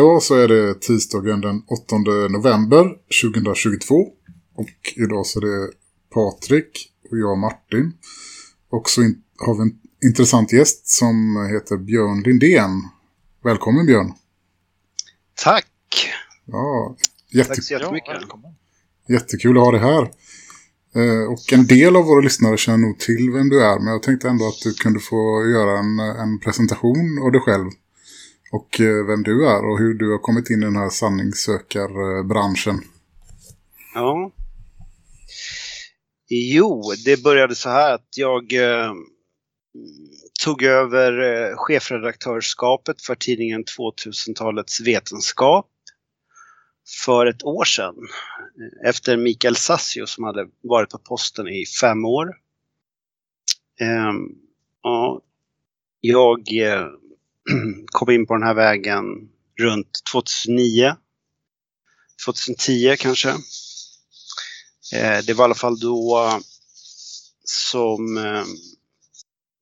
Idag så är det tisdagen den 8 november 2022 och idag så är det Patrik och jag Martin. Och så har vi en intressant gäst som heter Björn Lindén. Välkommen Björn. Tack! Ja, jätte, Tack så jättemycket. välkommen. jättekul att ha dig här. Eh, och en del av våra lyssnare känner nog till vem du är men jag tänkte ändå att du kunde få göra en, en presentation av dig själv. Och eh, vem du är och hur du har kommit in i den här sanningssökarbranschen. Ja. Jo, det började så här att jag eh, tog över eh, chefredaktörskapet för tidningen 2000-talets vetenskap för ett år sedan. Eh, efter Mikael Sassio som hade varit på posten i fem år. Ehm, ja, jag eh, kom in på den här vägen runt 2009. 2010 kanske. Eh, det var i alla fall då som eh,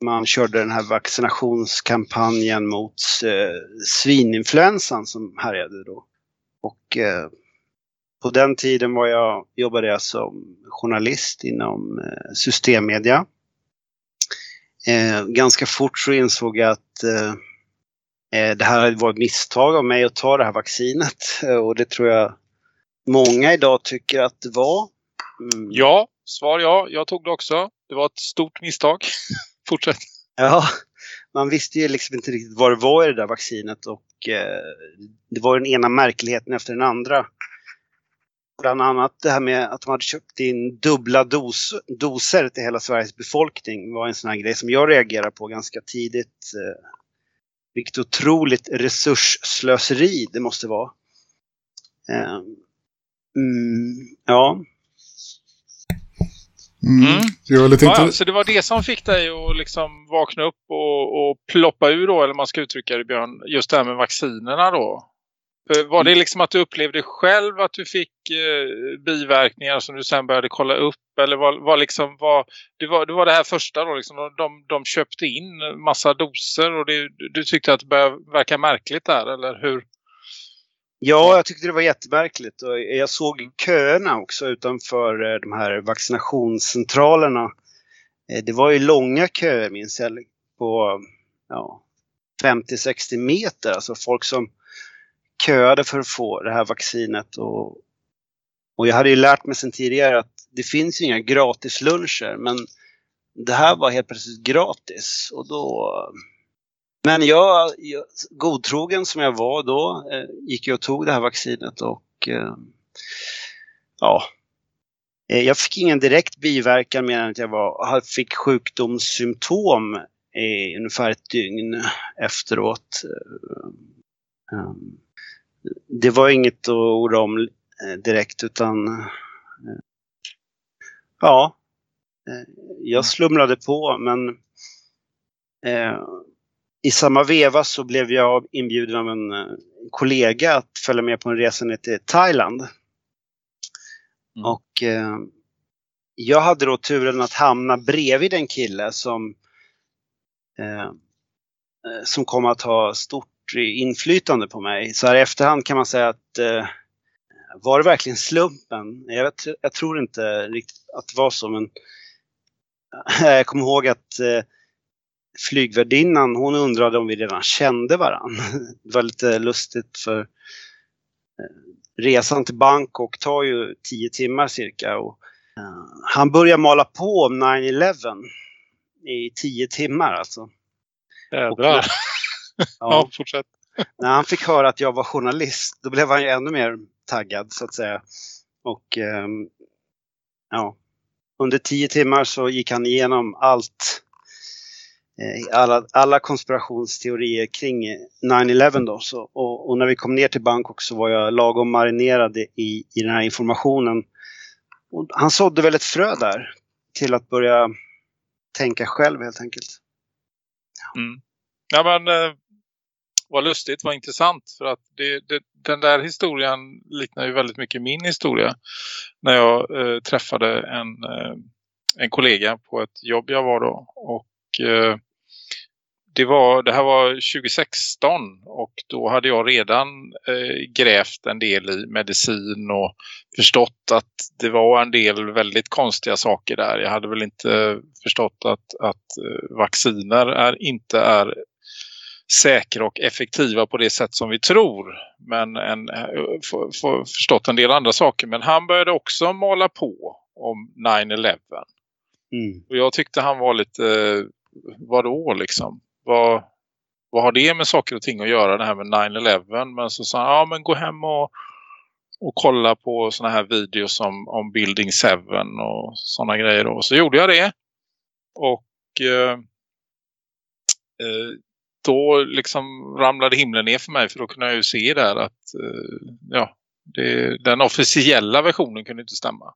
man körde den här vaccinationskampanjen mot eh, svininfluensan som härjade då. Och på den tiden var jag, jobbade jag som journalist inom systemmedia. Ganska fort så insåg jag att det här var ett misstag av mig att ta det här vaccinet eh, och det tror jag många idag tycker att det var. Mm. Ja, svar ja. Jag tog det också. Det var ett stort misstag. Fortsätt. Ja, man visste ju liksom inte riktigt vad det var i det där vaccinet och eh, det var den ena märkligheten efter den andra. Bland annat det här med att de hade köpt in dubbla dos, doser till hela Sveriges befolkning var en sån här grej som jag reagerade på ganska tidigt. Eh, vilket otroligt resursslöseri det måste vara. Eh, mm, ja, Mm. Mm. Är lite Ja, så det var det som fick dig att liksom vakna upp och, och ploppa ur då, eller man ska uttrycka det Björn, just det här med vaccinerna då. För Var det liksom att du upplevde själv att du fick eh, biverkningar som du sen började kolla upp? Eller var, var liksom, var, det, var, det var det här första då, liksom, de, de köpte in massa doser och det, du tyckte att det började verka märkligt där, eller hur? Ja, jag tyckte det var jättemärkligt och jag såg köerna också utanför eh, de här vaccinationscentralerna. Eh, Det var ju långa köer minns jag på ja, 50-60 meter, alltså folk som köade för att få det här vaccinet. Och, och jag hade ju lärt mig sedan tidigare att det finns ju inga gratisluncher men det här var helt plötsligt gratis och då men jag, jag, godtrogen som jag var då, eh, gick jag och tog det här vaccinet och eh, ja, eh, jag fick ingen direkt biverkan mer än att jag var, fick sjukdomssymptom i ungefär ett dygn efteråt. Eh, eh, det var inget att orda om eh, direkt utan eh, ja, eh, jag slumrade på men eh, i samma veva så blev jag inbjuden av en kollega att följa med på en resa ner till Thailand. Mm. Och eh, jag hade då turen att hamna bredvid en kille som, eh, som kom att ha stort inflytande på mig. Så här i efterhand kan man säga att eh, var det verkligen slumpen? Jag, vet, jag tror inte riktigt att det var så men jag kommer ihåg att eh, flygvärdinnan hon undrade om vi redan kände varann. Det var lite lustigt för eh, resan till Bangkok tar ju tio timmar cirka. Och, eh, han började mala på om 9-11 i tio timmar alltså. Jädrar. Ja, Ja, fortsätt. när han fick höra att jag var journalist då blev han ju ännu mer taggad så att säga. Och ehm, ja, under tio timmar så gick han igenom allt, eh, alla, alla konspirationsteorier kring 9-11 då. Så, och, och när vi kom ner till Bangkok så var jag lagom marinerad i, i den här informationen. Och han sådde väl ett frö där till att börja tänka själv helt enkelt. Mm. Ja men eh, vad lustigt, vad intressant för att det, det, den där historien liknar ju väldigt mycket min historia. När jag eh, träffade en, eh, en kollega på ett jobb jag var då och eh, det, var, det här var 2016 och då hade jag redan eh, grävt en del i medicin och förstått att det var en del väldigt konstiga saker där. Jag hade väl inte förstått att, att eh, vacciner är, inte är säkra och effektiva på det sätt som vi tror. Men en, eh, för, för, förstått en del andra saker. Men han började också måla på om 9-11. Mm. Och jag tyckte han var lite, vadå liksom? Vad, vad har det med saker och ting att göra det här med 9-11? Men så sa han, ja men gå hem och, och kolla på såna här videos om, om Building 7 och sådana grejer. Och så gjorde jag det. Och eh, eh, då liksom ramlade himlen ner för mig för då kunde jag ju se där att eh, ja, det, den officiella versionen kunde inte stämma.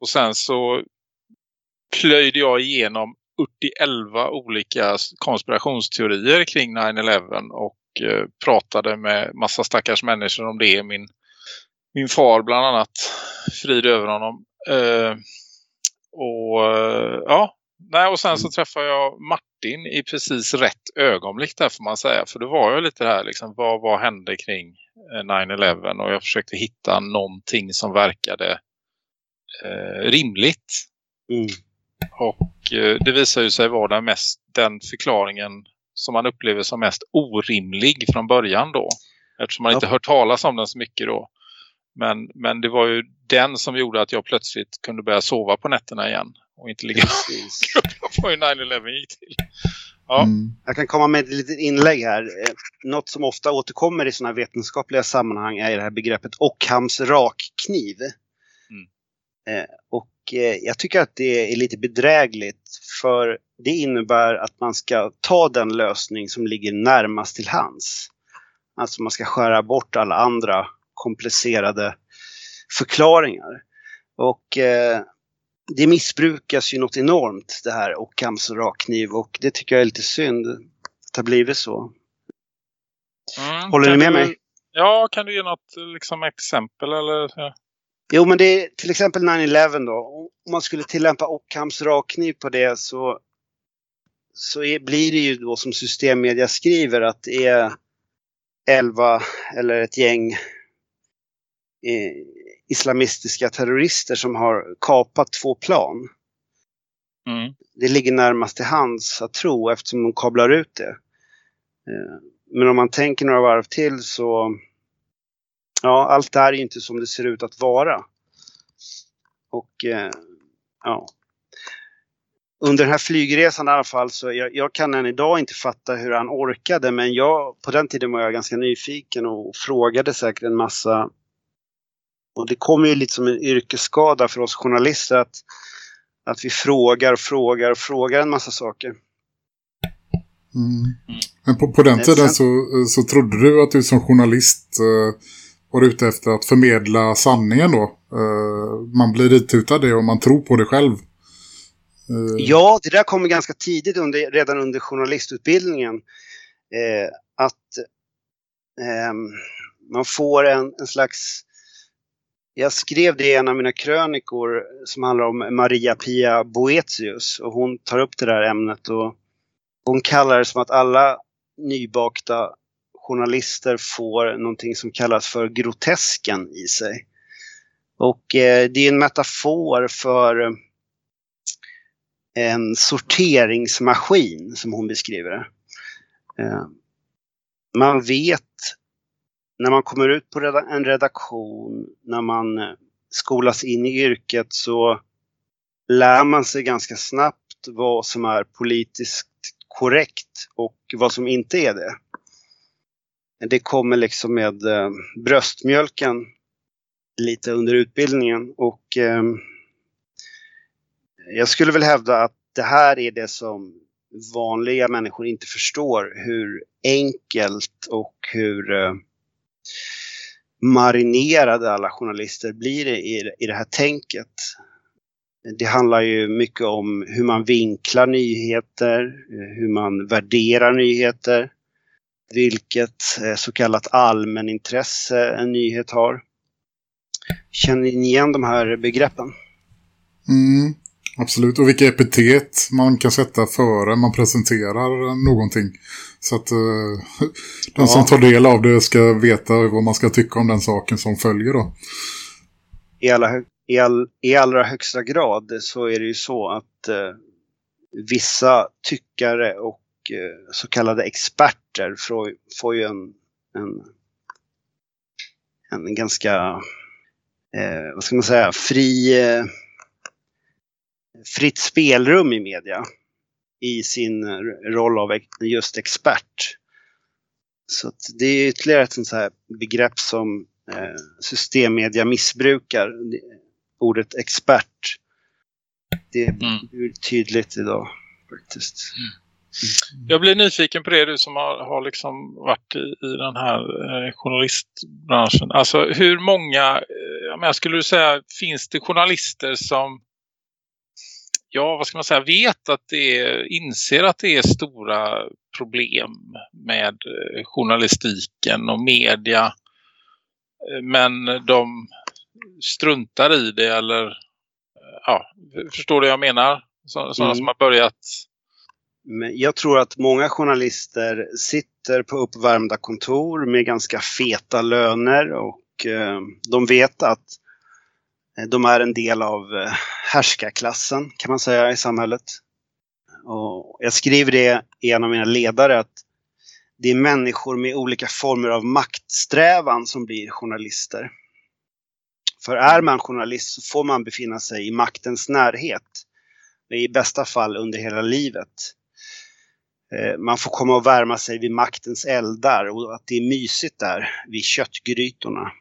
Och sen så plöjde jag igenom 11 olika konspirationsteorier kring 9-11 och eh, pratade med massa stackars människor om det. Min, min far bland annat, frid över honom. Eh, och eh, ja, Nej, och sen så träffade jag Martin i precis rätt ögonblick där får man säga. För det var ju lite här liksom, vad, vad hände kring eh, 9-11? Och jag försökte hitta någonting som verkade eh, rimligt. Mm. Och eh, det visar ju sig vara den, mest, den förklaringen som man upplever som mest orimlig från början då. Eftersom man Ja. inte hört talas om den så mycket då. Men, men det var ju den som gjorde att jag plötsligt kunde börja sova på nätterna igen. Och inte ligga Precis. på hur 9-11 gick till. Ja. Mm. Jag kan komma med ett litet inlägg här. Eh, Något som ofta återkommer i sådana vetenskapliga sammanhang är det här begreppet Ockhams rakkniv. Mm. Eh, Och eh, jag tycker att det är lite bedrägligt för det innebär att man ska ta den lösning som ligger närmast till hands. Alltså man ska skära bort alla andra komplicerade förklaringar. Och eh, det missbrukas ju något enormt det här Ockhams rakkniv och det tycker jag är lite synd att det har blivit så. Mm. Håller ni med du- mig? Ja, kan du ge något liksom, exempel? Eller? Ja. Jo men det är till exempel 9-11 då. Om man skulle tillämpa Ockhams rakkniv på det så, så är, blir det ju då som systemmedia skriver att det är 11 eller ett gäng eh, islamistiska terrorister som har kapat två plan. Mm. det ligger närmast till hands att tro eftersom de kablar ut det. Eh, Men om man tänker några varv till så ja, allt det här är ju inte som det ser ut att vara. Och eh, ja. Under den här flygresan i alla fall så jag, jag kan än idag inte fatta hur han orkade men jag, på den tiden var jag ganska nyfiken och frågade säkert en massa. Och det kommer ju lite som en yrkesskada för oss journalister att att vi frågar och frågar och frågar en massa saker. Mm. Men på, på den tiden så, så trodde du att du som journalist eh, var ute efter att förmedla sanningen då. Eh, man blir ditutad det och man tror på det själv. Eh, Ja, det där kommer ganska tidigt, under, redan under journalistutbildningen. Eh, att ehm, man får en, en slags... Jag skrev det i en av mina krönikor som handlar om Maria Pia Boetius och hon tar upp det där ämnet och hon kallar det som att alla nybakta journalister får någonting som kallas för grotesken i sig. Och eh, det är en metafor för en sorteringsmaskin som hon beskriver det. Eh, Man vet när man kommer ut på en redaktion, när man eh, skolas in i yrket så lär man sig ganska snabbt vad som är politiskt korrekt och vad som inte är det. Det kommer liksom med eh, bröstmjölken lite under utbildningen och eh, jag skulle väl hävda att det här är det som vanliga människor inte förstår. Hur enkelt och hur eh, marinerade alla journalister blir i, i det här tänket. Det handlar ju mycket om hur man vinklar nyheter, hur man värderar nyheter, vilket eh, så kallat allmänintresse en nyhet har. Känner ni igen de här begreppen? Mm, absolut. Och vilka epitet man kan sätta före man presenterar någonting. Så att uh, den Ja. som tar del av det ska veta vad man ska tycka om den saken som följer då. I, alla, i, all, I allra högsta grad så är det ju så att eh, vissa tyckare och eh, så kallade experter får, får ju en, en, en ganska, eh, vad ska man säga, fri, eh, fritt spelrum i media i sin roll av just expert. Så det är ytterligare ett sånt här begrepp som eh, systemmedia missbrukar. Det, ordet expert. Det Mm. blir tydligt idag faktiskt. Jag blir nyfiken på det du som har, har liksom varit i, i den här eh, journalistbranschen. Alltså hur många, eh, jag skulle du säga, finns det journalister som ja, vad ska man säga, vet att det är, inser att det är stora problem med eh, journalistiken och media. Eh, Men de struntar i det eller eh, ja, förstår du vad jag menar? Så, sådana Mm. som har börjat Men jag tror att många journalister sitter på uppvärmda kontor med ganska feta löner och eh, de vet att Eh, de är en del av eh, härskarklassen kan man säga i samhället. Och jag skriver det i en av mina ledare att det är människor med olika former av maktsträvan som blir journalister. För är man journalist så får man befinna sig i maktens närhet. I bästa fall under hela livet. Eh, man får komma och värma sig vid maktens eldar och att det är mysigt där vid köttgrytorna.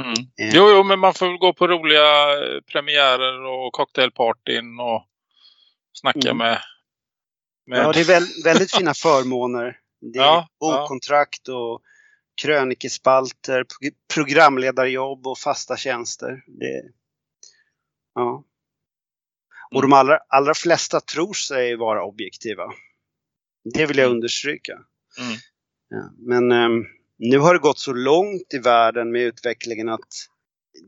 Mm. Eh. Jo, jo, men man får gå på roliga eh, premiärer och cocktailpartyn och snacka Mm. med, med... Ja, det är väl, väldigt fina förmåner. Det är Ja, bokkontrakt och krönikespalter, pro- programledarjobb och fasta tjänster. Det, ja. Och de allra, allra flesta tror sig vara objektiva. Det vill jag understryka. Mm. Ja, men ehm, nu har det gått så långt i världen med utvecklingen att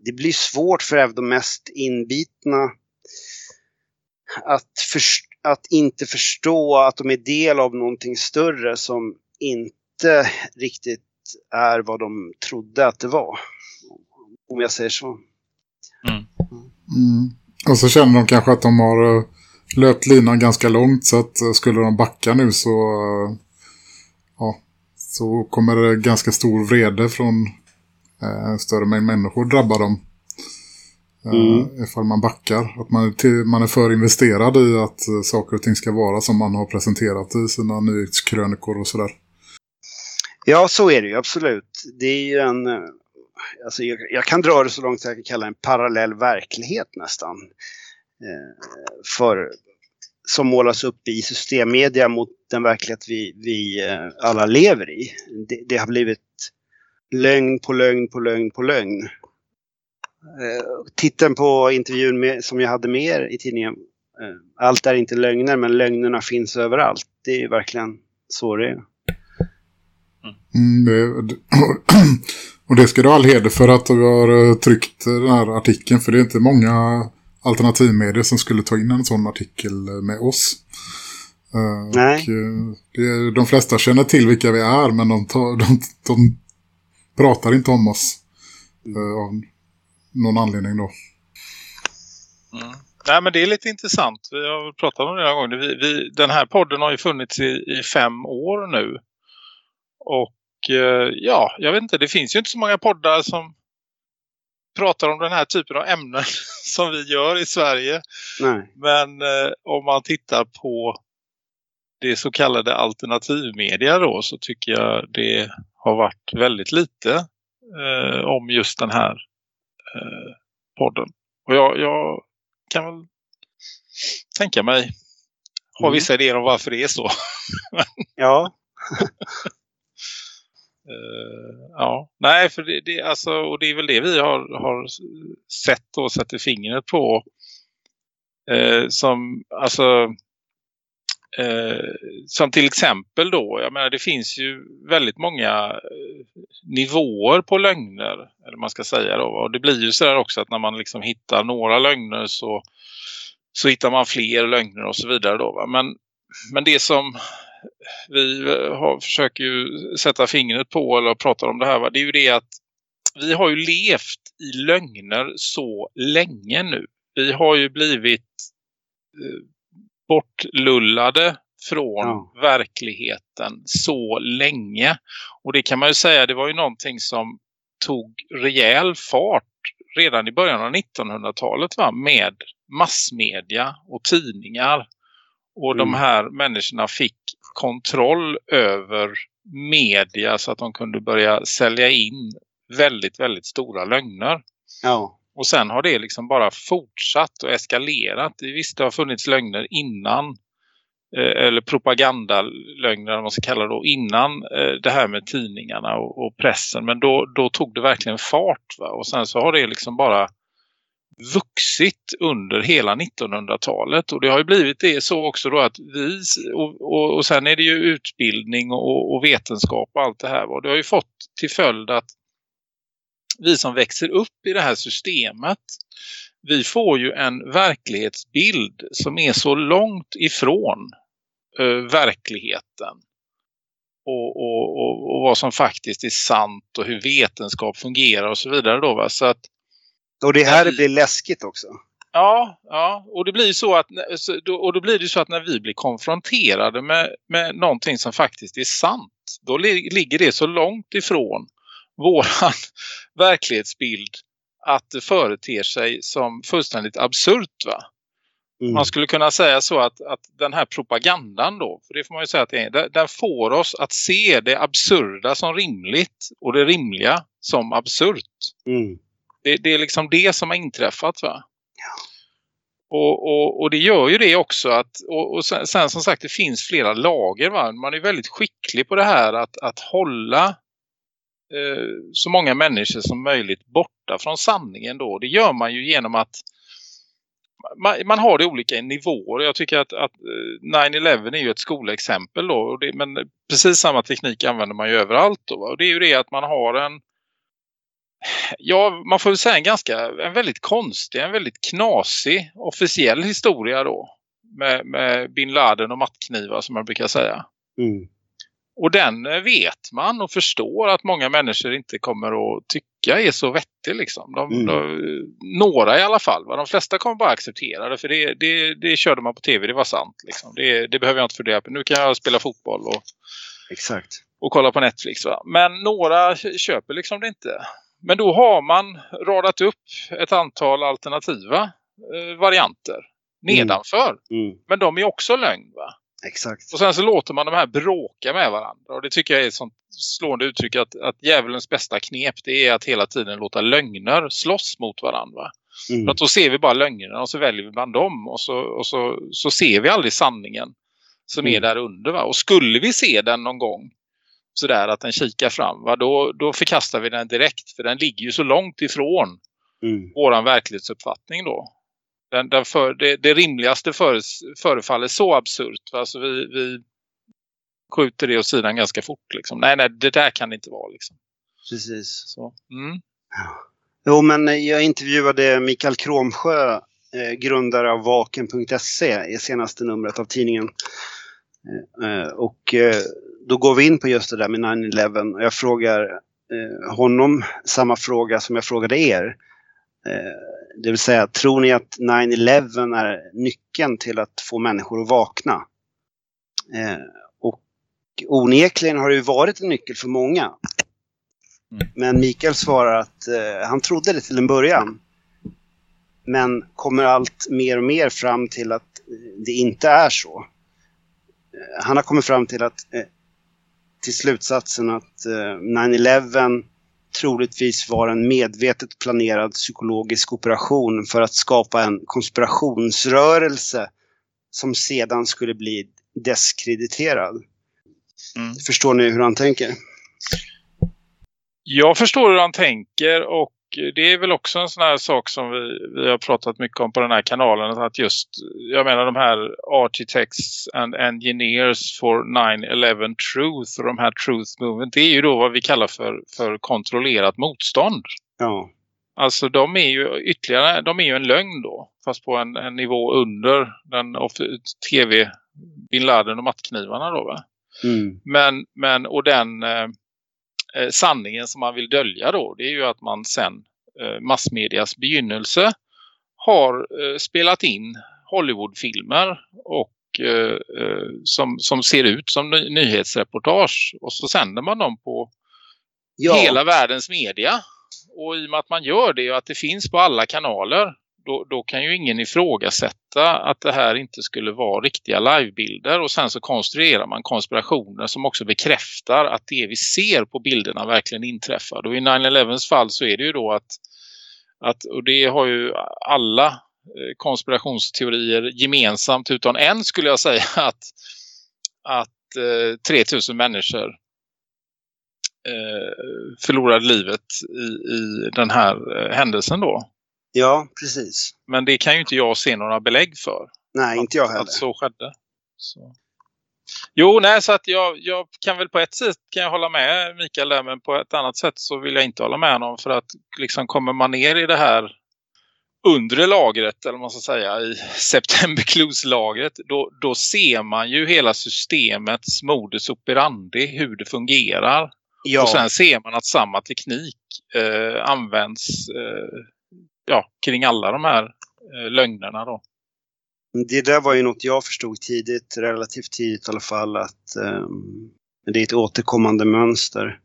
det blir svårt för även de mest inbitna att, förs- att inte förstå att de är del av någonting större som inte riktigt är vad de trodde att det var. Om jag säger så. Mm. Och så känner de kanske att de har eh, löpt linan ganska långt så att eh, skulle de backa nu så eh, så kommer det ganska stor vrede från eh, en större mängd människor drabba dem. Eh, Mm. Ifall man backar. Att man är, till, man är för investerad i att eh, saker och ting ska vara som man har presenterat i sina nyhetskrönikor och sådär. Ja, så är det ju absolut. Det är ju en... Alltså jag, jag kan dra det så långt att jag kan kalla det en parallell verklighet nästan. Eh, för, som målas upp i systemmedia mot den verklighet vi, vi eh, alla lever i. Det, det har blivit lögn på lögn på lögn på lögn. Eh, titeln på intervjun med, som jag hade med er i tidningen. Eh, allt är inte lögner men lögnerna finns överallt. Det är verkligen så det är. Mm, det, och det ska du ha all heder för att du har tryckt den här artikeln. För det är inte många alternativmedier som skulle ta in en sån artikel med oss. Eh, Nej. Och, eh, det, de flesta känner till vilka vi är men de, tar, de, de pratar inte om oss. eh, Av någon anledning då. Mm. Nej, men det är lite intressant. Vi har pratat om det några gånger. Vi, vi, den här podden har ju funnits i, i fem år nu. Och ja, jag vet inte. Det finns ju inte så många poddar som pratar om den här typen av ämnen som vi gör i Sverige. Nej. Men eh, om man tittar på det så kallade alternativmedia då så tycker jag det har varit väldigt lite eh, om just den här eh, podden. Och jag, jag kan väl tänka mig har Mm. vissa idéer om varför det är så. Ja, Eh, ja, nej, för det, det, alltså, och det är väl det vi har, har sett och sätter fingret på. Eh, som, alltså, eh, som till exempel då, jag menar det finns ju väldigt många eh, nivåer på lögner, eller man ska säga då. Och det blir ju så där också att när man liksom hittar några lögner så, så hittar man fler lögner och så vidare då. Va? Men, men det som vi eh, har, försöker ju sätta fingret på eller pratar om det här, va? det är ju det att vi har ju levt i lögner så länge nu. Vi har ju blivit eh, bortlullade från Ja. verkligheten så länge. Och det kan man ju säga, det var ju någonting som tog rejäl fart redan i början av 1900-talet va? med massmedia och tidningar. Och de Mm. här människorna fick kontroll över media så att de kunde börja sälja in väldigt, väldigt stora lögner. ja, Och sen har det liksom bara fortsatt och eskalerat. Visst det har funnits lögner innan eh, eller propagandalögner vad man ska kalla det då, innan eh, det här med tidningarna och, och pressen. Men då, då tog det verkligen fart va? och sen så har det liksom bara vuxit under hela 1900-talet och det har ju blivit det så också då att vi och, och, och sen är det ju utbildning och, och vetenskap och allt det här. Och det har ju fått till följd att vi som växer upp i det här systemet vi får ju en verklighetsbild som är så långt ifrån eh, verkligheten. Och, och, och, och vad som faktiskt är sant och hur vetenskap fungerar och så vidare då va? så att och det är här blir läskigt också. Ja, ja, och det blir så att och då blir det så att när vi blir konfronterade med, med någonting som faktiskt är sant, då li- ligger det så långt ifrån våran verklighetsbild att det företer sig som fullständigt absurt va? Mm. Man skulle kunna säga så att, att den här propagandan då, för det får man ju säga att det är, den- den får oss att se det absurda som rimligt och det rimliga som absurt. Mm. Det, det är liksom det som har inträffat va? Och, och, och det gör ju det också att, och, och sen, sen som sagt det finns flera lager va? Man är väldigt skicklig på det här att, att hålla eh, så många människor som möjligt borta från sanningen då. Det gör man ju genom att man, man har det olika nivåer. Jag tycker att, att eh, 9-11 är ju ett skolexempel då. Det, men precis samma teknik använder man ju överallt då. va? Och det är ju det att man har en Ja, man får väl säga en ganska, en väldigt konstig, en väldigt knasig officiell historia då. Med, med bin Laden och mattknivar som man brukar säga. Mm. Och den eh, vet man och förstår att många människor inte kommer att tycka är så vettig liksom. De, Mm. de, några i alla fall. Va? De flesta kommer bara acceptera det för det, det, det körde man på tv, det var sant. Liksom. Det, det behöver jag inte fundera på. Nu kan jag spela fotboll och, Exakt. och kolla på Netflix. Va? Men några köper liksom det inte. Men då har man radat upp ett antal alternativa eh, varianter nedanför. Mm. Men de är också lögn va? Exakt. Och sen så låter man de här bråka med varandra. Och det tycker jag är ett sånt slående uttryck att, att djävulens bästa knep det är att hela tiden låta lögner slåss mot varandra. Mm. För att då ser vi bara lögnerna och så väljer vi bland dem och så, och så, så ser vi aldrig sanningen som är Mm. där under. Va? Och skulle vi se den någon gång sådär att den kikar fram, va? Då, då förkastar vi den direkt för den ligger ju så långt ifrån Mm. våran verklighetsuppfattning då. Den, den för, det, det rimligaste för, förefaller så absurt. Va? Så vi, vi skjuter det åt sidan ganska fort. Liksom. Nej, nej, det där kan det inte vara. Liksom. Precis. Så, mm. Jo, men eh, jag intervjuade Mikael Kromsjö, eh, grundare av vaken.se i senaste numret av tidningen. Eh, eh, och eh, då går vi in på just det där med 9-11 och jag frågar honom samma fråga som jag frågade er. Det vill säga, tror ni att 9-11 är nyckeln till att få människor att vakna? Och onekligen har det ju varit en nyckel för många. Mm. Men Mikael svarar att han trodde det till en början. Men kommer allt mer och mer fram till att det inte är så. Eh, han har kommit fram till att eh, till slutsatsen att eh, 9-11 troligtvis var en medvetet planerad psykologisk operation för att skapa en konspirationsrörelse som sedan skulle bli deskrediterad. Mm. Förstår ni hur han tänker? Jag förstår hur han tänker och det är väl också en sån här sak som vi, vi har pratat mycket om på den här kanalen. Att just, jag menar de här Architects and Engineers for 9-11 Truth och de här Truth Movement. Det är ju då vad vi kallar för, för kontrollerat motstånd. Ja. Alltså de är ju ytterligare, de är ju en lögn då. Fast på en, en nivå under den tv Bin Laden och mattknivarna då va? Mm. Men, men och den eh, eh, sanningen som man vill dölja då det är ju att man sen eh, massmedias begynnelse har eh, spelat in Hollywoodfilmer och eh, eh, som, som ser ut som ny- nyhetsreportage och så sänder man dem på Ja. hela världens media. Och i och med att man gör det och att det finns på alla kanaler då, då kan ju ingen ifrågasätta att det här inte skulle vara riktiga livebilder och sen så konstruerar man konspirationer som också bekräftar att det vi ser på bilderna verkligen inträffar. Och i 9-11s fall så är det ju då att, att och det har ju alla eh, konspirationsteorier gemensamt utan en skulle jag säga att, att eh, 3000 människor eh, förlorade livet i, i den här eh, händelsen då ja, precis. Men det kan ju inte jag se några belägg för. Nej, inte jag Att heller. så skedde. Så. Jo, nej, så att jag, jag kan väl på ett sätt kan jag hålla med Mikael där, men på ett annat sätt så vill jag inte hålla med honom för att liksom kommer man ner i det här undre lagret, eller man ska säga, i September Clues-lagret, då, då ser man ju hela systemets modus operandi, hur det fungerar. Ja, Och sen ser man att samma teknik eh, används eh, ja, kring alla de här eh, lögnerna då. det där var ju något jag förstod tidigt, relativt tidigt i alla fall, att ehm, det är ett återkommande mönster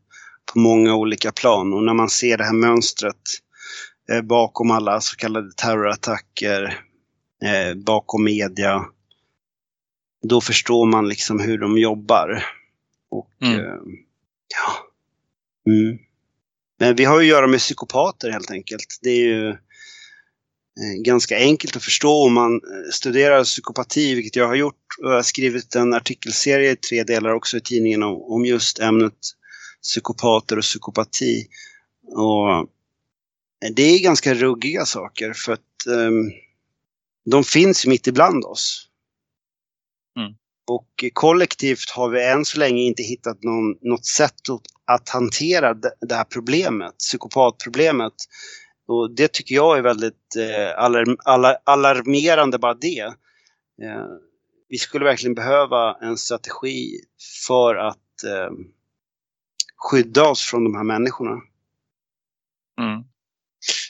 på många olika plan. Och när man ser det här mönstret eh, bakom alla så kallade terrorattacker, eh, bakom media, då förstår man liksom hur de jobbar. Och Mm. eh, ja. Mm. Men vi har ju att göra med psykopater helt enkelt. Det är ju eh, ganska enkelt att förstå om man eh, studerar psykopati, vilket jag har gjort. Och jag har skrivit en artikelserie i tre delar också i tidningen om, just ämnet psykopater och psykopati. Och eh, det är ganska ruggiga saker för att ehm, de finns mitt ibland oss. Mm. Och eh, kollektivt har vi än så länge inte hittat någon, något sätt att, att hantera det, det här problemet, psykopatproblemet. Och det tycker jag är väldigt eh, alarm, alar, alarmerande bara det. Eh, vi skulle verkligen behöva en strategi för att eh, skydda oss från de här människorna. Mm.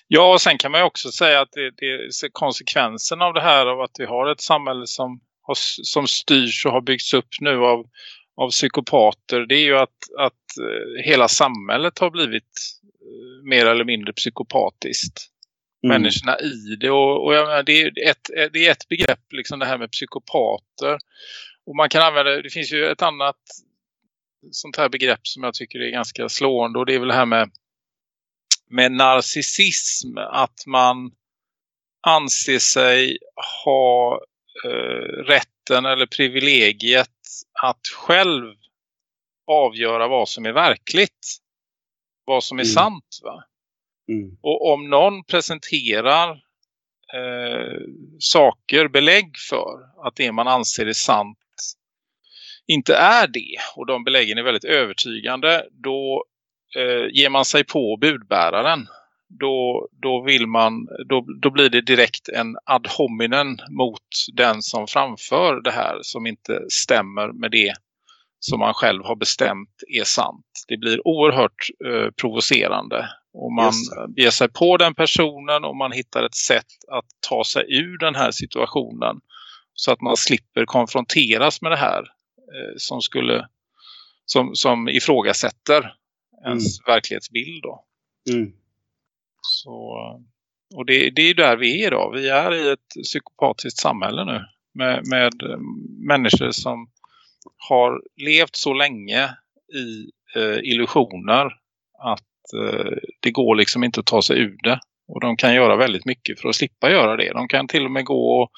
Ja, och sen kan man ju också säga att det, det, konsekvensen av det här av att vi har ett samhälle som, som styrs och har byggts upp nu av, av psykopater. Det är ju att, att eh, hela samhället har blivit eh, mer eller mindre psykopatiskt. Mm. Människorna i det. Och, och menar, det, är ett, det är ett begrepp, liksom det här med psykopater. Och man kan använda, det finns ju ett annat sånt här begrepp som jag tycker är ganska slående. Och det är väl det här med med narcissism att man anser sig ha eh, rätten eller privilegiet att själv avgöra vad som är verkligt. Vad som är Mm. sant. Va? Mm. Och om någon presenterar eh, saker, belägg för att det man anser är sant inte är det och de beläggen är väldigt övertygande då eh, ger man sig på budbäraren. Då, då, vill man, då, då blir det direkt en ad hominen mot den som framför det här som inte stämmer med det som man själv har bestämt är sant. Det blir oerhört eh, provocerande och man ger sig på den personen och man hittar ett sätt att ta sig ur den här situationen så att man slipper konfronteras med det här eh, som skulle som, som ifrågasätter ens verklighetsbild då. Mm. Så, och det, det är där vi är idag. Vi är i ett psykopatiskt samhälle nu. Med, med eh, människor som har levt så länge i eh, illusioner att eh, det går liksom inte att ta sig ur det. Och de kan göra väldigt mycket för att slippa göra det. De kan till och med gå och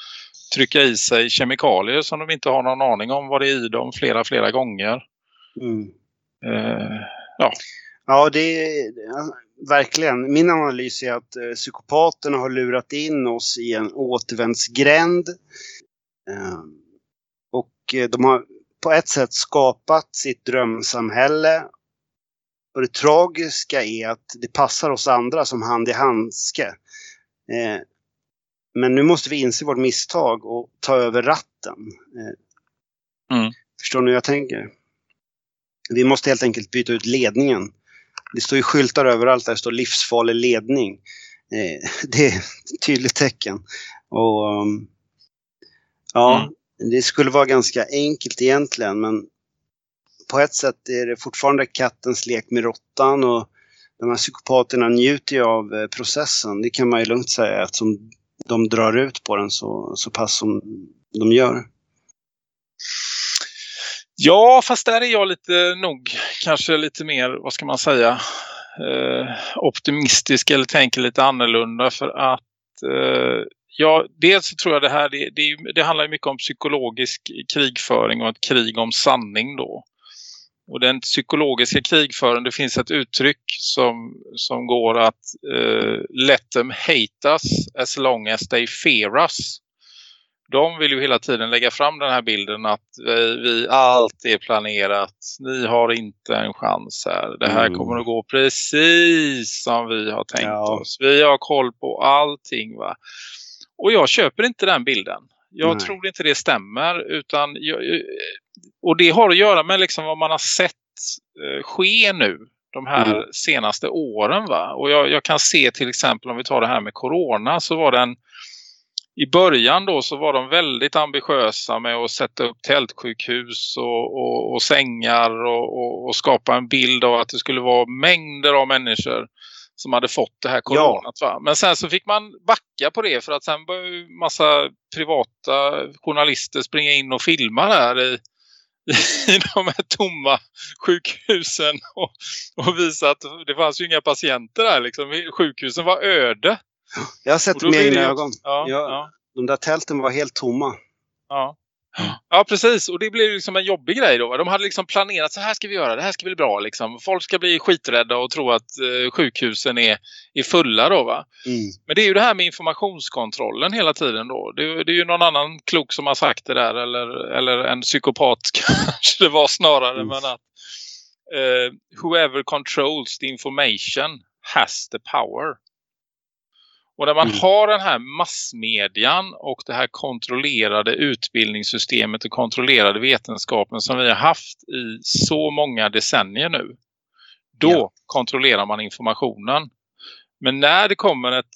trycka i sig kemikalier som de inte har någon aning om vad det är i dem flera, flera gånger. Mm. Eh, ja. Ja, det verkligen. Min analys är att eh, psykopaterna har lurat in oss i en återvändsgränd. Eh, och de har på ett sätt skapat sitt drömsamhälle. Och det tragiska är att det passar oss andra som hand i handske. Eh, men nu måste vi inse vårt misstag och ta över ratten. Eh, Mm. Förstår ni hur jag tänker? Vi måste helt enkelt byta ut ledningen. Det står ju skyltar överallt där det står livsfarlig ledning. Eh, det är ett tydligt tecken. Och um, Ja, det skulle vara ganska enkelt egentligen men på ett sätt är det fortfarande kattens lek med råttan och de här psykopaterna njuter ju av eh, processen. Det kan man ju lugnt säga eftersom de drar ut på den så, så pass som de gör. Ja, fast där är jag lite nog kanske lite mer, vad ska man säga, eh, optimistisk eller tänker lite annorlunda för att eh, ja, dels så tror jag det här, det, det, det handlar ju mycket om psykologisk krigföring och ett krig om sanning då. Och den psykologiska krigföringen, det finns ett uttryck som, som går att eh, let them hate us as long as they fear us de vill ju hela tiden lägga fram den här bilden att vi, vi allt är planerat. Ni har inte en chans här. Det här Mm. kommer att gå precis som vi har tänkt Ja. oss. Vi har koll på allting va. Och jag köper inte den bilden. Jag Nej. tror inte det stämmer utan jag, och det har att göra med liksom vad man har sett eh, ske nu de här Mm. senaste åren va. Och jag, jag kan se till exempel om vi tar det här med corona så var den i början då så var de väldigt ambitiösa med att sätta upp tältsjukhus och, och, och sängar och, och, skapa en bild av att det skulle vara mängder av människor som hade fått det här coronat. Va? Men sen så fick man backa på det för att sen började ju massa privata journalister springa in och filma där i, i de här tomma sjukhusen och, och visa att det fanns ju inga patienter där. Liksom. Sjukhusen var öde. Jag har sett det med egna ögon. Ja, Ja. ja. De där tälten var helt tomma. Ja. ja, precis. Och det blev liksom en jobbig grej då. De hade liksom planerat så här ska vi göra, det här ska bli bra. Liksom. Folk ska bli skiträdda och tro att eh, sjukhusen är, är fulla då va. Mm. Men det är ju det här med informationskontrollen hela tiden då. Det, det är ju någon annan klok som har sagt det där eller, eller en psykopat kanske det var snarare. Mm. Men att eh, whoever controls the information has the power. Och när man Mm. har den här massmedian och det här kontrollerade utbildningssystemet och kontrollerade vetenskapen som vi har haft i så många decennier nu. Då Ja. kontrollerar man informationen. Men när det kommer ett,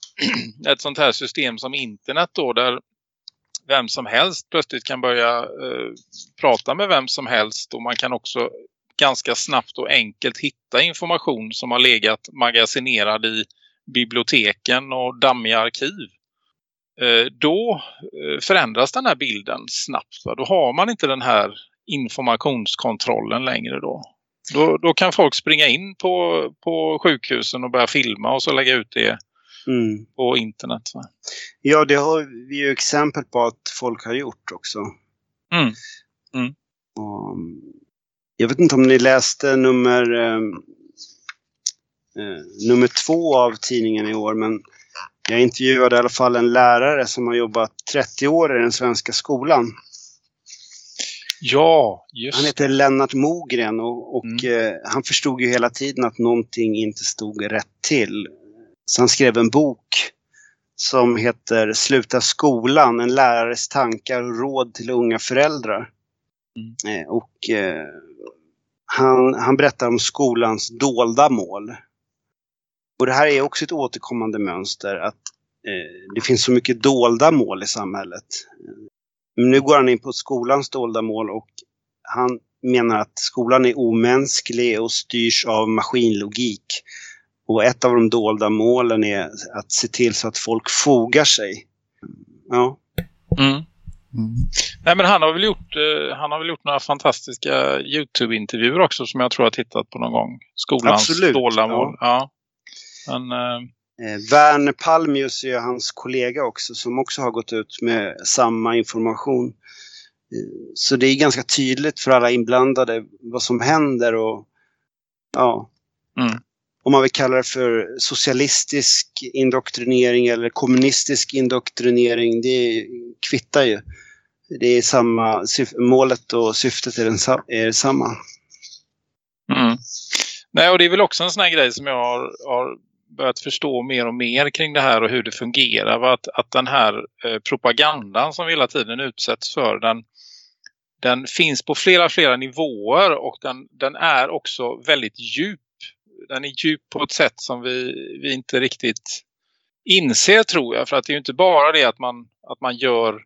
ett sånt här system som internet då där vem som helst plötsligt kan börja eh, prata med vem som helst och man kan också ganska snabbt och enkelt hitta information som har legat magasinerad i biblioteken och dammiga arkiv. Eh, då eh, förändras den här bilden snabbt. Va? Då har man inte den här informationskontrollen längre då. Då, då kan folk springa in på, på sjukhusen och börja filma och så lägga ut det Mm. på internet. Va? Ja, det har vi ju exempel på att folk har gjort också. Mm. Mm. Och, um, jag vet inte om ni läste nummer, eh, eh, nummer två av tidningen i år, men jag intervjuade i alla fall en lärare som har jobbat 30 år i den svenska skolan. Ja, just Han heter Lennart Mogren och, och Mm. eh, han förstod ju hela tiden att någonting inte stod rätt till. Så han skrev en bok som heter Sluta skolan, en lärares tankar och råd till unga föräldrar. Eh, och eh, han, han berättar om skolans dolda mål. Och det här är också ett återkommande mönster att eh, det finns så mycket dolda mål i samhället. Men nu går han in på skolans dolda mål och han menar att skolan är omänsklig och styrs av maskinlogik. Och ett av de dolda målen är att se till så att folk fogar sig. Ja, Mm. Mm. Nej men han har väl gjort, eh, han har väl gjort några fantastiska Youtube-intervjuer också som jag tror jag har tittat på någon gång. Skolans Absolut, stålarmål. Ja. Men, eh, Eh, Vern Palmius är hans kollega också som också har gått ut med samma information. Eh, Så det är ganska tydligt för alla inblandade vad som händer och ja, Mm. om man vill kalla det för socialistisk indoktrinering eller kommunistisk indoktrinering, det kvittar ju. Det är samma, målet och syftet är, den, är samma. Mm. Nej, och det är väl också en sån här grej som jag har, har börjat förstå mer och mer kring det här och hur det fungerar. Att, att den här eh, propagandan som vi hela tiden utsätts för, den, den finns på flera, flera nivåer och den, den är också väldigt djup. Den är djup på ett sätt som vi, vi inte riktigt inser tror jag. För att det är ju inte bara det att man, att man gör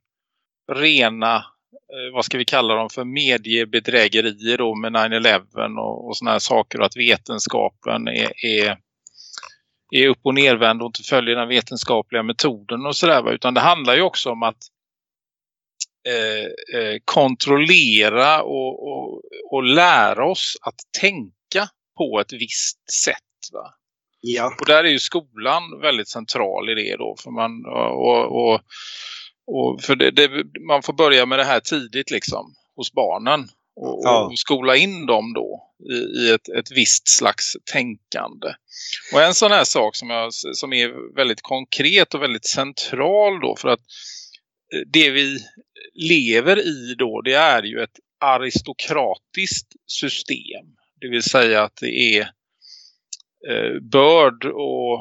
rena eh, vad ska vi kalla dem för mediebedrägerier då med 9-11 och, och sådana här saker och att vetenskapen är, är, är upp och nervänd och inte följer den vetenskapliga metoden och sådär utan det handlar ju också om att eh, eh, kontrollera och, och, och lära oss att tänka på ett visst sätt va. Ja, Och där är ju skolan väldigt central i det då. För man, och, och, för det, det, man får börja med det här tidigt liksom hos barnen. Och, Ja. och skola in dem då i, i ett, ett visst slags tänkande. Och en sån här sak som, jag, som är väldigt konkret och väldigt central då för att eh, det vi lever i då det är ju ett aristokratiskt system. Det vill säga att det är eh, börd och,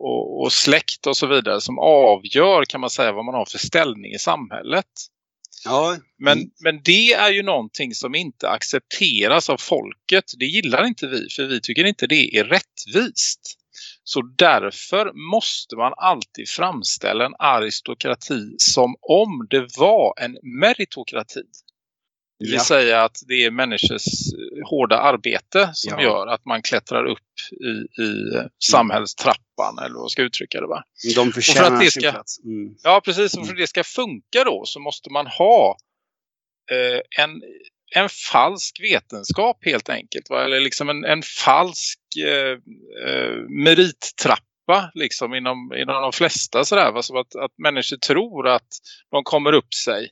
och, och släkt och så vidare som avgör kan man säga vad man har för ställning i samhället. Ja, Men, Mm. men det är ju någonting som inte accepteras av folket. Det gillar inte vi för vi tycker inte det är rättvist. Så därför måste man alltid framställa en aristokrati som om det var en meritokrati. Det vill ja. säga att det är människors eh, hårda arbete som Ja. gör att man klättrar upp i, i samhällstrappan eller vad ska jag uttrycka det va? de förtjänar det sin ska- plats. Mm. Ja precis, och för att det ska funka då så måste man ha eh, en, en falsk vetenskap helt enkelt. Va? Eller liksom en, en falsk eh, eh, merittrappa liksom inom, inom de flesta sådär. Va? Så att, att människor tror att de kommer upp sig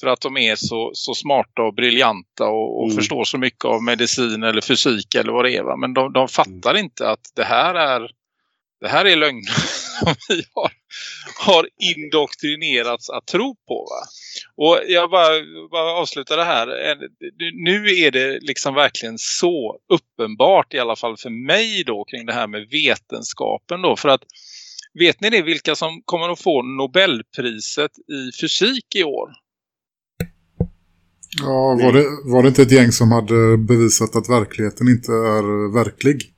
för att de är så, så smarta och briljanta och, och Mm. förstår så mycket av medicin eller fysik eller vad det är. Va? Men de, de fattar inte att det här är det här är lögner som vi har, har indoktrinerats att tro på. Va? Och jag bara, bara avslutar det här. Nu är det liksom verkligen så uppenbart i alla fall för mig då kring det här med vetenskapen då. För att vet ni det vilka som kommer att få Nobelpriset i fysik i år? Ja, var det, var det inte ett gäng som hade bevisat att verkligheten inte är verklig?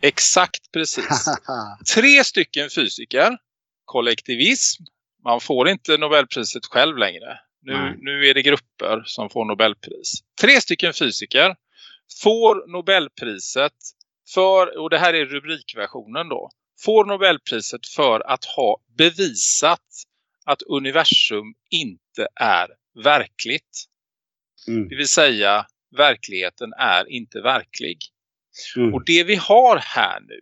Exakt precis. tre stycken fysiker, kollektivism, man får inte Nobelpriset själv längre. Nu, Nej. nu är det grupper som får Nobelpris. Tre stycken fysiker får Nobelpriset för, och det här är rubrikversionen då, får Nobelpriset för att ha bevisat att universum inte är verkligt. Mm. Det vill säga, verkligheten är inte verklig. Mm. Och det vi har här nu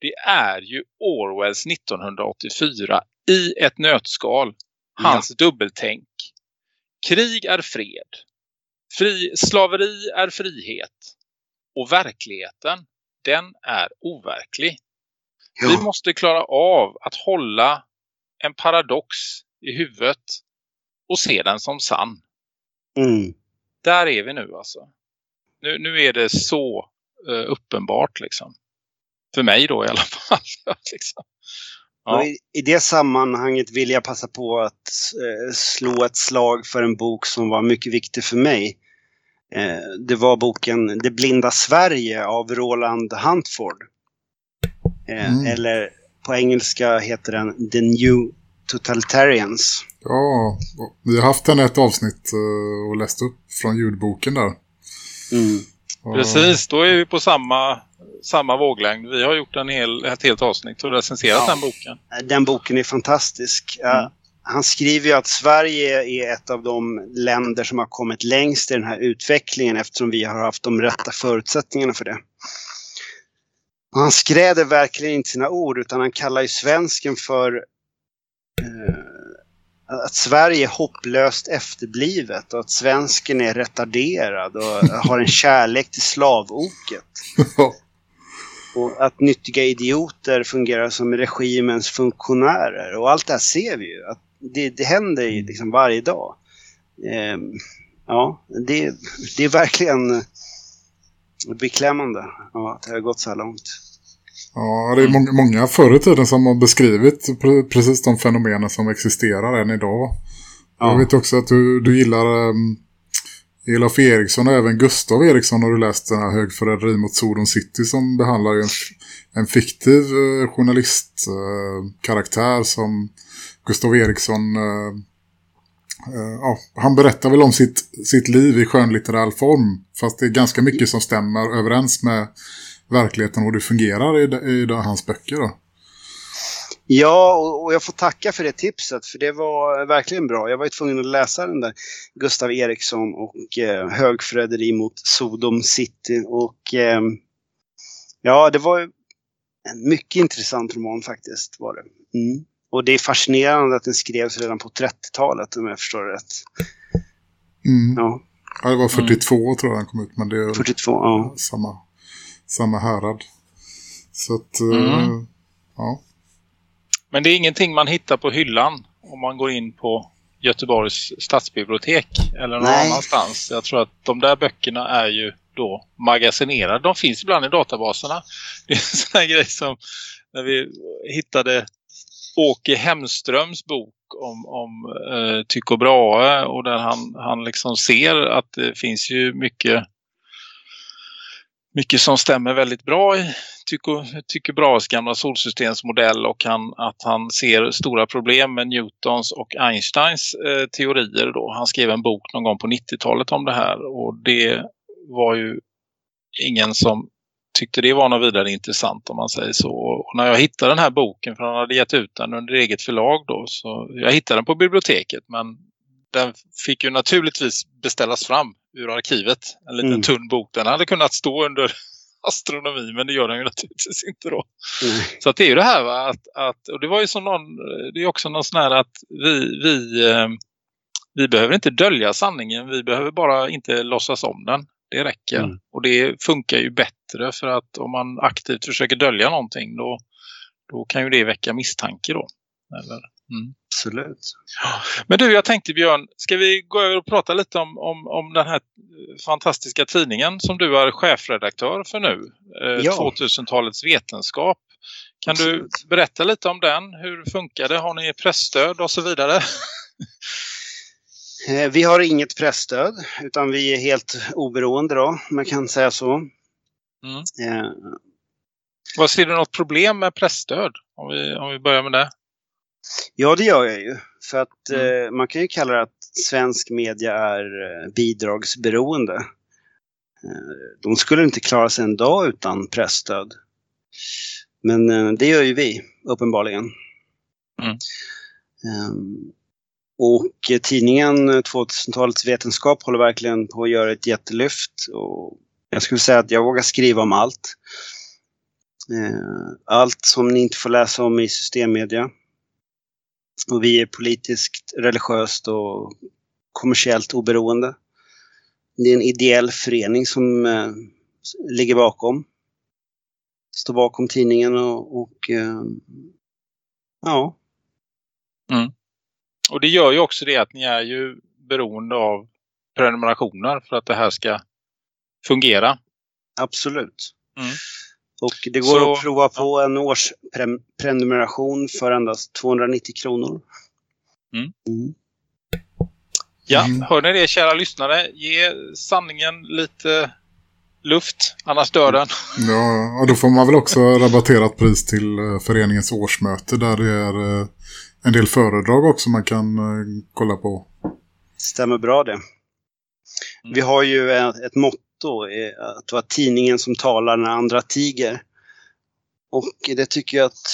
det är ju Orwells 1984 i ett nötskal. Hans dubbeltänk. Krig är fred. Fri, slaveri är frihet. Och verkligheten, den är overklig. Vi Ja. måste klara av att hålla en paradox i huvudet och se den som sann. Mm. Där är vi nu alltså. Nu, nu är det så eh, uppenbart liksom. För mig då i alla fall. liksom. Och Ja. i, I det sammanhanget vill jag passa på att eh, slå ett slag för en bok som var mycket viktig för mig. Eh, det var boken Det blinda Sverige av Roland Huntford. Mm. Eller på engelska heter den The New Totalitarians. Ja, vi har haft den ett avsnitt eh, och läst upp från ljudboken där. Mm. Och- Precis, då är vi på samma, samma våglängd. Vi har gjort en hel, ett helt avsnitt och recenserat Ja. den boken. Eh, Den boken är fantastisk. Ja, Mm. han skriver ju att Sverige är ett av de länder som har kommit längst i den här utvecklingen eftersom vi har haft de rätta förutsättningarna för det. Och han skräder verkligen inte sina ord utan han kallar ju svensken för eh, att Sverige är hopplöst efterblivet och att svensken är retarderad och har en kärlek till slavoket. Och att nyttiga idioter fungerar som regimens funktionärer. Och allt det här ser vi ju. Att det, det händer ju liksom varje dag. Eh, ja, det, det är verkligen beklämmande ja, att det har gått så här långt. Ja, det är många, många förr i tiden som har beskrivit pre precis de fenomenen som existerar än idag. Ja. Jag vet också att du, du gillar um, Elof Eriksson och även Gustav Eriksson har du läst den här högförräderi mot Sodom City som behandlar ju en, en fiktiv uh, journalistkaraktär uh, som Gustav Eriksson uh, ja, han berättar väl om sitt, sitt liv i skönlitterär form fast det är ganska mycket som stämmer överens med verkligheten och det fungerar i, i, hans böcker då. Ja, och, jag får tacka för det tipset för det var verkligen bra. Jag var ju tvungen att läsa den där Gustav Eriksson och eh, Högförräderi mot Sodom City och eh, ja, det var en mycket intressant roman faktiskt var det. Mm. Och det är fascinerande att den skrevs redan på 30-talet om jag förstår det rätt. Mm. Ja, Ja, det var 42 tror jag den kom ut men det är 42, ja. samma, samma härad. Så att, Mm. eh, ja. Men det är ingenting man hittar på hyllan om man går in på Göteborgs stadsbibliotek eller någon Nej. annanstans. Jag tror att de där böckerna är ju då magasinerade. De finns ibland i databaserna. Det är en sån här grej som när vi hittade Åke Hemströms bok om, om eh, Tycho Brahe och där han, han liksom ser att det finns ju mycket mycket som stämmer väldigt bra i Tycho, Tycho Brahes gamla solsystemsmodell och han, att han ser stora problem med Newtons och Einsteins eh, teorier då. Han skrev en bok någon gång på 90-talet om det här och det var ju ingen som tyckte det var något vidare intressant om man säger så. Och när jag hittade den här boken, för han hade gett ut den under eget förlag då, så jag hittade den på biblioteket men den fick ju naturligtvis beställas fram ur arkivet. En liten Mm. tunn bok. Den hade kunnat stå under astronomi men det gör den ju naturligtvis inte då. Mm. Så att det är ju det här va, att, att och det var ju som någon, det är också någon sån här att vi, vi, eh, vi behöver inte dölja sanningen, vi behöver bara inte låtsas om den. Det räcker. Mm. Och det funkar ju bättre för att om man aktivt försöker dölja någonting då, då kan ju det väcka misstanke då. Eller, mm. Absolut. Men du, jag tänkte Björn, ska vi gå över och prata lite om, om, om den här eh, fantastiska tidningen som du är chefredaktör för nu, eh, Ja. 2000-talets vetenskap. Kan du Absolut. berätta lite om den? Hur funkar det? Har ni pressstöd och så vidare? Eh, Vi har inget pressstöd utan vi är helt oberoende då, man kan säga så. Mm. Eh, Vad ser du något problem med pressstöd? Om vi, om vi börjar med det. Ja, det gör jag ju. För att Mm. eh, man kan ju kalla det att svensk media är eh, bidragsberoende. Eh, de skulle inte klara sig en dag utan pressstöd. Men eh, det gör ju vi, uppenbarligen. Mm. Ehm, och eh, tidningen eh, 2000-talets vetenskap håller verkligen på att göra ett jättelyft. Och jag skulle säga att jag vågar skriva om allt. Eh, Allt som ni inte får läsa om i systemmedia. Och vi är politiskt, religiöst och kommersiellt oberoende. Det är en ideell förening som eh, ligger bakom. Står bakom tidningen och, och eh, ja, Och det gör ju också det att ni är ju beroende av prenumerationer för att det här ska fungera. absolut. Mm. Och det går Så- att prova på en årsprenumeration för endast 290 kronor. Mm. Mm. Ja, Mm. hör ni det kära lyssnare? Ge sanningen lite luft, annars dör den. Ja, och då får man väl också rabatterat pris till eh, föreningens årsmöte där det är eh, en del föredrag också man kan eh, kolla på. Stämmer bra det. Vi har ju ett, ett motto, motto, att vara tidningen som talar när andra tiger. Och det tycker jag att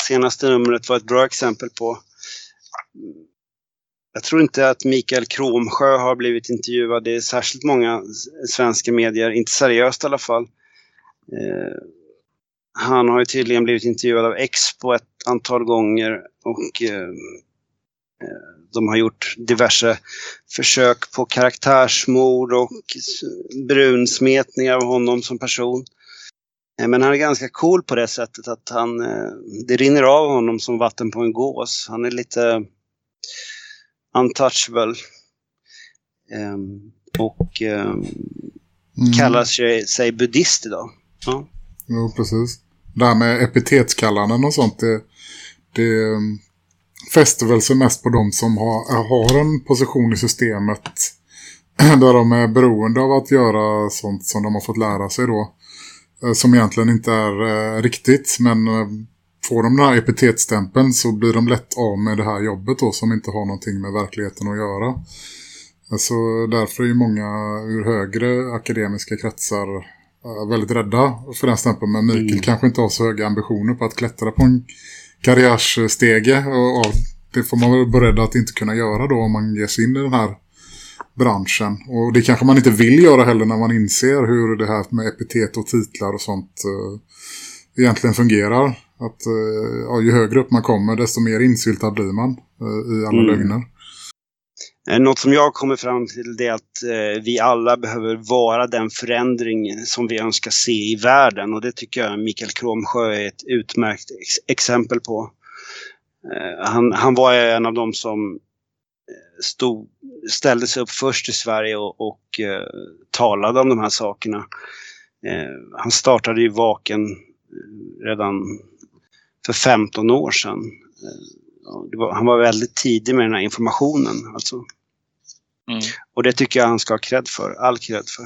senaste numret var ett bra exempel på. jag tror inte att Mikael Kromsjö har blivit intervjuad. Det är särskilt många svenska medier, inte seriöst i alla fall. Eh, han har ju tydligen blivit intervjuad av Expo ett antal gånger och eh, eh de har gjort diverse försök på karaktärsmord och brunsmetningar av honom som person. Eh, Men han är ganska cool på det sättet att han, eh, det rinner av honom som vatten på en gås. Han är lite untouchable. Ehm, Och ehm, Mm. kallar sig, sig buddhist idag. Ja. Jo, precis. Det här med epitetskallanden och sånt, det, det um, fäster väl sig mest på de som har, har en position i systemet där de är beroende av att göra sånt som de har fått lära sig då. eh, Som egentligen inte är eh, riktigt, men eh, får de den här epitetstämpeln så blir de lätt av med det här jobbet då som inte har någonting med verkligheten att göra. Så därför är ju många ur högre akademiska kretsar väldigt rädda för den stämpeln. Men Mikael Mm. kanske inte har så höga ambitioner på att klättra på en karriärsstege. Och, och det får man väl vara beredd att inte kunna göra då om man ger sig in i den här branschen. Och det kanske man inte vill göra heller när man inser hur det här med epitet och titlar och sånt eh, egentligen fungerar. Att eh, ja, ju högre upp man kommer desto mer insyltad blir man eh, i alla Mm. lögner. Eh, något som jag kommer fram till är att eh, vi alla behöver vara den förändring som vi önskar se i världen och det tycker jag Mikael Kromsjö är ett utmärkt exempel på. Eh, han, han var en av dem som stod, ställde sig upp först i Sverige och, och eh, talade om de här sakerna. Eh, han startade ju Vaken redan för 15 år sedan. Eh, var, han var väldigt tidig med den här informationen. Alltså. Mm. Och det tycker jag han ska ha cred för. All cred för.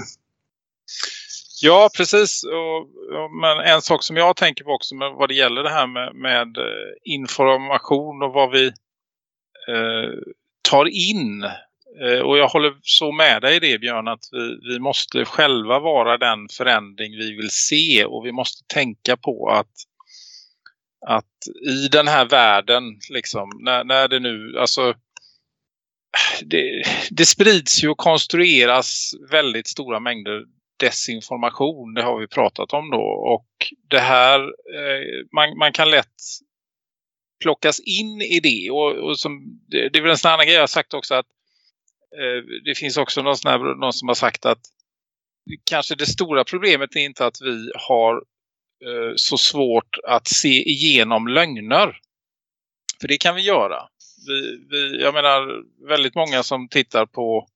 Ja, precis. Och, och, men en sak som jag tänker på också med vad det gäller det här med, med eh, information och vad vi eh, tar in. Eh, och jag håller så med dig i det Björn att vi, vi måste själva vara den förändring vi vill se och vi måste tänka på att att i den här världen liksom när, när det nu alltså det, det sprids ju och konstrueras väldigt stora mängder desinformation, det har vi pratat om då. Och det här, eh, man, man kan lätt plockas in i det. Och, och som, det, det är väl en sån annan grej jag har sagt också att eh, det finns också någon, sån här, någon som har sagt att kanske det stora problemet är inte att vi har eh, så svårt att se igenom lögner. För det kan vi göra. Vi, vi, jag menar väldigt många som tittar på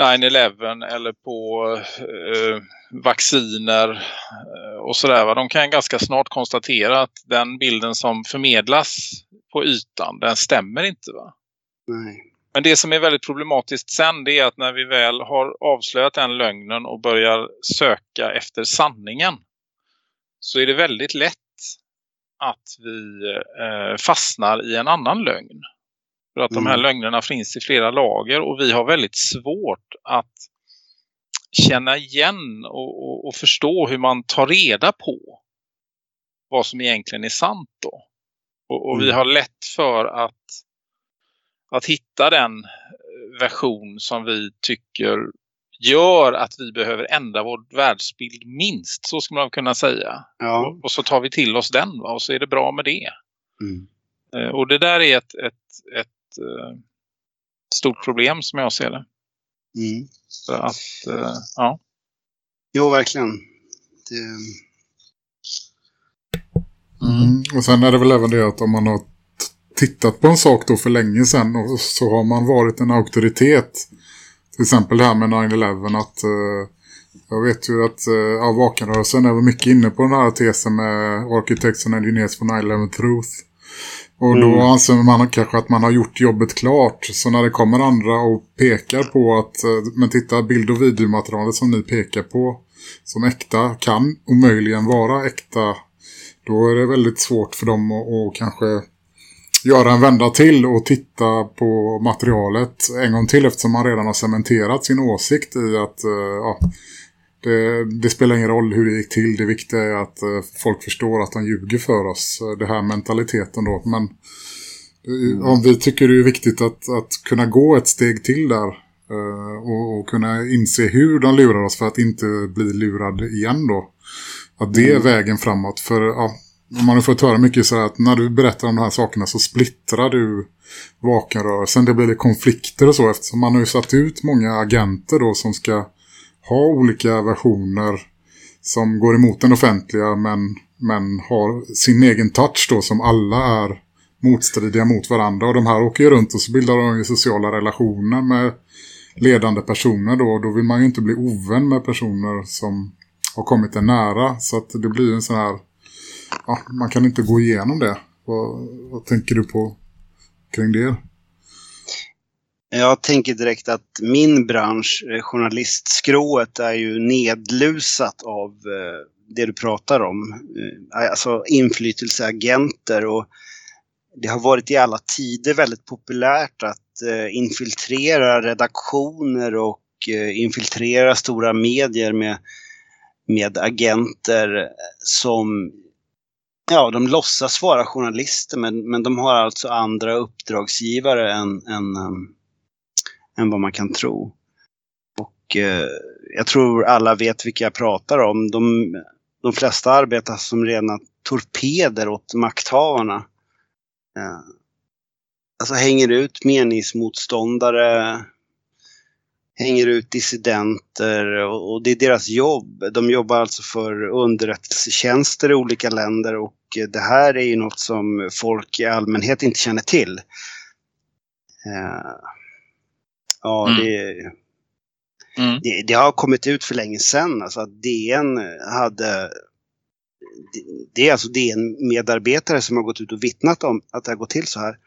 9-11 eller på eh, vacciner eh, och sådär. Va? De kan ganska snart konstatera att den bilden som förmedlas på ytan, den stämmer inte va? Nej. Men det som är väldigt problematiskt sen det är att när vi väl har avslöjat den lögnen och börjar söka efter sanningen så är det väldigt lätt att vi eh, fastnar i en annan lögn. För att de här Mm. lögnerna finns i flera lager och vi har väldigt svårt att känna igen och, och, och förstå hur man tar reda på vad som egentligen är sant då. Och, och vi Mm. har lätt för att, att hitta den eh, version som vi tycker gör att vi behöver ändra vår världsbild minst, så skulle man kunna säga. Ja. Och, och så tar vi till oss den va? och så är det bra med det. Mm. Eh, och det där är ett, ett, ett eh, stort problem som jag ser det. Mm. Så att, eh, ja. Jo, verkligen. Det, Mm. Och sen är det väl även det att om man har tittat på en sak då för länge sedan och så har man varit en auktoritet. Till exempel det här med 9-11 att eh, jag vet ju att eh, ja, vakenrörelsen är mycket inne på den här tesen med Architects and Engineers for 9-11 Truth. Och då Mm. anser man kanske att man har gjort jobbet klart. Så när det kommer andra och pekar på att eh, men titta bild- och videomaterialet som ni pekar på som äkta kan omöjligen vara äkta då är det väldigt svårt för dem att, att kanske göra en vända till och titta på materialet en gång till eftersom man redan har cementerat sin åsikt i att eh, ja, det, det spelar ingen roll hur det gick till. Det viktiga är att eh, folk förstår att de ljuger för oss. Eh, Det här mentaliteten då. Men Om vi tycker det är viktigt att, att kunna gå ett steg till där och, och kunna inse hur de lurar oss för att inte bli lurad igen då. Att det är vägen framåt. För ja, man har fått höra mycket så här att när du berättar om de här sakerna så splittrar du vakenrörelsen. Det blir konflikter och så eftersom man har ju satt ut många agenter då som ska ha olika versioner som går emot den offentliga men, men har sin egen touch då som alla är motstridiga mot varandra. Och de här åker ju runt och så bildar de ju sociala relationer med ledande personer då. Då vill man ju inte bli ovän med personer som har kommit en nära. Så att det blir en sån här... Ja, man kan inte gå igenom det. Vad, vad tänker du på kring det? Jag tänker direkt att min bransch, eh, journalistskrået, är ju nedlusat av eh, det du pratar om. Eh, alltså inflytelseagenter och det har varit i alla tider väldigt populärt att infiltrera redaktioner och infiltrera stora medier med, med agenter som Ja, de låtsas vara journalister men, men de har alltså andra uppdragsgivare än, än, um, än vad man kan tro. Och eh, jag tror alla vet vilka jag pratar om. De, de flesta arbetar som rena torpeder åt makthavarna. Eh, alltså hänger ut meningsmotståndare, hänger ut dissidenter och, och det är deras jobb. De jobbar alltså för underrättelsetjänster i olika länder och det här är ju något som folk i allmänhet inte känner till. Eh, ja, Mm. det, Mm. det, det har kommit ut för länge sedan. Alltså att DN hade... Det, är alltså DN-medarbetare som har gått ut och vittnat om att det har gått till så här.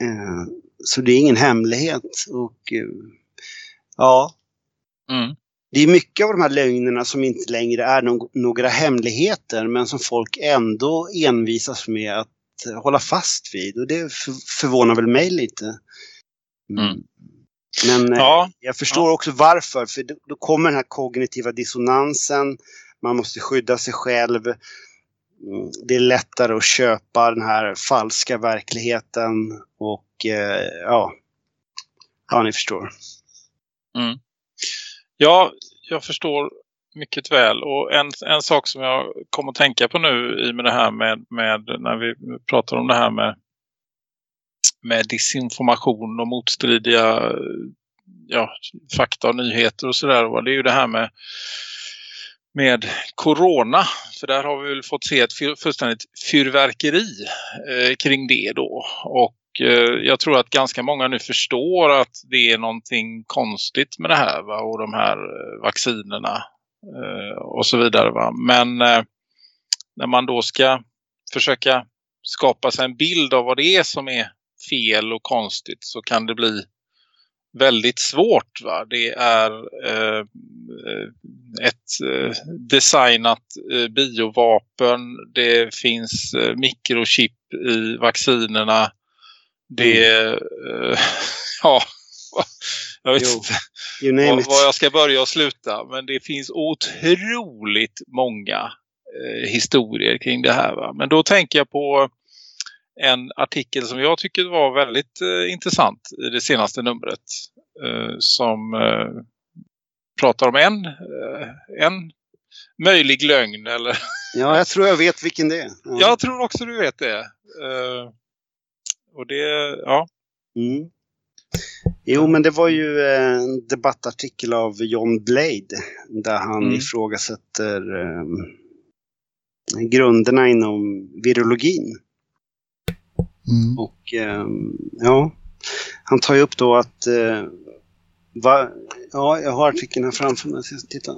Eh, så det är ingen hemlighet. Och eh, ja, Mm. Det är mycket av de här lögnerna som inte längre är no några hemligheter men som folk ändå envisas med att eh, hålla fast vid. Och det för förvånar väl mig lite. Mm. Men eh, Ja, jag förstår också varför. För då, då kommer den här kognitiva dissonansen. Man måste skydda sig själv. Mm, Det är lättare att köpa den här falska verkligheten. Och eh, ja, ja ni förstår. Mm. Ja, jag förstår mycket väl. Och en, en sak som jag kom att tänka på nu i med det här med, med när vi pratar om det här med, med disinformation och motstridiga ja, fakta och nyheter och sådär. Det är ju det här med med corona. För där har vi väl fått se ett fullständigt fyrverkeri eh, kring det då. Och Eh, jag tror att ganska många nu förstår att det är någonting konstigt med det här va? och de här eh, vaccinerna eh, och så vidare. Va? Men när man då ska försöka skapa sig en bild av vad det är som är fel och konstigt så kan det bli väldigt svårt. Va? Det är eh, ett eh, designat eh, biovapen. Det finns mikrochip i vaccinerna. Det eh, ja, jag vet Jo, inte var, jag ska börja och sluta. Men det finns otroligt många eh, historier kring det här. Va? Men då tänker jag på en artikel som jag tycker var väldigt eh, intressant i det senaste numret. Eh, som eh, pratar om en, eh, en möjlig lögn. Eller, Ja, jag tror jag vet vilken det är. Ja. Jag tror också du vet det. Eh, och det, ja. Mm. Jo, men det var ju en debattartikel av John Blade där han Mm. ifrågasätter eh, grunderna inom virologin. Mm. Och eh, ja, han tar ju upp då att eh, va, ja, jag har artikeln här framför mig. så jag ska Titta.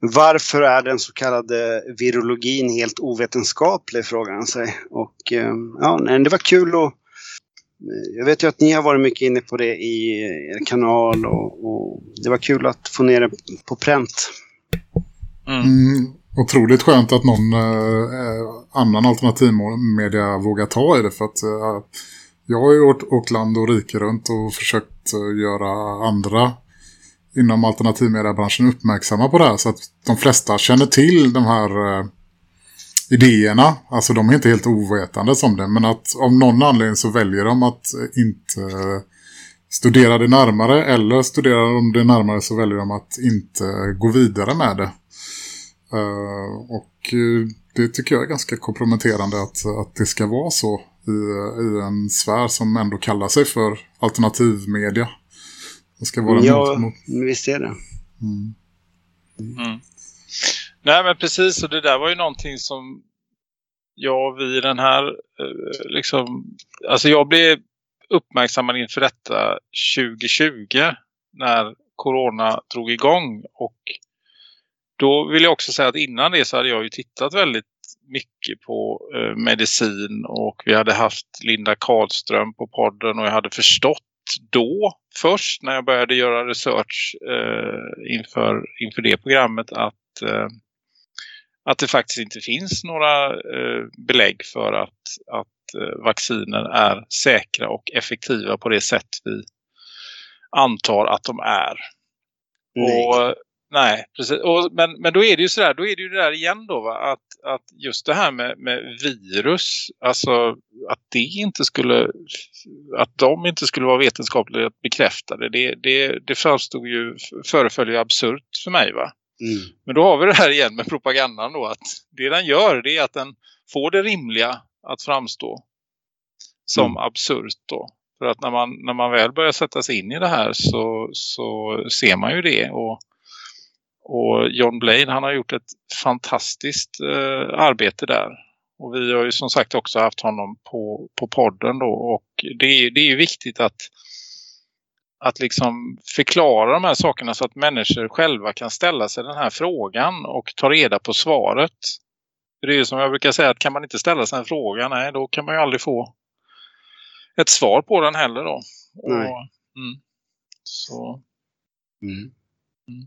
Varför är den så kallade virologin helt ovetenskaplig, frågar han sig. Och eh, ja, det var kul att jag vet ju att ni har varit mycket inne på det i er kanal och, och det var kul att få ner det på pränt. Mm. Mm, otroligt skönt att någon eh, annan alternativmedia vågar ta i det för att eh, jag har ju åkt, åkt land och rike runt och försökt eh, göra andra inom alternativmediebranschen uppmärksamma på det här så att de flesta känner till de här eh, idéerna. Alltså de är inte helt ovetande som det. Men att av någon anledning så väljer de att inte eh, studera det närmare. Eller studerar de det närmare så väljer de att inte gå vidare med det. Eh, och eh, det tycker jag är ganska komprometterande att, att det ska vara så i, eh, i en sfär som ändå kallar sig för alternativmedia. Det ska vara Ja, mot, visst är det. mm. Mm. Nej men precis och det där var ju någonting som jag vid den här eh, liksom, alltså jag blev uppmärksammad inför detta 2020 när corona drog igång och då vill jag också säga att innan det så hade jag ju tittat väldigt mycket på eh, medicin och vi hade haft Linda Karlström på podden och jag hade förstått då först när jag började göra research eh, inför, inför det programmet att, eh, att det faktiskt inte finns några eh, belägg för att, att eh, vacciner är säkra och effektiva på det sätt vi antar att de är. Och, nej, precis. Och, men, men då är det ju sådär, då är det ju det där igen då va? Att, att just det här med, med virus, alltså att det inte skulle, att de inte skulle vara vetenskapligt bekräftade, det, det, det framstod ju, föreföll ju absurt för mig va? Mm. Men då har vi det här igen med propagandan då att det den gör det är att den får det rimliga att framstå som Mm. absurt då. För att när man, när man väl börjar sätta sig in i det här så, så ser man ju det och, och John Blaine han har gjort ett fantastiskt eh, arbete där. Och vi har ju som sagt också haft honom på, på podden då och det är, det är ju viktigt att att liksom förklara de här sakerna så att människor själva kan ställa sig den här frågan och ta reda på svaret. För Det är ju som jag brukar säga att kan man inte ställa sig en fråga, nej då kan man ju aldrig få ett svar på den heller då. Och, mm, så, Mm. Mm.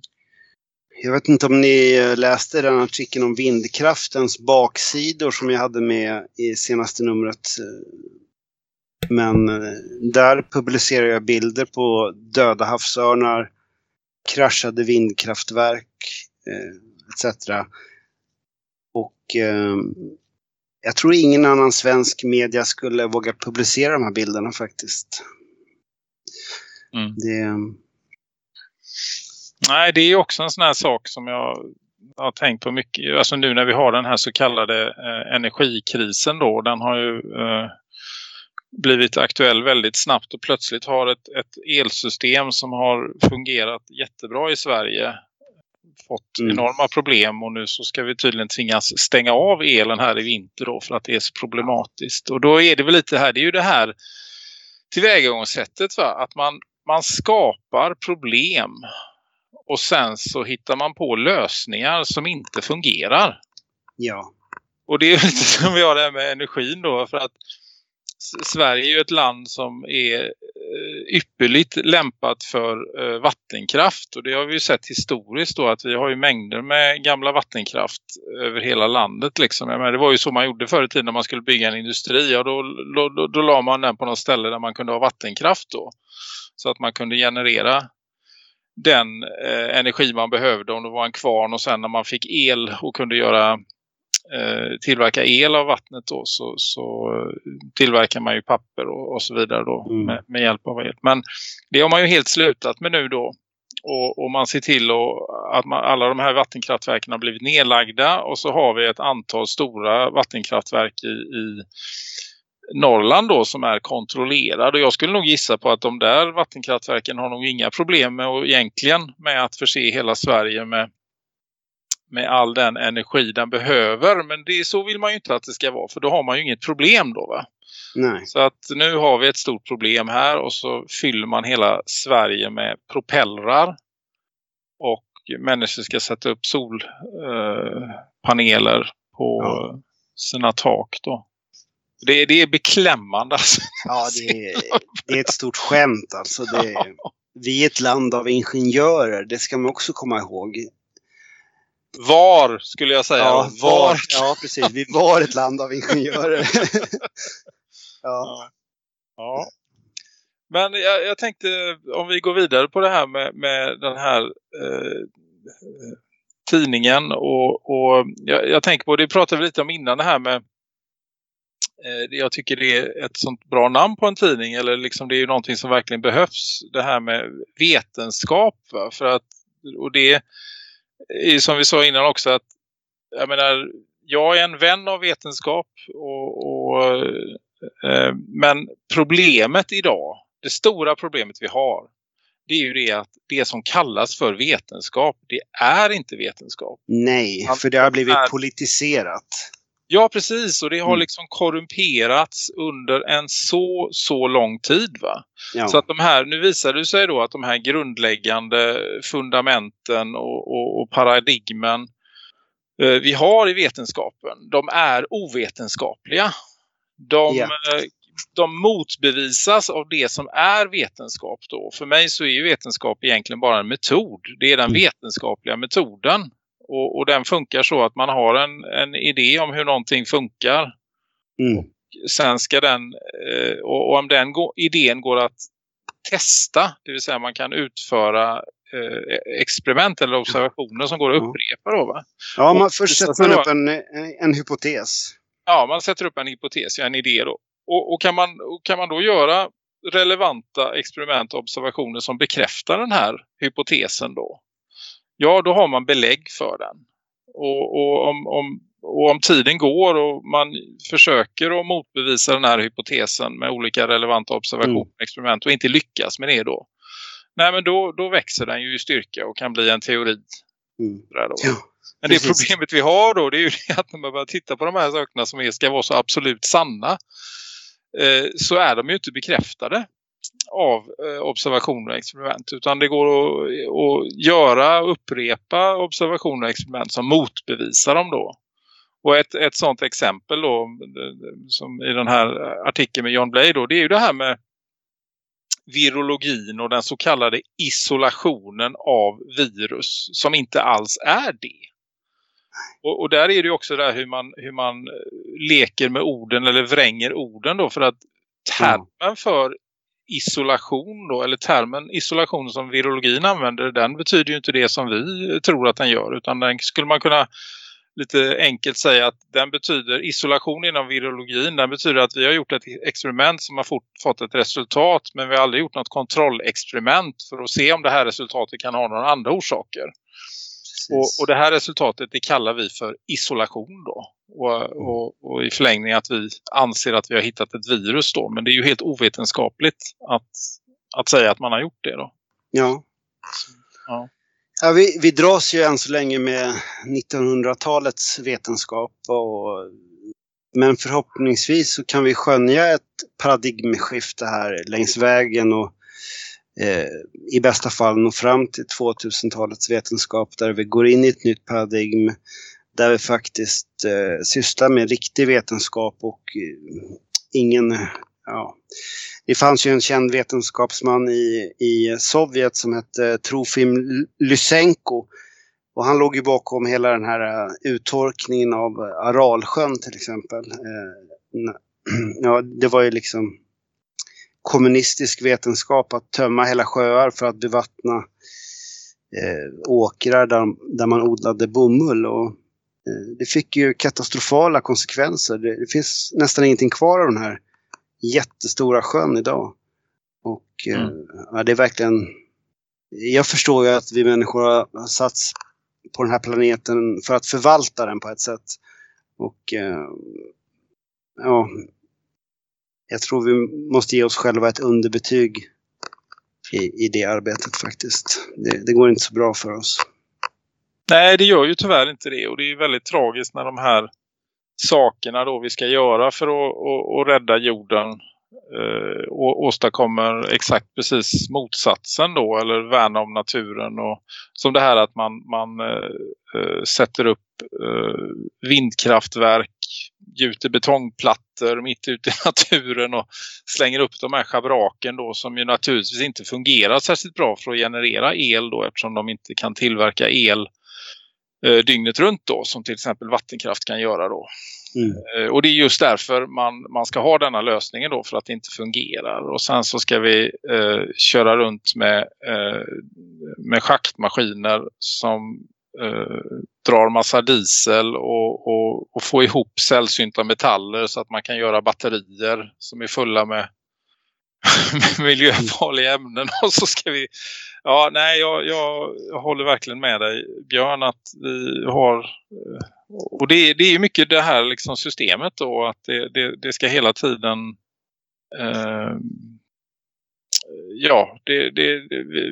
Jag vet inte om ni eh, läste den artikeln om vindkraftens baksidor som jag hade med i senaste numret. eh, Men eh, där publicerar jag bilder på döda havsörnar, kraschade vindkraftverk etc. Och eh, jag tror ingen annan svensk media skulle våga publicera de här bilderna faktiskt. Mm. Det, Nej, det är också en sån här sak som jag har tänkt på mycket. Alltså nu när vi har den här så kallade eh, energikrisen då. Den har ju eh, blivit aktuell väldigt snabbt och plötsligt har ett, ett elsystem som har fungerat jättebra i Sverige fått Mm. enorma problem och nu så ska vi tydligen tvingas stänga av elen här i vinter då för att det är så problematiskt. Och då är det väl lite här, det är ju det här tillvägagångssättet va? att man, man skapar problem och sen så hittar man på lösningar som inte fungerar. ja. Och det är lite som vi har det här med energin då för att Sverige är ju ett land som är eh, ypperligt lämpat för eh, vattenkraft och det har vi ju sett historiskt då att vi har ju mängder med gamla vattenkraft över hela landet liksom. Jag menar, det var ju så man gjorde förr i tiden när man skulle bygga en industri och då, då, då, då la man den på något ställe där man kunde ha vattenkraft då. Så att man kunde generera den eh, energi man behövde om det var en kvarn och sen när man fick el och kunde göra eh, tillverka el av vattnet då så, så tillverkar man ju papper och, och så vidare då Mm. med, med hjälp av el. Men det har man ju helt slutat med nu då. Och, och man ser till och, att man, alla de här vattenkraftverken har blivit nedlagda och så har vi ett antal stora vattenkraftverk i, i Norrland då som är kontrollerade. Och jag skulle nog gissa på att de där vattenkraftverken har nog inga problem med och egentligen med att förse hela Sverige med med all den energi den behöver. Men det så vill man ju inte att det ska vara. För då har man ju inget problem då va. Nej. Så att nu har vi ett stort problem här. Och så fyller man hela Sverige med propellrar. Och människor ska sätta upp solpaneler eh, på Ja. sina tak då. Det, det är beklämmande alltså. Ja, det är, det är ett stort skämt alltså. Det, vi är ett land av ingenjörer, det ska man också komma ihåg. Var skulle jag säga. Ja, då. var, ja precis. Vi var ett land av ingenjörer. ja. Ja. Men jag, jag tänkte om vi går vidare på det här med, med den här eh, tidningen och, och jag, jag tänker på, det pratade vi lite om innan det här med jag tycker det är ett sånt bra namn på en tidning eller liksom det är ju någonting som verkligen behövs det här med vetenskap va? för att och det är som vi sa innan också att jag menar jag är en vän av vetenskap och, och eh, men problemet idag det stora problemet vi har det är ju det att det som kallas för vetenskap, det är inte vetenskap. Nej, för det har blivit politiserat. Ja, precis. Och det har Mm. liksom korrumperats under en så, så lång tid va? Ja. Så att de här, nu visar det sig då att de här grundläggande fundamenten och, och, och paradigmen eh, vi har i vetenskapen, de är ovetenskapliga. De, Ja. eh, de motbevisas av det som är vetenskap då. För mig så är ju vetenskap egentligen bara en metod. Det är den Mm. vetenskapliga metoden. Och, och den funkar så att man har en, en idé om hur någonting funkar Mm. sen ska den, eh, och, och om den gå, idén går att testa, det vill säga man kan utföra eh, experiment eller observationer som går att upprepa då va? Ja, man, Och först sätter man upp en, en, en hypotes. Ja, man sätter upp en hypotes, ja, en idé då. Och, och, kan man, och kan man då göra relevanta experiment och observationer som bekräftar den här hypotesen då? Ja, då har man belägg för den. Och, och, om, om, och om tiden går och man försöker att motbevisa den här hypotesen med olika relevanta observationer och experiment och inte lyckas med det då. Nej men då, då växer den ju i styrka och kan bli en teori. Mm. Ja, Men det precis. problemet vi har då det är ju att när man börjar titta på de här sakerna som ska vara så absolut sanna eh, så är de ju inte bekräftade av eh, observationer och experiment utan det går att, att göra, upprepa observationer och experiment som motbevisar dem då. Och ett, ett sånt exempel då eh, som i den här artikeln med John Blay då det är ju det här med virologin och den så kallade isolationen av virus som inte alls är det. Och, och där är det ju också där hur man, hur man eh, leker med orden eller vränger orden då för att termen för isolation då eller termen isolation som virologin använder den betyder ju inte det som vi tror att den gör utan den skulle man kunna lite enkelt säga att den betyder isolation inom virologin. Den betyder att vi har gjort ett experiment som har fått, ett resultat men vi har aldrig gjort något kontrollexperiment för att se om det här resultatet kan ha några andra orsaker. Och, och det här resultatet det kallar vi för isolation då. Och, och, och i förlängning att vi anser att vi har hittat ett virus då. Men det är ju helt ovetenskapligt att, att säga att man har gjort det då. Ja. Ja. Ja, vi, vi dras ju än så länge med 1900-talets vetenskap. Och, men förhoppningsvis så kan vi skönja ett paradigmskifte här längs vägen och eh, i bästa fall nå fram till 2000-talets vetenskap där vi går in i ett nytt paradigm där vi faktiskt eh, sysslar med riktig vetenskap och eh, ingen, ja, det fanns ju en känd vetenskapsman i, i Sovjet som hette eh, Trofim Lysenko. Och han låg ju bakom hela den här eh, uttorkningen av Aralsjön till exempel. Ja, det var ju liksom kommunistisk vetenskap att tömma hela sjöar för att bevattna åkrar där, där man odlade bomull. Och, det fick ju katastrofala konsekvenser. Det, finns nästan ingenting kvar av den här jättestora sjön idag. Och mm. ja, det är verkligen... Jag förstår ju att vi människor har satts på den här planeten för att förvalta den på ett sätt. Och ja, jag tror vi måste ge oss själva ett underbetyg i, i det arbetet faktiskt. Det, det går inte så bra för oss. Nej, det gör ju tyvärr inte det. Och det är ju väldigt tragiskt när de här sakerna då vi ska göra för att, att, att rädda jorden eh, och åstadkommer exakt precis motsatsen då eller värna om naturen och som det här att man, man eh, eh sätter upp eh, vindkraftverk gjuter betongplattor mitt ute i naturen och slänger upp de här schabraken då som ju naturligtvis inte fungerar särskilt bra för att generera el då eftersom de inte kan tillverka el dygnet runt då som till exempel vattenkraft kan göra då. Mm. Och det är just därför man, man ska ha denna lösningen då för att det inte fungerar. Och sen så ska vi eh, köra runt med, eh, med schaktmaskiner som eh, drar massa diesel och, och, och få ihop sällsynta metaller så att man kan göra batterier som är fulla med, med miljöfarliga ämnen och så ska vi ja nej jag, jag, jag håller verkligen med dig Björn att vi har eh, och det, det är ju mycket det här liksom systemet då att det, det, det ska hela tiden eh, ja, det, det,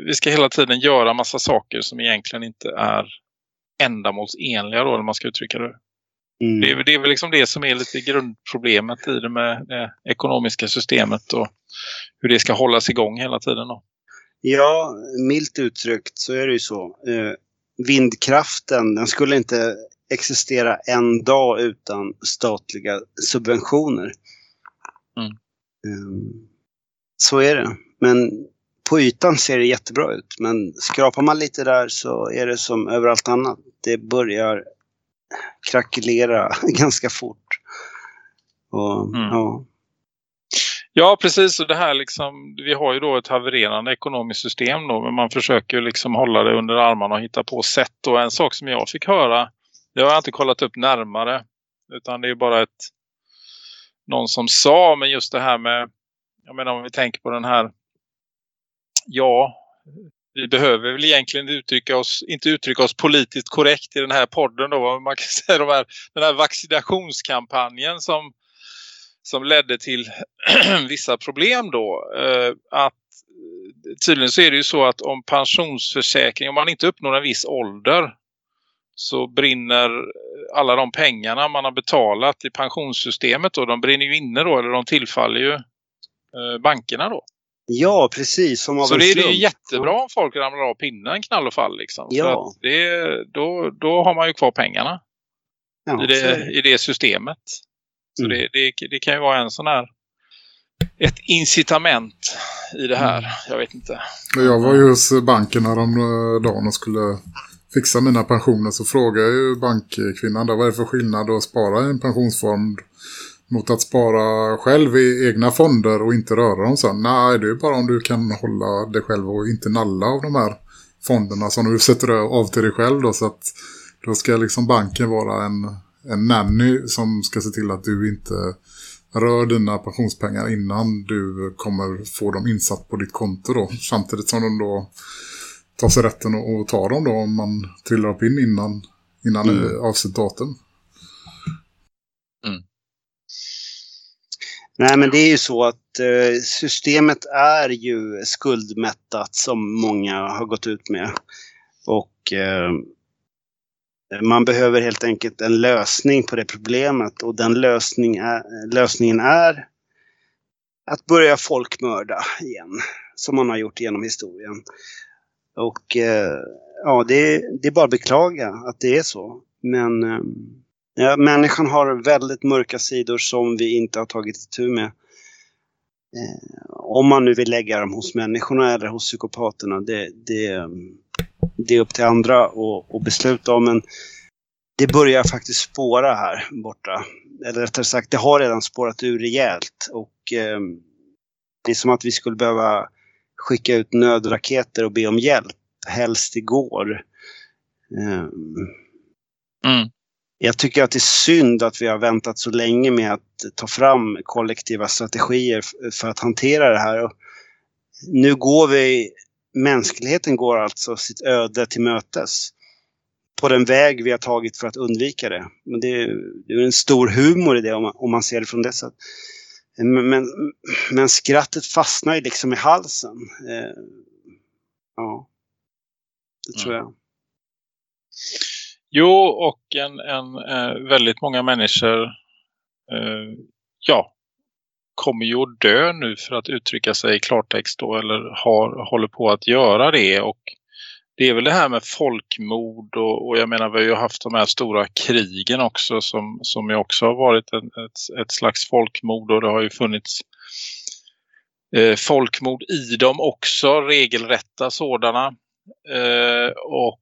vi ska hela tiden göra massa saker som egentligen inte är ändamålsenliga då, eller man ska uttrycka det. Mm. Det, är- det är väl liksom det som är lite grundproblemet i det med det ekonomiska systemet och hur det ska hållas igång hela tiden då. Ja, milt uttryckt så är det ju så. Eh, vindkraften, den skulle inte existera en dag utan statliga subventioner. Mm. Eh, så är det. Men på ytan ser det jättebra ut. Men skrapar man lite där så är det som överallt annat. Det börjar krackelera ganska fort. Och, Mm. ja. Ja, precis. Och det här liksom, vi har ju då ett havererande ekonomiskt system då, men man försöker liksom hålla det under armarna och hitta på sätt. Och en sak som jag fick höra, det har jag inte kollat upp närmare, utan det är bara ett någon som sa, men just det här med, jag menar om vi tänker på den här, ja, vi behöver väl egentligen uttrycka oss, inte uttrycka oss politiskt korrekt i den här podden då, man kan säga de här, den här vaccinationskampanjen som som ledde till vissa problem då. Eh, att eh, tydligen så är det ju så att om pensionsförsäkring, om man inte uppnår en viss ålder så brinner alla de pengarna man har betalat i pensionssystemet då, de brinner ju inne då, eller de tillfaller ju eh, bankerna då ja, precis. Som av Så en det är, det är jättebra om folk ramlar av pinnen knall och fall liksom. Ja. att det, då, då har man ju kvar pengarna Ja, i, det, i det systemet. Så Mm. det, det, det kan ju vara en sån här ett incitament i det här. Jag vet inte. Jag var ju hos banken häromdagen och skulle fixa mina pensioner så frågade jag ju bankkvinnan där, vad är det för skillnad att spara i en pensionsfond mot att spara själv i egna fonder och inte röra dem sen. Nej, det är bara om du kan hålla dig själv och inte nalla av de här fonderna som du sätter av till dig själv då så att då ska liksom banken vara en, en nanny som ska se till att du inte rör dina pensionspengar innan du kommer få dem insatt på ditt konto då. Samtidigt som de då tar sig rätten att att ta dem då om man trillar upp in innan, innan mm. avsett datum. Nej, men det är ju så att eh, systemet är ju skuldmättat som många har gått ut med. Och eh, man behöver helt enkelt en lösning på det problemet och den lösning är, lösningen är att börja folkmörda igen, som man har gjort genom historien. Och eh, ja, det, det är bara att beklaga att det är så. Men eh, Ja, människan har väldigt mörka sidor som vi inte har tagit itu med. Eh, om man nu vill lägga dem hos människorna eller hos psykopaterna, det, det, det är upp till andra att, att besluta om. Men det börjar faktiskt spåra här borta. Eller rättare sagt, det har redan spårat ur rejält. Och eh, det är som att vi skulle behöva skicka ut nödraketer och be om hjälp. Helst igår. Eh, Mm jag tycker att det är synd att vi har väntat så länge med att ta fram kollektiva strategier för att hantera det här. Och nu går vi, mänskligheten går alltså sitt öde till mötes på den väg vi har tagit för att undvika det. Men det är, det är en stor humor i det om man, om man ser det från det sättet. Men, men, men skrattet fastnar ju liksom i halsen. Eh, ja, det tror jag. Jo, och en, en eh, väldigt många människor eh, ja, kommer ju att dö nu för att uttrycka sig i klartext då, eller har, håller på att göra det. Och det är väl det här med folkmord och, och jag menar vi har ju haft de här stora krigen också som, som ju också har varit en, ett, ett slags folkmord och det har ju funnits eh, folkmord i dem också, regelrätta sådana. Eh, och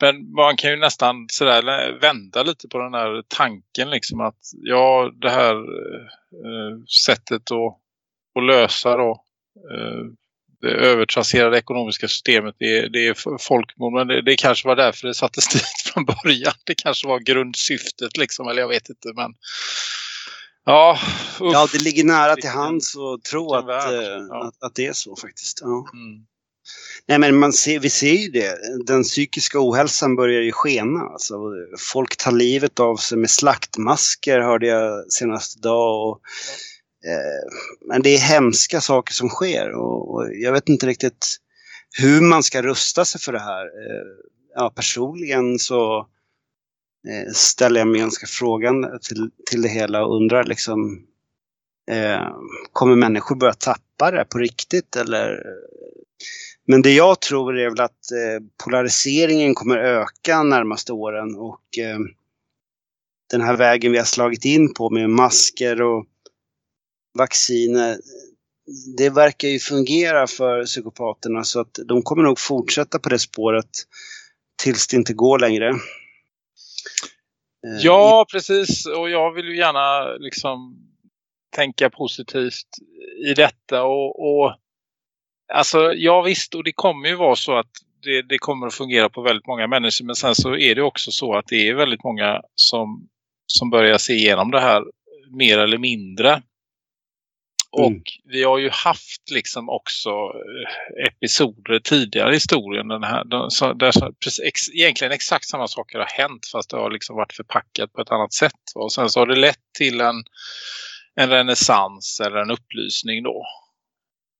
men man kan ju nästan sådär vända lite på den här tanken liksom att ja det här eh, sättet att, att lösa då eh, det övertrasserade ekonomiska systemet det, är- det är folkmord men det, det kanske var därför det sattes dit från början. Det kanske var grundsyftet liksom eller jag vet inte men ja, uff. Ja, det ligger nära till hands att tro att, värld. eh, Ja. att, att det är så faktiskt. Ja. Mm. Nej, men man ser, vi ser ju det. Den psykiska ohälsan börjar ju skena. Alltså, folk tar livet av sig med slaktmasker hörde jag senaste dag. Och, eh, men det är hemska saker som sker och, och jag vet inte riktigt hur man ska rusta sig för det här. Eh, ja, personligen så eh, ställer jag mig ganska frågan till, till det hela och undrar liksom eh, kommer människor börja tappa det på riktigt eller men det jag tror är väl att eh, polariseringen kommer öka närmaste åren och eh, den här vägen vi har slagit in på med masker och vacciner, det verkar ju fungera för psykopaterna så att de kommer nog fortsätta på det spåret tills det inte går längre. Eh, Ja, precis. Och jag vill ju gärna liksom tänka positivt i detta. Och, och alltså, ja visst, och det kommer ju vara så att det, det kommer att fungera på väldigt många människor. Men sen så är det också så att det är väldigt många som, som börjar se igenom det här mer eller mindre. Och Mm. vi har ju haft liksom också eh, episoder tidigare i historien den här, där precis, ex, egentligen exakt samma saker har hänt fast det har liksom varit förpackat på ett annat sätt. Och sen så har det lett till en, en renässans eller en upplysning då.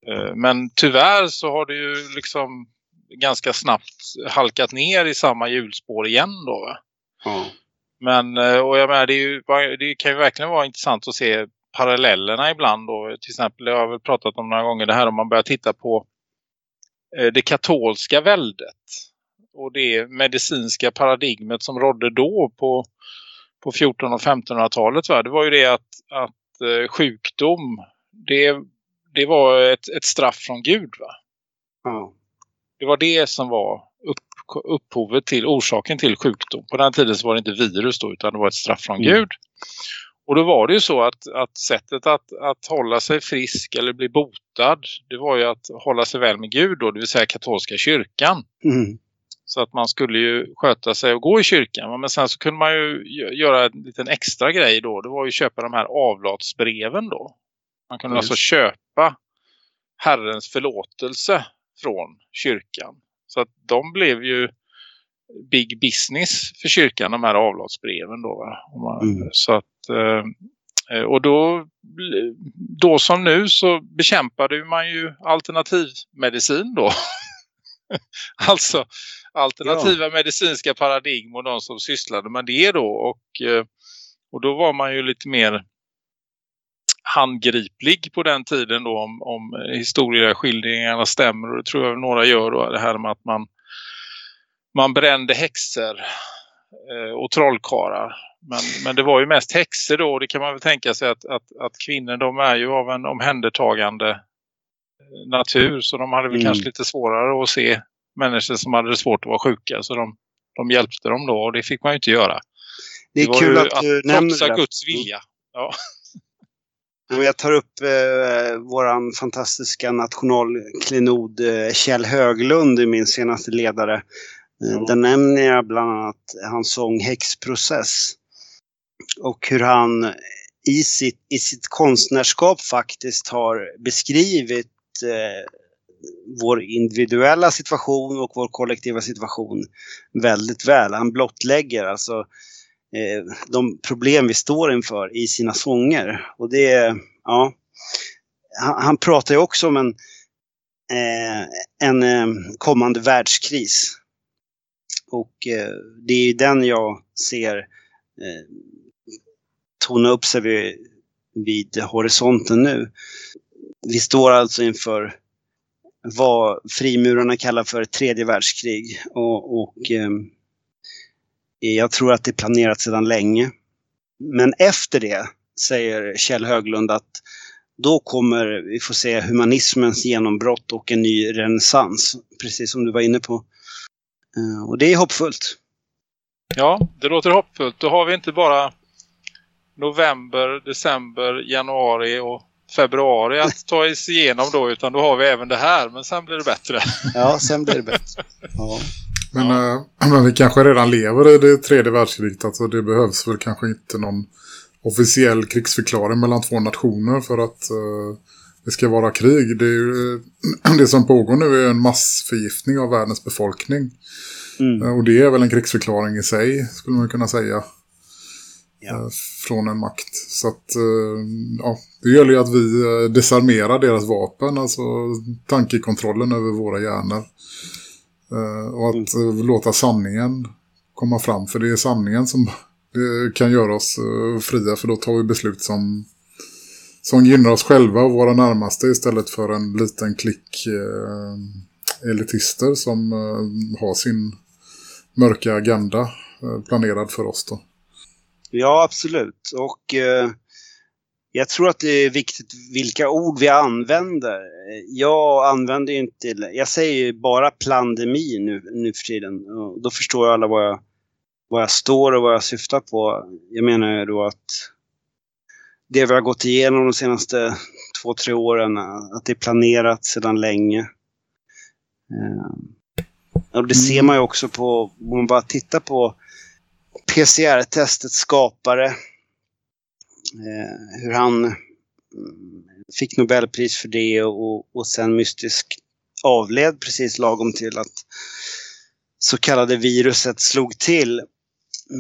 Eh, Men tyvärr så har det ju liksom ganska snabbt halkat ner i samma hjulspår igen då. ja. Men eh, och jag menar, det, ju, det kan ju verkligen vara intressant att se parallellerna ibland då. Till exempel, jag har väl pratat om några gånger det här om man börjar titta på eh, det katolska väldet. Och det medicinska paradigmet som rådde då på, på 1400- och 1500-talet. Va? Det var ju det att, att sjukdom, det, det var ett, ett straff från Gud. Va? Ja. Det var det som var upp, upphovet till orsaken till sjukdom. På den tiden så var det inte virus då utan det var ett straff från Mm. Gud. Och då var det ju så att, att sättet att, att hålla sig frisk eller bli botad det var ju att hålla sig väl med Gud då, det vill säga katolska kyrkan. Mm. Så att man skulle ju sköta sig och gå i kyrkan. Men sen så kunde man ju gö- göra en liten extra grej då. Det var ju att köpa de här avlatsbreven då. Man Just. alltså köpa Herrens förlåtelse från kyrkan. Så att de blev ju big business för kyrkan, de här avlatsbreven då. Mm. Så att, eh, och då, då som nu så bekämpade man ju alternativmedicin då. alltså alternativa medicinska paradigm och de som sysslade med det då. Och, eh, och då var man ju lite mer handgriplig på den tiden då om, om historieskildringarna stämmer och det tror jag några gör då det här med att man man brände häxor eh, och trollkarlar. Men, men det var ju mest häxor då och det kan man väl tänka sig att, att, att kvinnor de är ju av en omhändertagande eh, natur så de hade väl Mm. kanske lite svårare att se människor som hade det svårt att vara sjuka så de, de hjälpte dem då och det fick man ju inte göra. Det är var kul ju att du nämner trotsa det. Guds vilja. Jag tar upp eh, våran fantastiska nationalklenod eh, Kjell Höglund i min senaste ledare. Eh, Ja. Där nämner jag bland annat hans sång Häxprocess. Och hur han i sitt, i sitt konstnärskap faktiskt har beskrivit eh, vår individuella situation och vår kollektiva situation väldigt väl. Han blottlägger alltså Eh, de problem vi står inför i sina sånger. Och det är, ja. Han, han pratar ju också om en, eh, en eh, kommande världskris. Och eh, det är ju den jag ser eh, tona upp sig vid, vid horisonten nu. Vi står alltså inför vad frimurarna kallar för ett tredje världskrig. Och, och eh, jag tror att det är planerat sedan länge. Men efter det säger Kjell Höglund att då kommer vi få se humanismens genombrott och en ny renässans. Precis som du var inne på. Eh, Och det är hoppfullt. Ja, det låter hoppfullt. Då har vi inte bara november, december, januari och februari att ta oss igenom då utan då har vi även det här men sen blir det bättre. Ja, sen blir det bättre. Ja. Men, eh, men vi kanske redan lever i det tredje världskriget. Alltså det behövs väl kanske inte någon officiell krigsförklaring mellan två nationer för att eh, det ska vara krig. Det, ju, eh, det som pågår nu är en massförgiftning av världens befolkning. Mm. Och det är väl en krigsförklaring i sig, skulle man kunna säga. Ja. Från en makt. Så att, ja, det gäller ju att vi desarmerar deras vapen, alltså tankekontrollen över våra hjärnor. Eh, Och att eh, låta sanningen komma fram, för det är sanningen som kan göra oss eh, fria, för då tar vi beslut som, som gynnar oss själva och våra närmaste istället för en liten klick elitister som har sin mörka agenda planerad för oss då. Ja, absolut. Och eh, jag tror att det är viktigt vilka ord vi använder. Jag använder inte, jag säger ju bara plandemi nu, nu för tiden. Och då förstår alla vad jag, vad jag står och vad jag syftar på. Jag menar ju då att det vi har gått igenom de senaste två, tre åren, att det är planerat sedan länge. Eh, och det ser man ju också på, om man bara tittar på PCR-testets skapare. Eh, hur han mm, fick Nobelpris för det och, och sen mystiskt avled precis lagom till att så kallade viruset slog till.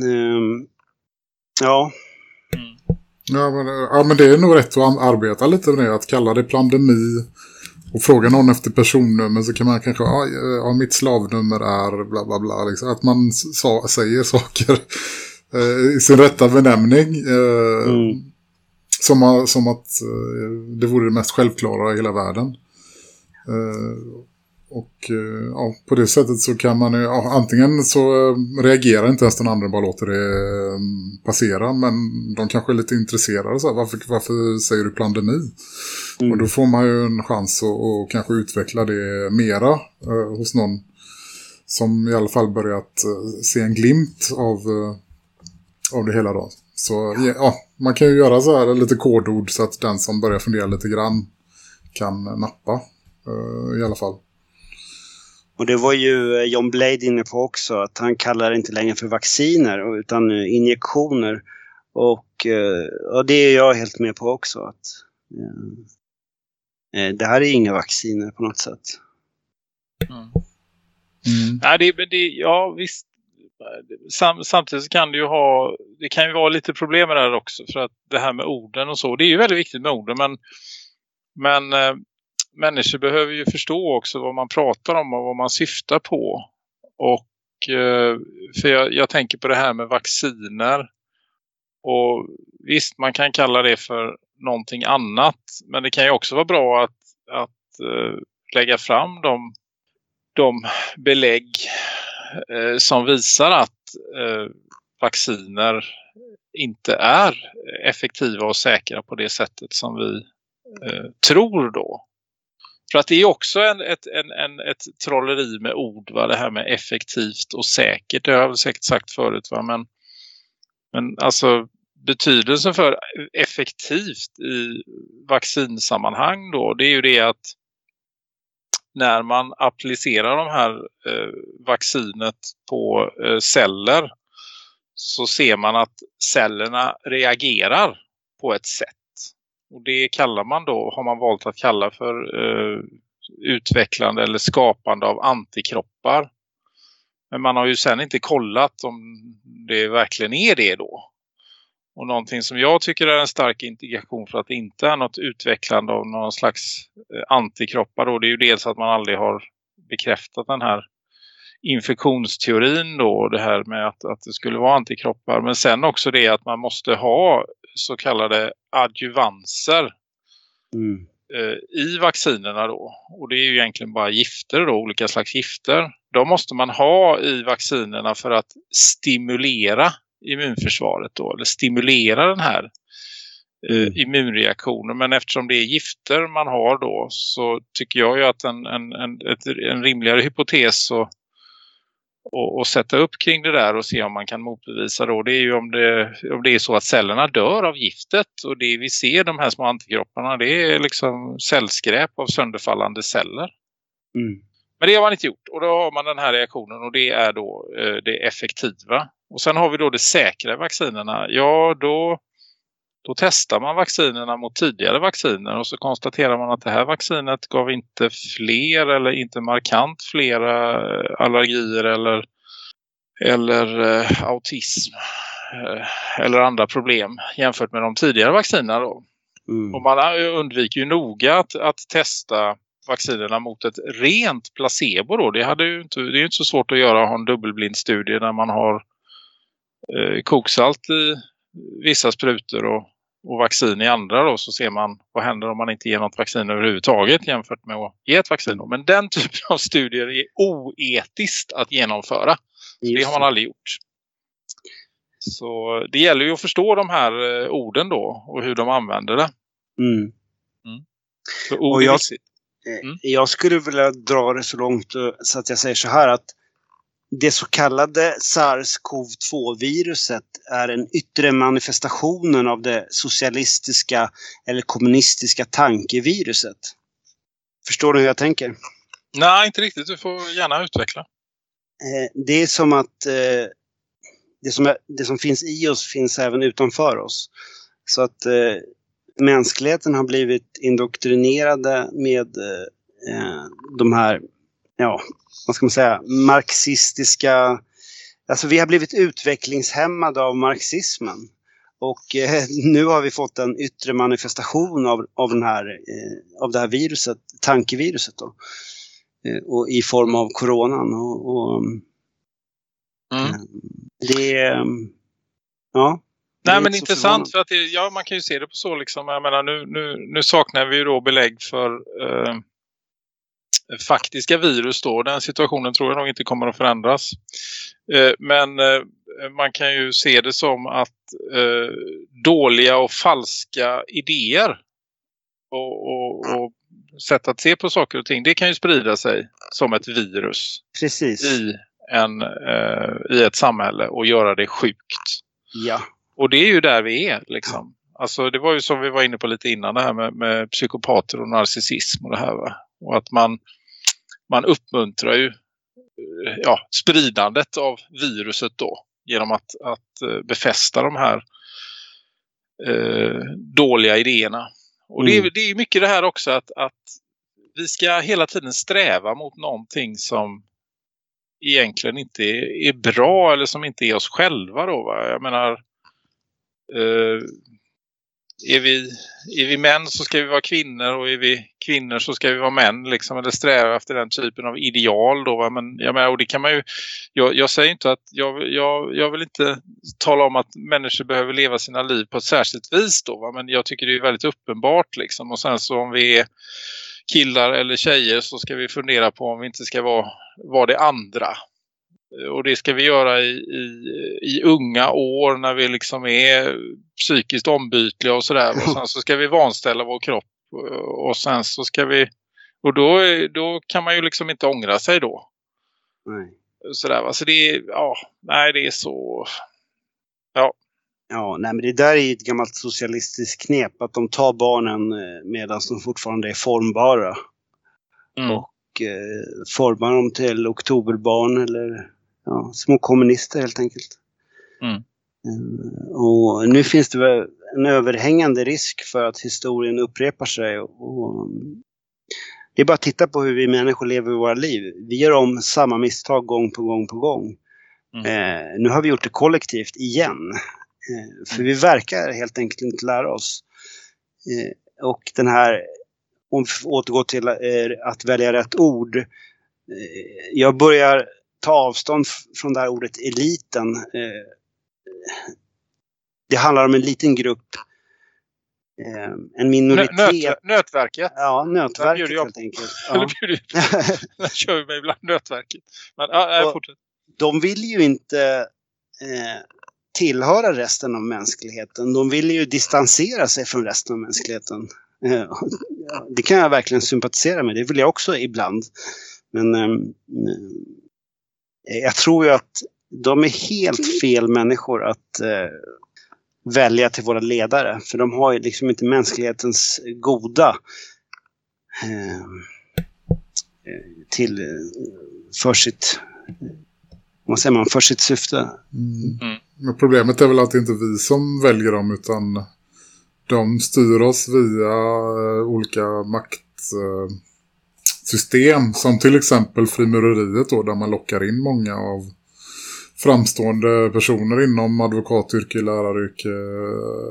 Ehm, ja, mm. Ja men, ja, men det är nog rätt att arbeta lite med det. Att kalla det pandemi och fråga någon efter personnummer så kan man kanske, ja, ja mitt slavnummer är bla bla bla. Liksom. Att man sa, säger saker eh, i sin rätta benämning. Eh, Mm. som, som att eh, det vore det mest självklara i hela världen. Eh, och ja, på det sättet så kan man ju, ja, antingen så reagerar inte ens den andra bara låter det passera men de kanske är lite intresserade så här, varför, varför säger du pandemi? Mm. Och då får man ju en chans att, kanske utveckla det mera hos någon som i alla fall börjat se en glimt av, av det hela då. Så ja, man kan ju göra så här lite kodord så att den som börjar fundera lite grann kan nappa eh, i alla fall. och det var ju eh, John Blade inne på också, att han kallar det inte längre för vacciner utan eh, injektioner. Och eh, ja, det är jag helt med på också. Att, eh, eh, det här är inga vacciner på något sätt. Mm. Mm. Nej, det, det, ja visst. Sam, samtidigt kan det ju ha, det kan ju vara lite problem med det här också för att det här med orden och så, det är ju väldigt viktigt med orden men, men eh, människor behöver ju förstå också vad man pratar om och vad man syftar på. Och eh, för jag, jag tänker på det här med vacciner. Och visst man kan kalla det för någonting annat men det kan ju också vara bra att, att eh, lägga fram de de belägg Eh, som visar att eh, vacciner inte är effektiva och säkra på det sättet som vi eh, tror då. För att det är också en, ett, en, en, ett trolleri med ord, va? det här med effektivt och säkert. Det har jag väl säkert sagt förut, va? Men, men alltså betydelsen för effektivt i vaccinsammanhang då, det är ju det att när man applicerar de här eh, vaccinet på eh, celler så ser man att cellerna reagerar på ett sätt. Och det kallar man då, har man valt att kalla för eh, utvecklande eller skapande av antikroppar. Men man har ju sen inte kollat om det verkligen är det då. Och någonting som jag tycker är en stark indikation för att det inte är något utvecklande av någon slags eh, antikroppar då. Det är ju dels att man aldrig har bekräftat den här infektionsteorin då. Det här med att, att det skulle vara antikroppar. Men sen också det att man måste ha så kallade adjuvanser Mm. eh, i vaccinerna då. Och det är ju egentligen bara gifter då, olika slags gifter. De måste man ha i vaccinerna för att stimulera immunförsvaret då. Eller stimulera den här eh, Mm. immunreaktionen. Men eftersom det är gifter man har då så tycker jag ju att en, en, en, ett, en rimligare hypotes så och, och sätta upp kring det där och se om man kan motbevisa då. Det är ju om det, om det är så att cellerna dör av giftet och det vi ser de här små antikropparna det är liksom cellskräp av sönderfallande celler. Mm. Men det har man inte gjort och då har man den här reaktionen och det är då eh, det effektiva. Och sen har vi då det säkra vaccinerna. Ja, då, då testar man vaccinerna mot tidigare vacciner och så konstaterar man att det här vaccinet gav inte fler eller inte markant flera eh, allergier eller, eller eh, autism eh, eller andra problem jämfört med de tidigare vaccinerna då. Mm. Och man undviker ju noga att, att testa vaccinerna mot ett rent placebo då. Det, hade ju inte, det är ju inte så svårt att göra ha en dubbelblindstudie när man har eh, koksalt i vissa sprutor och, och vaccin i andra då så ser man vad händer om man inte ger något vaccin överhuvudtaget jämfört med att ge ett vaccin. Då. Men den typen av studier är oetiskt att genomföra. Det har man aldrig gjort. Så det gäller ju att förstå de här eh, orden då och hur de använder det. Mm. Så Och jag-. Eh, Mm. Jag skulle vilja dra det så långt eh, så att jag säger så här att det så kallade SARS-CoV-2-viruset är den yttre manifestationen av det socialistiska eller kommunistiska tankeviruset. Förstår du hur jag tänker? Nej, inte riktigt. Du får gärna utveckla. Eh, Det är som att eh, det som, är, det som finns i oss finns även utanför oss. Så att eh, mänskligheten har blivit indoktrinerade med de här, ja, vad ska man säga, marxistiska... Alltså vi har blivit utvecklingshämmade av marxismen. Och eh, nu har vi fått en yttre manifestation av, av, den här, eh, av det här viruset, tankeviruset då. Eh, och i form av coronan. Och, och, Mm. det är... Ja. det Nej men intressant för att det, ja, man kan ju se det på så liksom. Jag menar nu, nu, nu saknar vi ju då belägg för eh, faktiska virus då. Den situationen tror jag nog inte kommer att förändras. Eh, men eh, man kan ju se det som att eh, dåliga och falska idéer och, och, och sätt att se på saker och ting, det kan ju sprida sig som ett virus Precis. i, en, i ett samhälle och göra det sjukt. Ja. Och det är ju där vi är liksom. Alltså det var ju som vi var inne på lite innan det här med, med psykopater och narcissism och det här va. Och att man, man uppmuntrar ju eh, ja, spridandet av viruset då. Genom att, att eh, befästa de här eh, dåliga idéerna. Och det, är, Mm. det är mycket det här också att, att vi ska hela tiden sträva mot någonting som egentligen inte är, är bra eller som inte är oss själva då va. Jag menar eh, är, vi, är vi män så ska vi vara kvinnor och är vi kvinnor så ska vi vara män liksom eller sträva efter den typen av ideal då va? men jag menar och det kan man ju jag, jag säger inte att jag, jag, jag vill inte tala om att människor behöver leva sina liv på ett särskilt vis då va? men jag tycker det är väldigt uppenbart liksom och sen så om vi är killar eller tjejer så ska vi fundera på om vi inte ska vara, vara det andra. Och det ska vi göra i, i, i unga år när vi liksom är psykiskt ombytliga och sådär. Och sen så ska vi vanställa vår kropp och sen så ska vi... Och då, då kan man ju liksom inte ångra sig då. Nej. Sådär, va? Så det är, ja, nej det är så... Ja, nej, men det där är ju ett gammalt socialistiskt knep. Att de tar barnen medan de fortfarande är formbara. Mm. Och eh, formar dem till oktoberbarn eller ja, små kommunister helt enkelt. Mm. Eh, och nu finns det en överhängande risk för att historien upprepar sig. Och, mm, det är bara att titta på hur vi människor lever våra liv. Vi gör om samma misstag gång på gång på gång. Mm. Eh, nu har vi gjort det kollektivt igen. Eh, för vi verkar helt enkelt inte lära oss. Eh, och den här, om vi återgår till eh, att välja rätt ord. Eh, jag börjar ta avstånd från det här ordet eliten. Eh, det handlar om en liten grupp. Eh, en minoritet. nöt, nötverket. Ja, nötverket bjuder jag helt enkelt. Ja. Där kör vi med ibland nötverket. Men ja, fortsätt. de vill ju inte eh, tillhöra resten av mänskligheten. De vill ju distansera sig från resten av mänskligheten. Det kan jag verkligen sympatisera med. Det vill jag också ibland. Men ehm, eh, jag tror ju att de är helt fel människor att eh, välja till våra ledare. För de har ju liksom inte mänsklighetens goda eh, eh, till, eh, för sitt, vad säger man, för sitt syfte. Mm. Mm. Men problemet är väl att det inte är vi som väljer dem utan de styr oss via eh, system som till exempel frimureriet då där man lockar in många av framstående personer inom advokatyrke, läraryrke,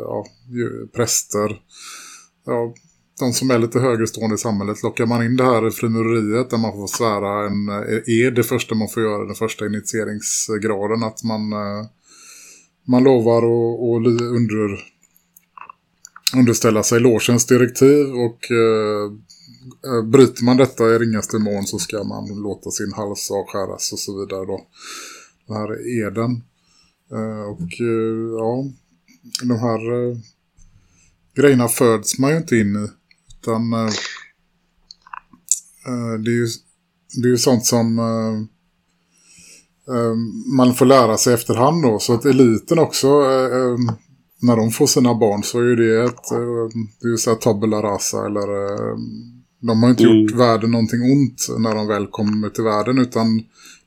ja, präster. Ja, de som är lite högre stående i samhället lockar man in det här frimureriet där man får svära en eh, är det första man får göra, den första initieringsgraden att man eh, man lovar att och under, underställa sig logens direktiv och eh, Eh, bryter man detta i ringaste mån så ska man låta sin hals avskäras och så vidare då. Den här eden. Eh, och eh, ja, de här eh, grejerna föds man ju inte in i. Utan eh, eh det, är ju, det är ju sånt som eh, eh, man får lära sig efterhand då. Så att eliten också, eh, när de får sina barn så är ju det ett, det är ju så här tabula rasa eller de har inte Mm. gjort världen någonting ont när de väl kommer till världen utan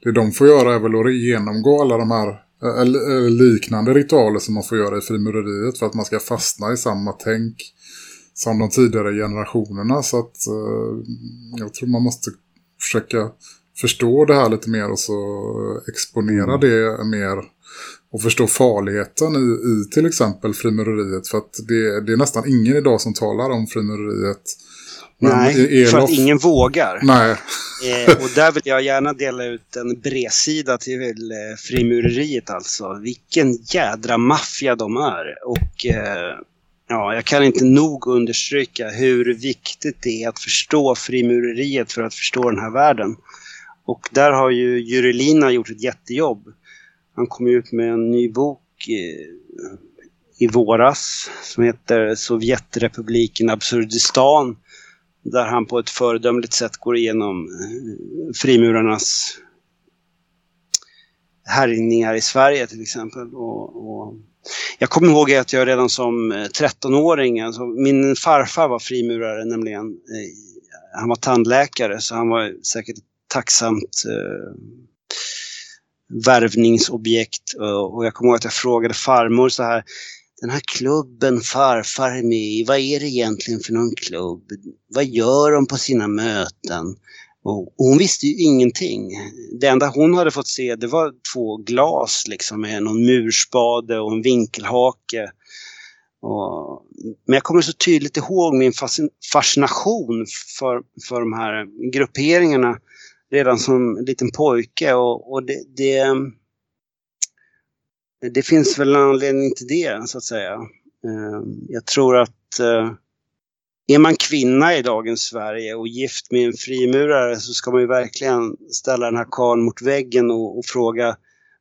det de får göra är väl att genomgå alla de här eh, eller- liknande ritualer som man får göra i frimureriet för att man ska fastna i samma tänk som de tidigare generationerna så att eh, jag tror man måste försöka förstå det här lite mer och så exponera det mer och förstå farligheten i, i till exempel frimureriet för att det, det är nästan ingen idag som talar om frimureriet. Nej, för att ingen vågar. Nej, Eh, och där vill jag gärna dela ut en bredsida till eh, frimureriet alltså. Vilken jädra maffia de är. Och eh, ja, jag kan inte nog understryka hur viktigt det är att förstå frimureriet för att förstå den här världen. Och där har ju Jurelina gjort ett jättejobb. Han kom ut med en ny bok eh, i våras som heter Sovjetrepubliken Absurdistan där han på ett föredömligt sätt går igenom eh, frimurarnas härjningar i Sverige till exempel. Och, och jag kommer ihåg att jag redan som eh, 13-åring, alltså min farfar var frimurare nämligen. Eh, han var tandläkare så han var säkert ett tacksamt eh, värvningsobjekt. Och jag kommer ihåg att jag frågade farmor så här den här klubben farfar är med i, vad är det egentligen för någon klubb? Vad gör de på sina möten? Och hon visste ju ingenting. Det enda hon hade fått se det var två glas liksom med någon murspade och en vinkelhake. Och, men jag kommer så tydligt ihåg min fascination för, för de här grupperingarna redan som liten pojke. Och, och det, det, det finns väl en anledning till det så att säga. Ehm, jag tror att eh, är man kvinna i dagens Sverige och gift med en frimurare så ska man ju verkligen ställa den här karln mot väggen och, och fråga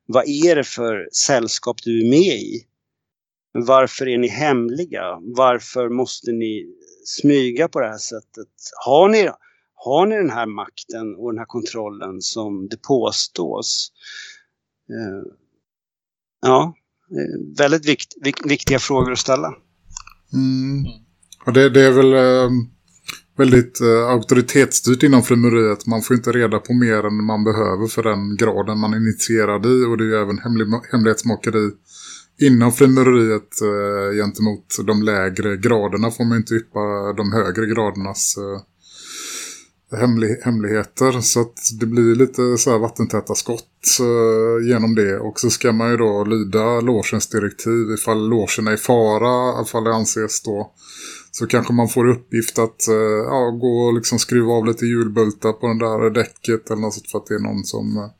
vad är det för sällskap du är med i? Varför är ni hemliga? Varför måste ni smyga på det här sättet? Har ni, har ni den här makten och den här kontrollen som det påstås? Ehm, Ja, eh, väldigt vikt, vik, viktiga frågor att ställa. Mm. Och det, det är väl eh, väldigt eh, auktoritetsstyrt inom frimureriet. Man får inte reda på mer än man behöver för den graden man är initierad i. Och det är ju även hemlig, hemlighetsmakeri inom frimureriet eh, gentemot de lägre graderna får man inte yppa de högre gradernas eh, hemlig, hemligheter. Så att det blir lite så här vattentäta skott eh, genom det. Och så ska man ju då lyda logens direktiv ifall logen är i fara, ifall det anses då. Så kanske man får uppgift att eh, ja, gå och liksom skruva av lite hjulbultar på den där däcket eller något sånt för att det är någon som eh,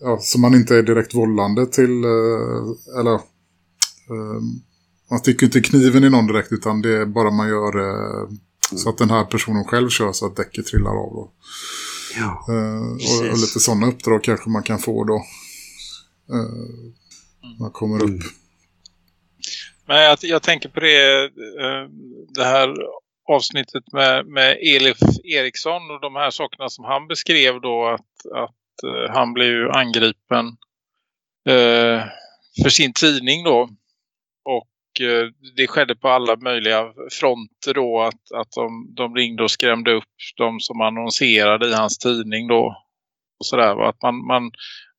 ja, som man inte är direkt vållande till eh, eller eh, man sticker inte kniven i någon direkt utan det är bara man gör eh, eh, så att den här personen själv kör så att däcket trillar av då. Ja. Eh, och, och lite sådana uppdrag kanske man kan få då. Eh, man kommer upp. Men jag, jag tänker på det, eh, det här avsnittet med, med Elif Eriksson och de här sakerna som han beskrev då att, att eh, han blev angripen eh, för sin tidning då. Och Eh, det skedde på alla möjliga fronter då att, att de, de ringde och skrämde upp de som annonserade i hans tidning då. Och sådär, att man, man,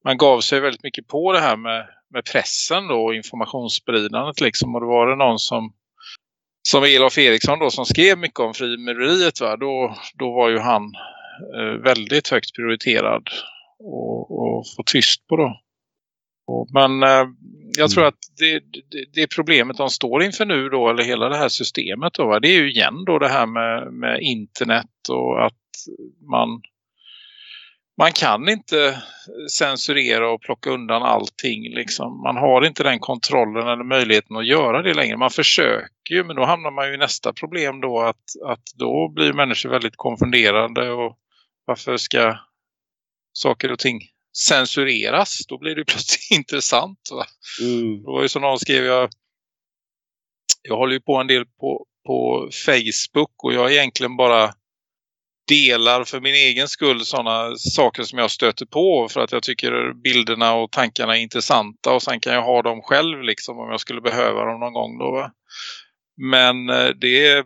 man gav sig väldigt mycket på det här med, med pressen då och informationsspridandet liksom. Och då var det någon som som Elof Eriksson då som skrev mycket om frimureriet va, då, då var ju han eh, väldigt högt prioriterad och, och få tyst på då. Men eh, jag tror att det, det, det problemet de står inför nu då, eller hela det här systemet då, va, det är ju igen då det här med, med internet och att man man kan inte censurera och plocka undan allting. Liksom. Man har inte den kontrollen eller möjligheten att göra det längre. Man försöker ju men då hamnar man ju i nästa problem då att, att då blir människor väldigt konfunderande och varför ska saker och ting censureras? Då blir det plötsligt intressant. Va? Mm. Det var ju som någon skrev jag, jag håller ju på en del på, på Facebook och jag är egentligen bara delar för min egen skull sådana saker som jag stöter på för att jag tycker bilderna och tankarna är intressanta och sen kan jag ha dem själv liksom om jag skulle behöva dem någon gång då va? Men eh, det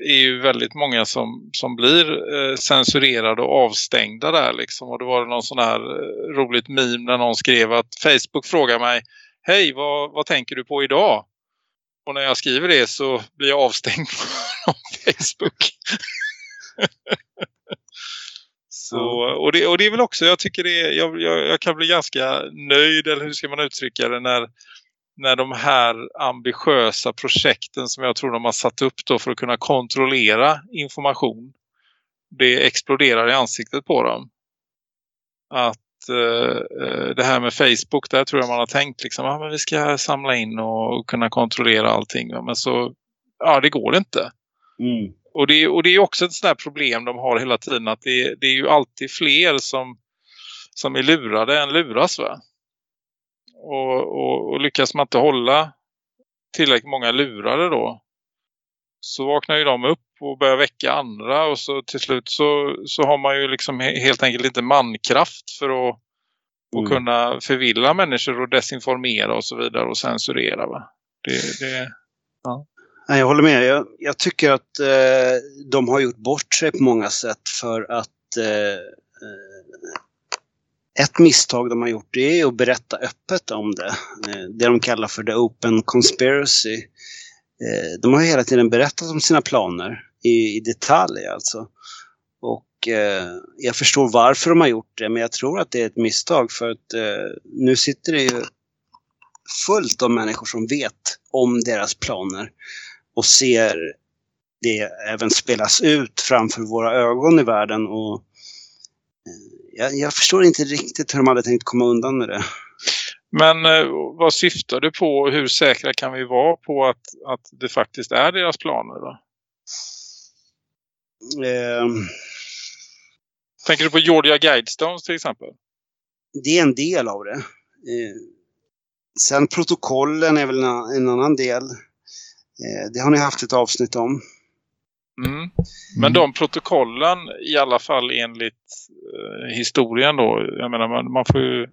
är, ju väldigt många som, som blir eh, censurerade och avstängda där liksom. Och det var någon sån här eh, roligt meme när någon skrev att Facebook frågar mig Hej, vad, vad tänker du på idag? Och när jag skriver det så blir jag avstängd från Facebook. Så, och, det, och det är väl också, jag tycker det är, jag, jag, jag kan bli ganska nöjd, eller hur ska man uttrycka det, när, när de här ambitiösa projekten som jag tror de har satt upp då för att kunna kontrollera information, det exploderar i ansiktet på dem. Att eh, det här med Facebook, där tror jag man har tänkt liksom, ah, men vi ska samla in och kunna kontrollera allting. Men så, ja det går inte. Mm. Och det, och det är också ett sånt problem de har hela tiden att det, det är ju alltid fler som, som är lurade än luras va? Och, och, och lyckas man inte hålla tillräckligt många lurade då så vaknar ju de upp och börjar väcka andra och så till slut så, så har man ju liksom helt enkelt inte mankraft för att, Mm. kunna förvilla människor och desinformera och så vidare och censurera va? Det, det, Nej, jag håller med. Jag, jag tycker att eh, de har gjort bort sig på många sätt för att eh, eh, ett misstag de har gjort det är att berätta öppet om det. Eh, det de kallar för the open conspiracy. Eh, de har hela tiden berättat om sina planer i, i detalj alltså. Och eh, jag förstår varför de har gjort det men jag tror att det är ett misstag för att eh, nu sitter det ju fullt av människor som vet om deras planer och ser det även spelas ut framför våra ögon i världen. Och jag, jag förstår inte riktigt hur de hade tänkt komma undan med det. Men eh, vad syftar du på? Hur säkra kan vi vara på att, att det faktiskt är deras planer då? Eh, Tänker du på Georgia Guidestones till exempel? det är en del av det. Eh, sen protokollen är väl en, en annan del. Eh, det har ni haft ett avsnitt om. Mm. Men de protokollen i alla fall enligt eh, historien då, jag menar man, man får ju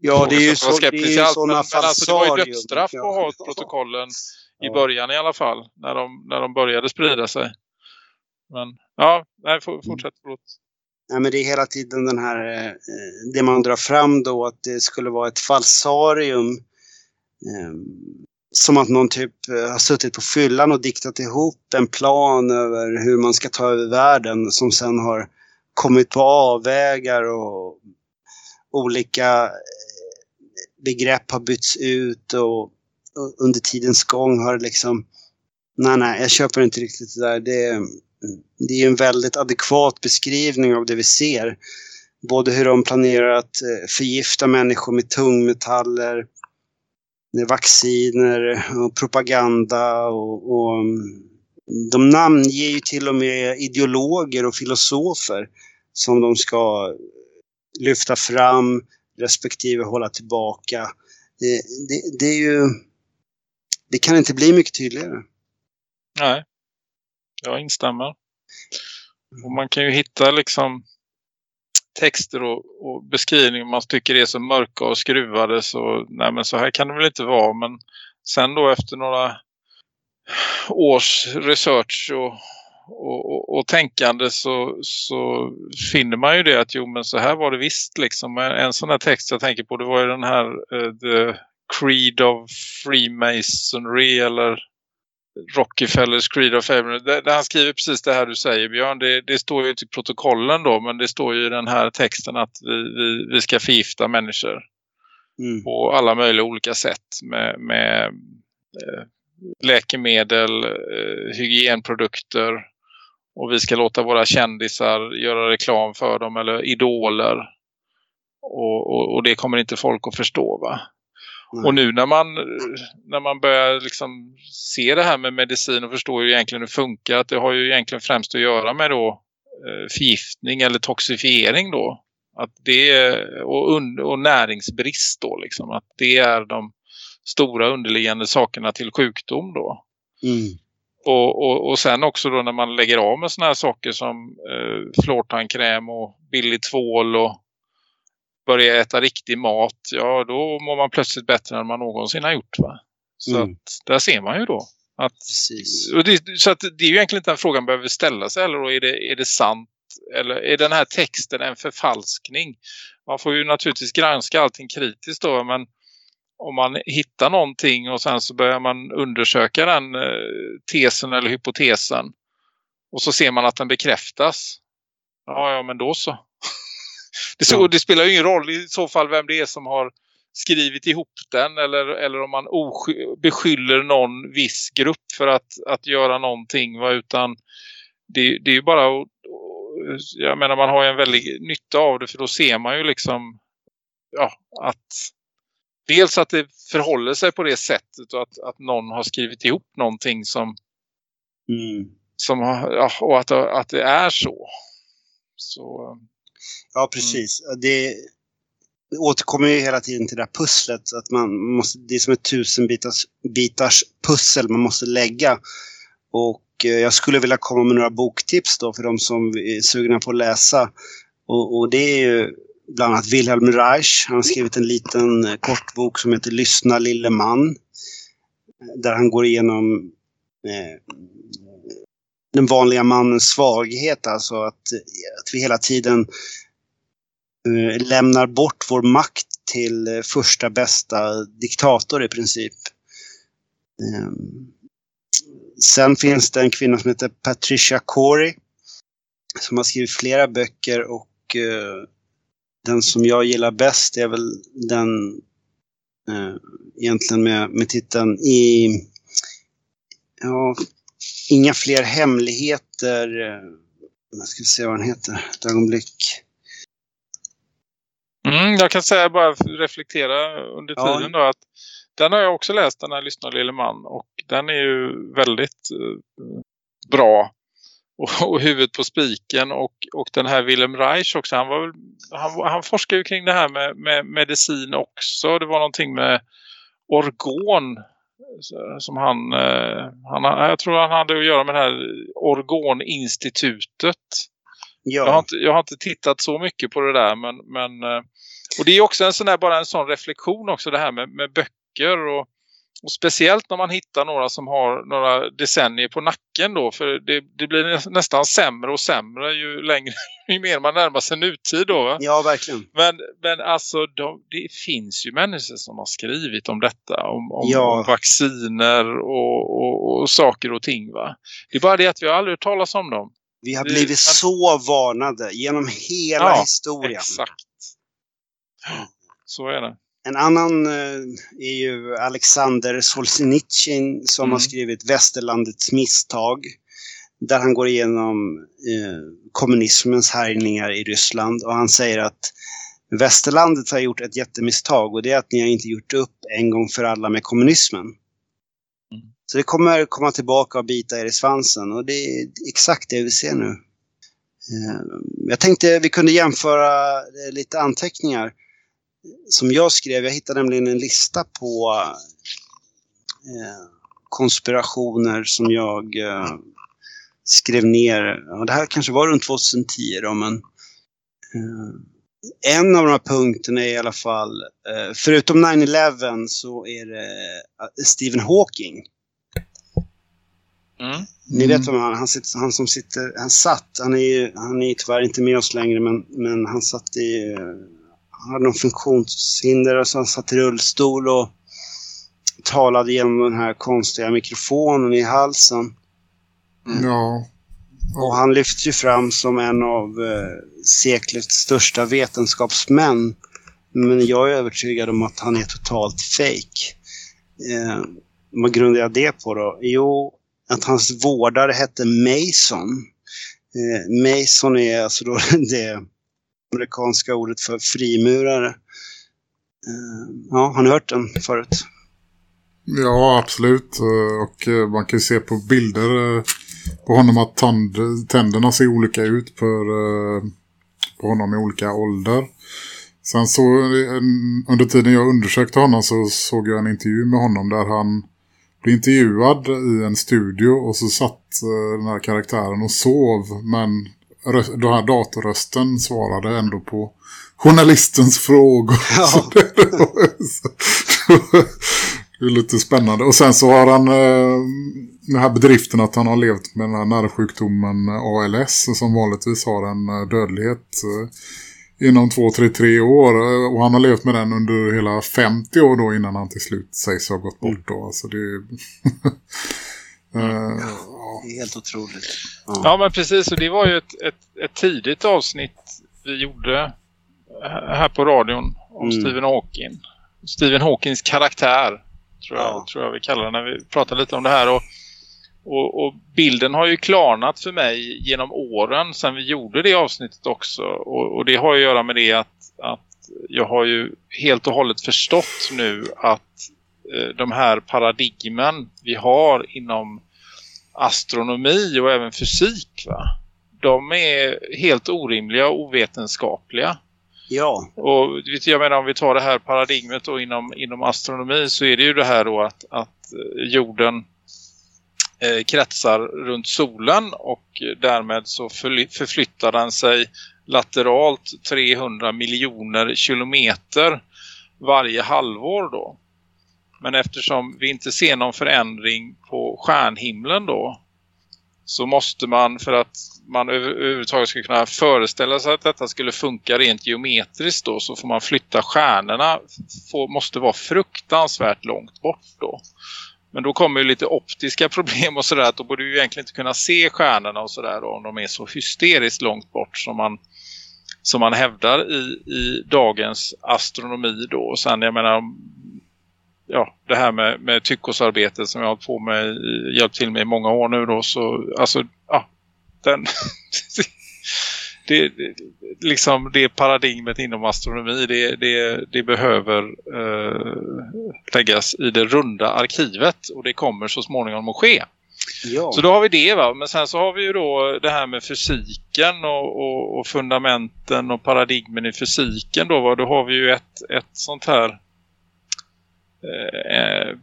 Ja, det är ju, så, det är ju sådana men, men alltså, det var ju dödsstraff att ha Ja. protokollen i Ja. början i alla fall, när de, när de började sprida sig. Men ja, nej, for, fortsätt. Förlåt. Nej, men det är hela tiden den här, eh, det man drar fram då att det skulle vara ett falsarium. Som att någon typ eh, har suttit på fyllan och diktat ihop en plan över hur man ska ta över världen som sen har kommit på avvägar och olika eh, begrepp har bytts ut och, under tidens gång har det liksom Nej, nej, jag köper inte riktigt det där. Det, det är en väldigt adekvat beskrivning av det vi ser. Både hur de planerar att eh, förgifta människor med tungmetaller, vacciner och propaganda och, och mm, de namnger ju till och med ideologer och filosofer som de ska lyfta fram respektive hålla tillbaka. Det, det, det är ju... Det kan inte bli mycket tydligare. Nej, jag instämmer. Och man kan ju hitta liksom texter och, och beskrivningar man tycker är så mörka och skruvade så nej men så här kan det väl inte vara men sen då efter några års research och, och, och, och tänkande så, så finner man ju det att jo men så här var det visst liksom. En sån här text jag tänker på det var ju den här uh, The Creed of Freemasonry eller Rockefellers Creed of. Där, där han skriver precis det här du säger Björn. Det, det står ju inte i protokollen då men det står ju i den här texten att vi, vi, vi ska förgifta människor. Mm. På alla möjliga olika sätt med, med eh, läkemedel, eh, hygienprodukter och vi ska låta våra kändisar göra reklam för dem eller idoler. Och, och, och det kommer inte folk att förstå va? Nej. Och nu när man, när man börjar liksom se det här med medicin och förstår ju egentligen hur det funkar. Att det har ju egentligen främst att göra med då eh, förgiftning eller toxifiering då. Att det är, och, und, och näringsbrist då liksom. Att det är de stora underliggande sakerna till sjukdom då. Mm. Och, och, och sen också då när man lägger av med såna här saker som eh, flortankräm och billig tvål och börjar äta riktig mat, ja då mår man plötsligt bättre än man någonsin har gjort va. Så Mm. att där ser man ju då. Att, Precis. och det, så att det är ju egentligen inte den frågan behöver ställa sig eller då är det, är det sant eller är den här texten en förfalskning? Man får ju naturligtvis granska allting kritiskt då men om man hittar någonting och sen så börjar man undersöka den eh, tesen eller hypotesen och så ser man att den bekräftas. Ja, ja men då så. Det, så Ja. det spelar ju ingen roll i så fall vem det är som har skrivit ihop den eller, eller om man beskyller någon viss grupp för att, att göra någonting va? utan det, det är ju bara jag menar man har ju en väldig nytta av det för då ser man ju liksom ja, att dels att det förhåller sig på det sättet och att, att någon har skrivit ihop någonting som, Mm. som ja, och att, att det är så. Så Ja, precis. Det, det återkommer ju hela tiden till det här pusslet. Att man måste, det är som ett tusen bitars, bitars pussel man måste lägga. Och eh, jag skulle vilja komma med några boktips då för de som är sugna på att läsa. Och, och det är ju bland annat Wilhelm Reich. Han har skrivit en liten eh, kortbok som heter Lyssna lille man. Där han går igenom eh, den vanliga mannens svaghet. Alltså att, att vi hela tiden eh, lämnar bort vår makt till eh, första bästa diktator i princip. Ehm, sen finns det en kvinna som heter Patricia Corey som har skrivit flera böcker och eh, den som jag gillar bäst är väl den eh, egentligen med, med titeln i ja, Inga fler hemligheter. eh, Jag ska se vad den heter. Ett ögonblick. Mm, jag kan säga bara reflektera under Ja. tiden då att den har jag också läst den här Lyssna lille man och den är ju väldigt eh, bra och, och huvudet på spiken och, och den här Wilhelm Reich också han, var, han, han forskar ju kring det här med, med medicin också det var någonting med organ som han, eh, han jag tror han hade att göra med det här organinstitutet jag, har Ja, inte, jag har inte tittat så mycket på det där men, men eh, och det är också en sån där, bara en sån reflektion också det här med, med böcker och, och speciellt när man hittar några som har några decennier på nacken då för det, det blir nä- nästan sämre och sämre ju längre ju mer man närmar sig nutid då va? ja verkligen. Men, men alltså de, det finns ju människor som har skrivit om detta om, om, Ja. om vacciner och, och, och saker och ting va? Det är bara det att vi har aldrig hört talas om dem Vi har Det- blivit men- så varnade genom hela Ja, historien. Exakt. Så är det. En annan eh, är ju Alexander Solzhenitsyn som Mm. har skrivit Västerlandets misstag. Där han går igenom eh, kommunismens härjningar i Ryssland och han säger att Västerlandet har gjort ett jättemisstag och det är att ni har inte gjort upp en gång för alla med kommunismen. Så det kommer komma tillbaka och bita er i svansen och det är exakt det vi ser nu. Eh, Jag tänkte vi kunde jämföra lite anteckningar som jag skrev. Jag hittade nämligen en lista på eh, konspirationer som jag eh, skrev ner. Ja, det här kanske var runt 2010 då, men Eh, en av de här punkterna är i alla fall, eh, förutom 9-11 så är det eh, Stephen Hawking. Mm. Ni Mm. vet vem han, han, sitter, han som sitter, han satt, han är ju han är ju tyvärr inte med oss längre men, men han satt i, eh, hade någon funktionshinder och så han satt i rullstol och talade genom den här konstiga mikrofonen i halsen. Ja. Och han lyfts ju fram som en av eh, seklets största vetenskapsmän. Men jag är övertygad om att han är totalt fake. Eh, vad grundar jag det på då? Jo, att hans vårdare hette Mason. Eh, Mason är alltså då det amerikanska ordet för frimurare. Eh, ja, har ni hört den förut? Ja, absolut. Eh, och eh, man kan ju se på bilder på honom att tand, tänderna ser olika ut på, på honom i olika ålder. Sen så under tiden jag undersökte honom så såg jag en intervju med honom där han blev intervjuad i en studio och så satt den här karaktären och sov men den här datorrösten svarade ändå på journalistens frågor. Ja. Så det, var, så, det är lite spännande. Och sen så har han eh, den här bedriften att han har levt med den här nervsjukdomen ALS som vanligtvis har en eh, dödlighet eh, inom två, tre, tre år. Eh, Och han har levt med den under hela 50 år då innan han till slut sägs ha gått bort då. Alltså det Eh, ja. Det är helt otroligt. Ja men precis och det var ju ett, ett, ett tidigt avsnitt vi gjorde här på radion om Mm. Stephen Hawking. Stephen Hawkings karaktär tror jag, Ja. tror jag vi kallar det när vi pratar lite om det här och, och, och bilden har ju klarnat för mig genom åren sedan vi gjorde det avsnittet också och, och det har ju att göra med det att, att jag har ju helt och hållet förstått nu att eh, de här paradigmen vi har inom astronomi och även fysik va? De är helt orimliga och ovetenskapliga. Ja, Och jag menar om vi tar det här paradigmet då inom, inom astronomi så är det ju det här då att, att eh, jorden eh, kretsar runt solen och därmed så förly- förflyttar den sig lateralt 300 miljoner kilometer varje halvår då. Men eftersom vi inte ser någon förändring på stjärnhimlen då så måste man för att man överhuvudtaget ska kunna föreställa sig att detta skulle funka rent geometriskt då så får man flytta stjärnorna får, måste vara fruktansvärt långt bort då. Men då kommer ju lite optiska problem och sådär att då borde vi egentligen inte kunna se stjärnorna och sådär om de är så hysteriskt långt bort som man som man hävdar i, i dagens astronomi då. Och sen jag menar ja, det här med, med tyckosarbete som jag har hållit på med, hjälpt till med i många år nu då så alltså ja, den det, det liksom det paradigmet inom astronomi det, det, det behöver eh, läggas i det runda arkivet och det kommer så småningom att ske. ja. Så då har vi det va, men sen så har vi ju då det här med fysiken och, och, och fundamenten och paradigmen i fysiken då va, då har vi ju ett, ett sånt här Eh, eh,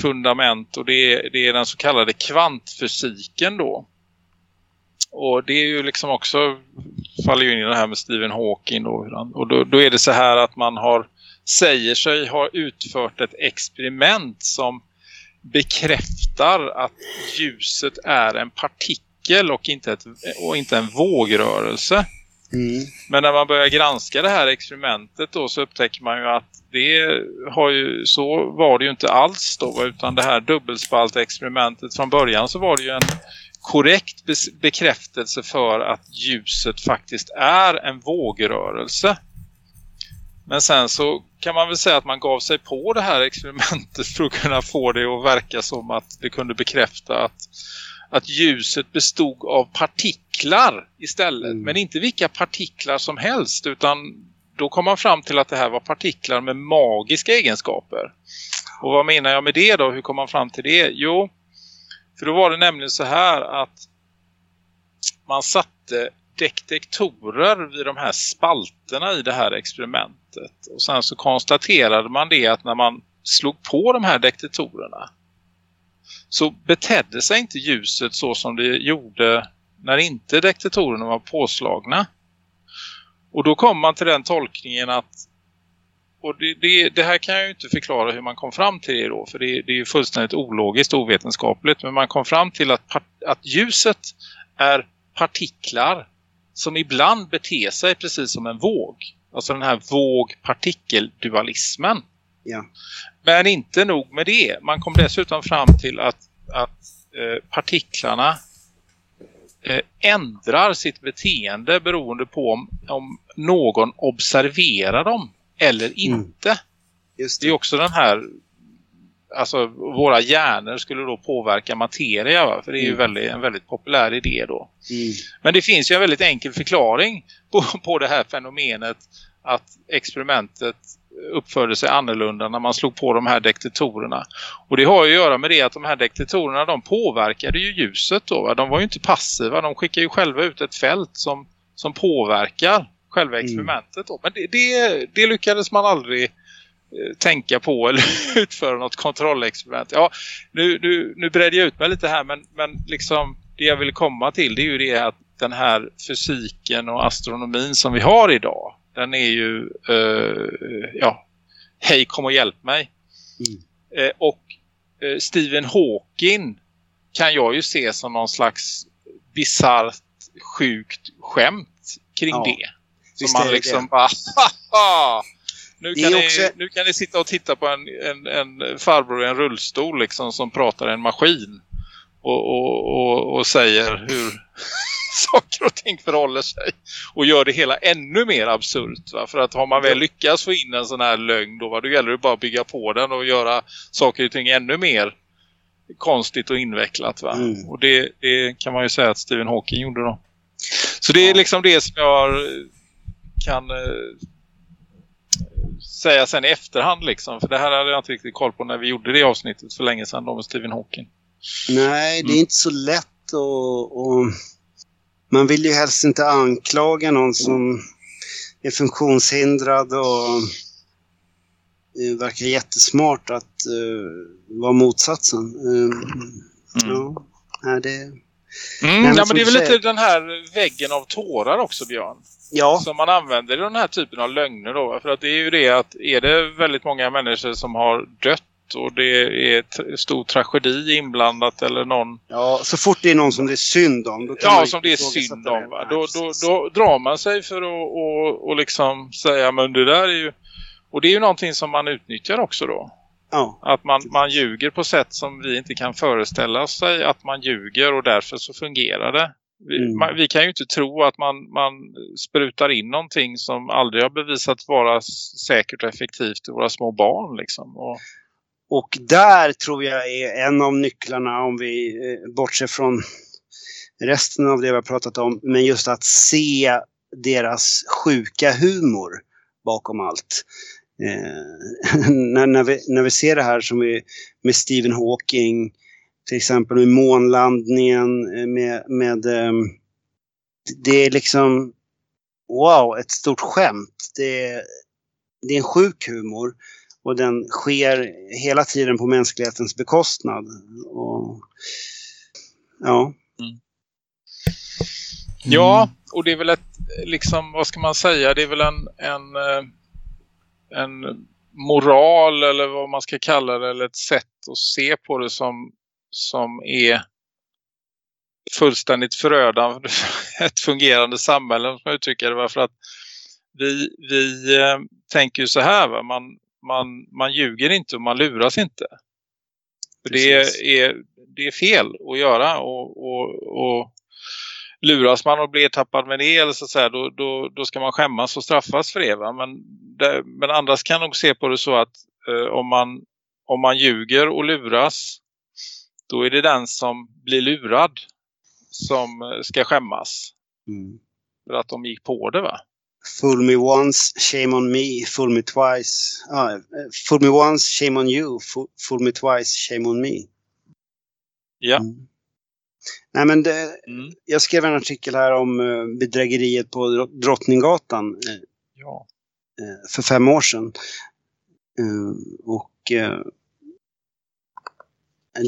fundament och det är, det är den så kallade kvantfysiken då. Och det är ju liksom också faller ju in i det här med Stephen Hawking då. Och då, då är det så här att man har säger sig ha utfört ett experiment som bekräftar att ljuset är en partikel och inte, ett, och inte en vågrörelse. Mm. Men när man börjar granska det här experimentet då så upptäcker man ju att det har ju, så var det ju inte alls då utan det här dubbelspaltexperimentet från början så var det ju en korrekt bekräftelse för att ljuset faktiskt är en vågrörelse. Men sen så kan man väl säga att man gav sig på det här experimentet för att kunna få det att verka som att det kunde bekräfta att, att ljuset bestod av partiklar istället. Mm. Men inte vilka partiklar som helst utan då kom man fram till att det här var partiklar med magiska egenskaper. Och vad menar jag med det då? Hur kom man fram till det? Jo, för då var det nämligen så här att man satte detektorer vid de här spalterna i det här experimentet. Och sen så konstaterade man det att när man slog på de här detektorerna så betedde sig inte ljuset så som det gjorde när inte detektorerna var påslagna. Och då kommer man till den tolkningen att och det, det, det, här kan jag ju inte förklara hur man kom fram till det då. För det, det är ju fullständigt ologiskt, och ovetenskapligt. Men man kom fram till att, att ljuset är partiklar som ibland beter sig precis som en våg. Alltså den här våg-partikeldualismen. Ja. Men inte nog med det. Man kom dessutom fram till att, att eh, partiklarna eh, ändrar sitt beteende beroende på om, om någon observerar dem eller inte. Mm. Det. det är också den här alltså våra hjärnor skulle då påverka materia va? för det är ju mm. väldigt, en väldigt populär idé då. Mm. Men det finns ju en väldigt enkel förklaring på, på det här fenomenet att experimentet uppförde sig annorlunda när man slog på de här detektorerna. Och det har ju att göra med det att de här detektorerna de påverkade ju ljuset då. Va? De var ju inte passiva, de skickar ju själva ut ett fält som, som påverkar själva mm. experimentet. Då. Men det, det, det lyckades man aldrig eh, tänka på eller utföra något kontrollexperiment. Ja, nu, nu, nu bredde jag ut mig lite här men, men liksom det jag vill komma till det är ju det att den här fysiken och astronomin som vi har idag den är ju uh, ja, hej kom och hjälp mig. Mm. Uh, och uh, Stephen Hawking kan jag ju se som någon slags bizarrt sjukt skämt kring ja. det. Som man liksom det. bara, nu kan, också... ni, nu kan ni sitta och titta på en, en, en farbror i en rullstol liksom som pratar en maskin. Och, och, och, och säger hur saker och ting förhåller sig. Och gör det hela ännu mer absurt. Va? För att har man väl lyckats få in en sån här lögn då, va? då gäller det bara att bygga på den och göra saker och ting ännu mer konstigt och invecklat. Va? Mm. Och det, det, kan man ju säga att Stephen Hawking gjorde då. Så det är liksom det som jag kan eh, säga sen i efterhand liksom. För det här hade jag inte riktigt koll på när vi gjorde det avsnittet för länge sedan då med Stephen Hawking. Nej, det är mm. inte så lätt och, och, man vill ju helst inte anklaga någon som är funktionshindrad och det verkar jättesmart att uh, vara motsatsen. Uh, mm. Ja, det... Mm, Nej, ja, men det är väl lite den här väggen av tårar också, Björn ja. som man använder i den här typen av lögner då. För att det är ju det att är det väldigt många människor som har dött och det är stor tragedi inblandat eller någon... Ja, så fort det är någon som det är synd om. Ja, som det är synd om. Va? Då, då, då drar man sig för att och, och liksom säga men det där är ju... Och det är ju någonting som man utnyttjar också då. Ja. Att man, man ljuger på sätt som vi inte kan föreställa sig att man ljuger och därför så fungerar det. Vi, mm. man, vi, kan ju inte tro att man, man sprutar in någonting som aldrig har bevisat vara säkert och effektivt i våra små barn. Liksom. Och, och där tror jag är en av nycklarna om vi eh, bortser från resten av det vi har pratat om. Men just att se deras sjuka humor bakom allt. Eh, när, när, vi, när vi ser det här som vi, med Stephen Hawking till exempel med månlandningen, eh, med, med eh, det är liksom wow, ett stort skämt. Det är, det är en sjuk humor och den sker hela tiden på mänsklighetens bekostnad. Och, ja. Mm. Ja, och det är väl ett, liksom, vad ska man säga, det är väl en, en, eh, en moral eller vad man ska kalla det, eller ett sätt att se på det som som är fullständigt förödande för ett fungerande samhälle som jag uttrycker det. För att vi, vi eh, tänker ju så här, va? Man, man, man ljuger inte och man luras inte. För det är, det är fel att göra och, och, och luras man och blir tappad med det eller så att säga, då, då, då ska man skämmas och straffas för det. Va? Men, det, men andras kan nog se på det så att eh, om, man, om man ljuger och luras då är det den som blir lurad som eh, ska skämmas. Mm. För att de gick på det va? Fool me once, shame on me, fool me twice. Ah, fool me once, shame on you, fool, me twice, shame on me. Ja. Mm. Nej men det, mm. jag skrev en artikel här om uh, bedrägeriet på Drottninggatan. Uh, ja. För fem år sedan. och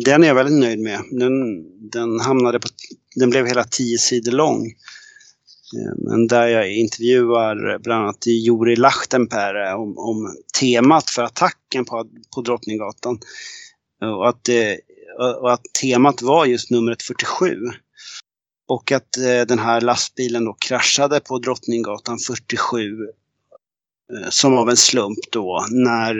den är jag väldigt nöjd med. Den, den, hamnade på, den blev hela tio sidor lång. Eh, men där jag intervjuar bland annat Jori Lachtenpere om, om temat för attacken på, på Drottninggatan. Och att, eh, det- och att temat var just numret 47. Och att eh, den här lastbilen då kraschade på Drottninggatan 47 som av en slump då när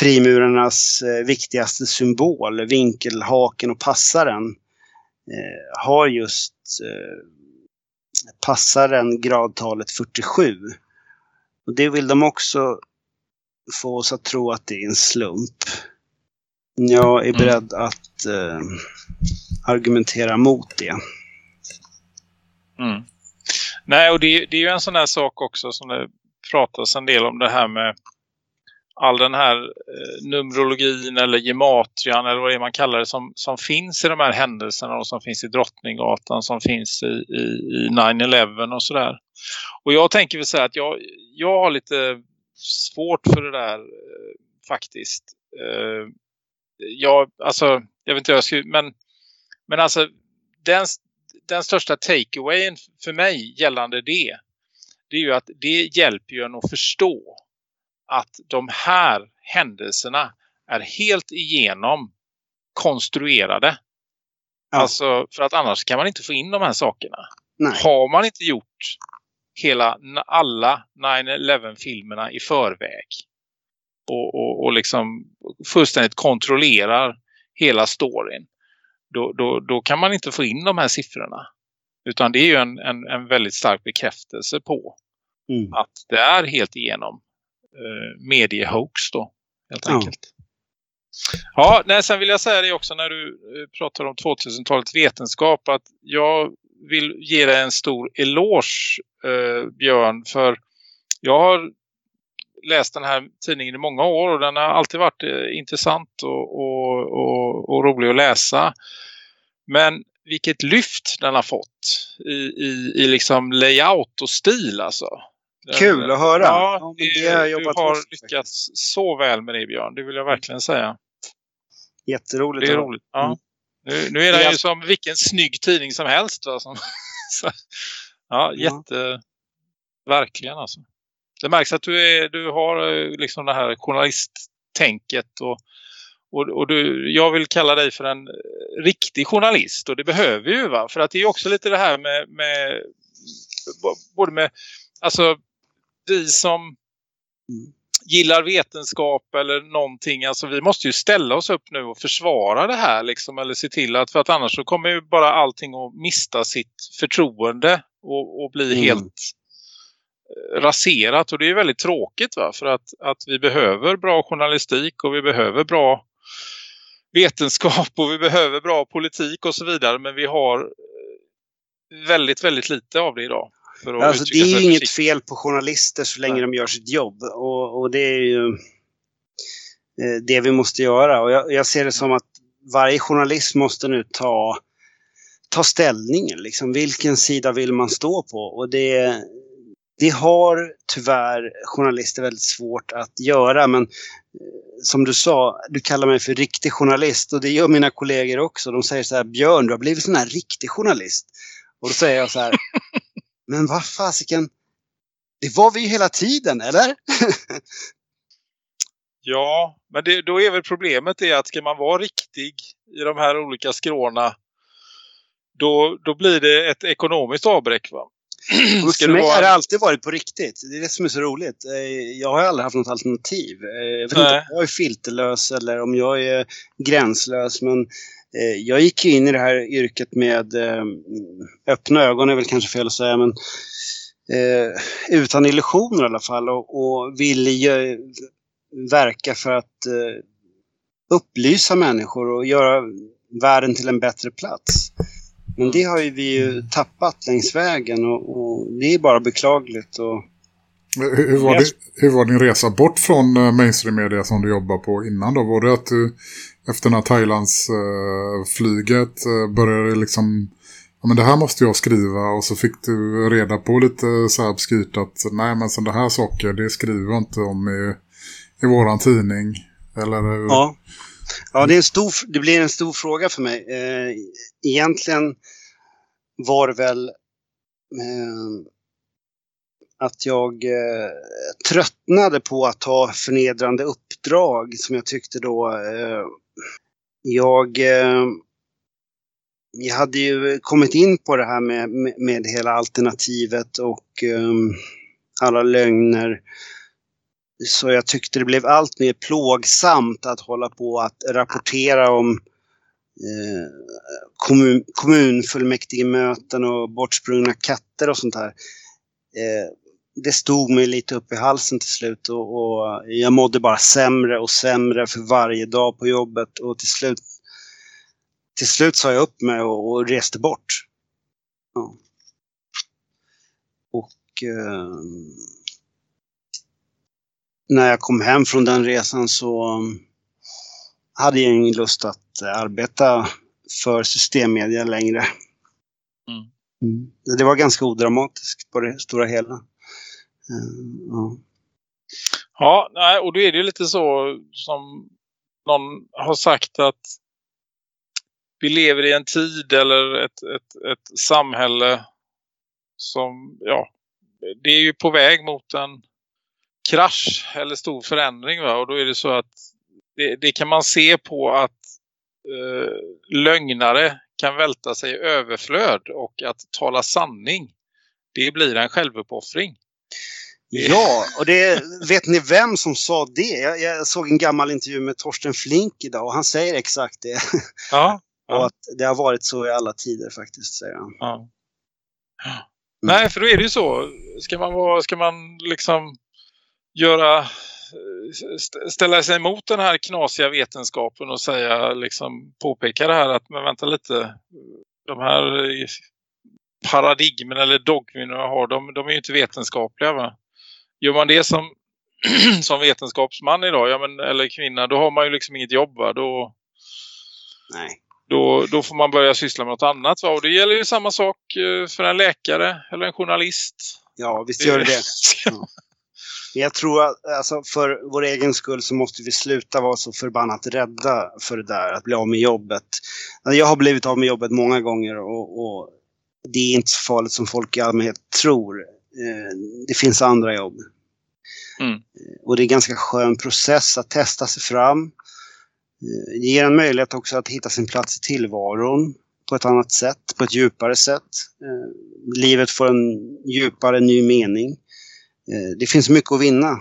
frimurarnas viktigaste symbol, vinkelhaken och passaren, har just eh, passaren gradtalet 47. Och det vill de också få oss att tro att det är en slump. Jag är Mm. beredd att eh, argumentera mot det. Mm. Nej, och det, det är ju en sån här sak också som det pratas en del om det här med all den här eh, numerologin eller gematrian eller vad det är man kallar det som, som finns i de här händelserna och som finns i Drottninggatan, som finns i, i, i 9-11 och sådär. Och jag tänker väl säga att jag, jag har lite svårt för det där eh, faktiskt. Eh, jag, alltså, jag vet inte hur jag ska, men, men alltså den, den största takeawayen för mig gällande det det är ju att det hjälper ju en att förstå att de här händelserna är helt igenom konstruerade. Ja. Alltså för att annars kan man inte få in de här sakerna. Nej. Har man inte gjort hela alla 9-11 filmerna i förväg och, och, och liksom fullständigt kontrollerar hela storyn då, då, då kan man inte få in de här siffrorna. Utan det är ju en, en, en väldigt stark bekräftelse på Mm. att det är helt igenom mediehoax då, helt Ja. enkelt. Ja, nej, sen vill jag säga det också när du eh, pratar om 2000-talets vetenskap att jag vill ge dig en stor eloge, eh, Björn, för jag har läst den här tidningen i många år och den har alltid varit eh, intressant och, och, och, och rolig att läsa. Men vilket lyft den har fått i, i, i liksom layout och stil alltså. Den- Kul att höra. Ja, Ja, det, det har jag du har lyckats så väl med det Björn, det vill jag verkligen säga. Jätteroligt. Det är roligt. Ja. Mm. Nu, nu är Jag- ju som vilken snygg tidning som helst. Va? Som, så, ja, jätte... Verkligen alltså. Det märks att du, är, du har eh, liksom det här journalisttänket och, och, och du, jag vill kalla dig för en eh, riktig journalist och det behöver vi ju va? För att det är också lite det här med, med både med alltså vi som gillar vetenskap eller någonting. Alltså vi måste ju ställa oss upp nu och försvara det här liksom. Eller se till att, för att annars så kommer ju bara allting att mista sitt förtroende och, och bli Mm. helt eh, raserat. Och det är ju väldigt tråkigt va. För att, att vi behöver bra journalistik och vi behöver bra vetenskap och vi behöver bra politik och så vidare. Men vi har eh, väldigt, väldigt lite av det idag. För att Alltså, det är ju inget försiktigt. fel på journalister så länge Nej. de gör sitt jobb. Och, och det är ju eh, det vi måste göra. Och jag, jag ser det som att varje journalist måste nu ta, ta ställningen. Liksom. Vilken sida vill man stå på? Och det, det har tyvärr journalister väldigt svårt att göra. Men eh, som du sa, du kallar mig för riktig journalist och det gör mina kollegor också. De säger så här, Björn, du har blivit sån här riktig journalist. Och då säger jag så här, men vad fasiken, det var vi ju hela tiden, eller? Ja, men det, då är väl problemet det att ska man vara riktig i de här olika skråna då, då blir det ett ekonomiskt avbräck va? För mig har det alltid varit på riktigt. Det är det som är så roligt. Eh, Jag har aldrig haft något alternativ. Eh, Jag vet Nej. inte om jag är filterlös eller om jag är gränslös. Men jag gick ju in i det här yrket med eh, öppna ögon, är väl kanske fel att säga. Men eh, utan illusioner i alla fall. Och, och ville ju verka för att eh, upplysa människor och göra världen till en bättre plats. Men det har ju vi ju tappat längs vägen och, och det är bara beklagligt. Och, Hur, hur, var det, hur var din resa bort från eh, mainstream media som du jobbade på innan då? Var det att du efter den här Thailands eh, flyget eh, började liksom ja men det här måste jag skriva och så fick du reda på lite så här obskyrt att nej men sådana här saker det skriver jag inte om i, i våran tidning. Eller ja. ja, det, är en stor, det blir en stor fråga för mig. Eh, egentligen var det väl eh, att jag eh, tröttnade på att ha förnedrande uppdrag som jag tyckte då eh, jag eh, jag hade ju kommit in på det här med, med, med hela alternativet och um, alla lögner. Så jag tyckte det blev allt mer plågsamt att hålla på att rapportera om eh, kommun, kommunfullmäktigemöten och bortsprungna katter och sånt här. Eh, det stod mig lite upp i halsen till slut och, och jag mådde bara sämre och sämre för varje dag på jobbet och till slut till slut sa jag upp mig och, och reste bort. Ja. Och eh, när jag kom hem från den resan så hade jag ingen lust att arbeta för systemmedia längre. Mm. Mm. Det var ganska odramatiskt på det stora hela. Uh, ja. Ja, och då är det ju lite så som någon har sagt att vi lever i en tid eller ett, ett, ett samhälle som, ja, det är ju på väg mot en krasch eller stor förändring. Va? Och då är det så att det, det kan man se på att eh, lögnare kan välta sig i överflöd och att tala sanning, det blir en självuppoffring. Ja, och det, vet ni vem som sa det? Jag, jag, såg en gammal intervju med Torsten Flink idag och han säger exakt det. Ja, och Ja. att det har varit så i alla tider faktiskt, säger han. Ja. Nej, för då är det ju så. Ska man, vara, ska man liksom göra st- ställa sig emot den här knasiga vetenskapen och säga liksom påpeka det här att men vänta lite de här paradigmen eller dogmen jag har de, de är ju inte vetenskapliga va. Gör man det som som vetenskapsman idag ja, men, eller kvinna då har man ju liksom inget jobb va. Då, Nej. då, då får man börja syssla med något annat. Va? Och det gäller ju samma sak eh, för en läkare eller en journalist. Ja, visst gör det det. Men jag tror att alltså, för vår egen skull så måste vi sluta vara så förbannat rädda för det där, att bli av med jobbet. Alltså, Jag har blivit av med jobbet många gånger och, och det är inte så farligt som folk i allmänhet tror. Eh, Det finns andra jobb. Mm. Och det är en ganska skön process att testa sig fram. Det ger en möjlighet också att hitta sin plats i tillvaron på ett annat sätt, på ett djupare sätt. Eh, Livet får en djupare ny mening. Eh, Det finns mycket att vinna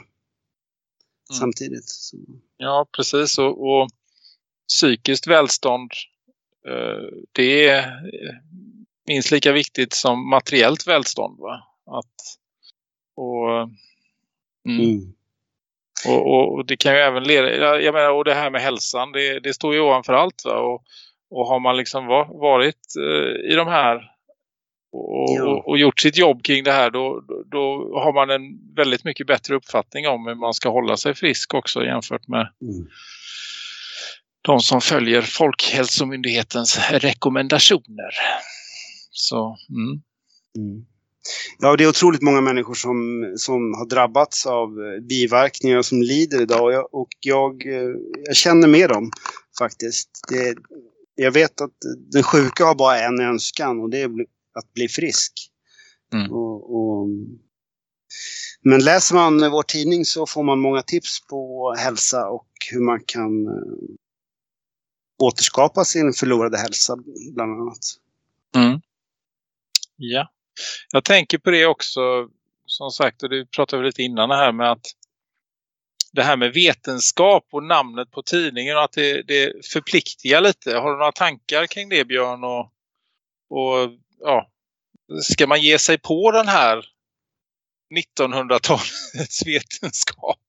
samtidigt. Så, Ja, precis. Och, och psykiskt välstånd eh, det är minst lika viktigt som materiellt välstånd. Va? Att, och, mm. mm. Och, och, och det kan ju även leda, jag menar, och det här med hälsan, det, det står ju ovanför allt. Va? Och, och har man liksom va- varit eh, i de här och, och gjort sitt jobb kring det här, då, då, då har man en väldigt mycket bättre uppfattning om hur man ska hålla sig frisk också jämfört med Mm. de som följer Folkhälsomyndighetens rekommendationer. Så, mm. Mm. Ja, det är otroligt många människor som, som har drabbats av eh, biverkningar och som lider idag. Och jag, och jag, eh, jag känner med dem faktiskt. Det, jag vet att den sjuka har bara en önskan och det är att bli frisk. Mm. Och, och, men läser man vår tidning så får man många tips på hälsa och hur man kan eh, återskapa sin förlorade hälsa bland annat. Mm. Ja, jag tänker på det också som sagt och det pratade lite innan här med att det här med vetenskap och namnet på tidningen och att det, det förpliktigar lite. Har du några tankar kring det Björn? Och, och ja, ska man ge sig på den här 1900-talets vetenskap?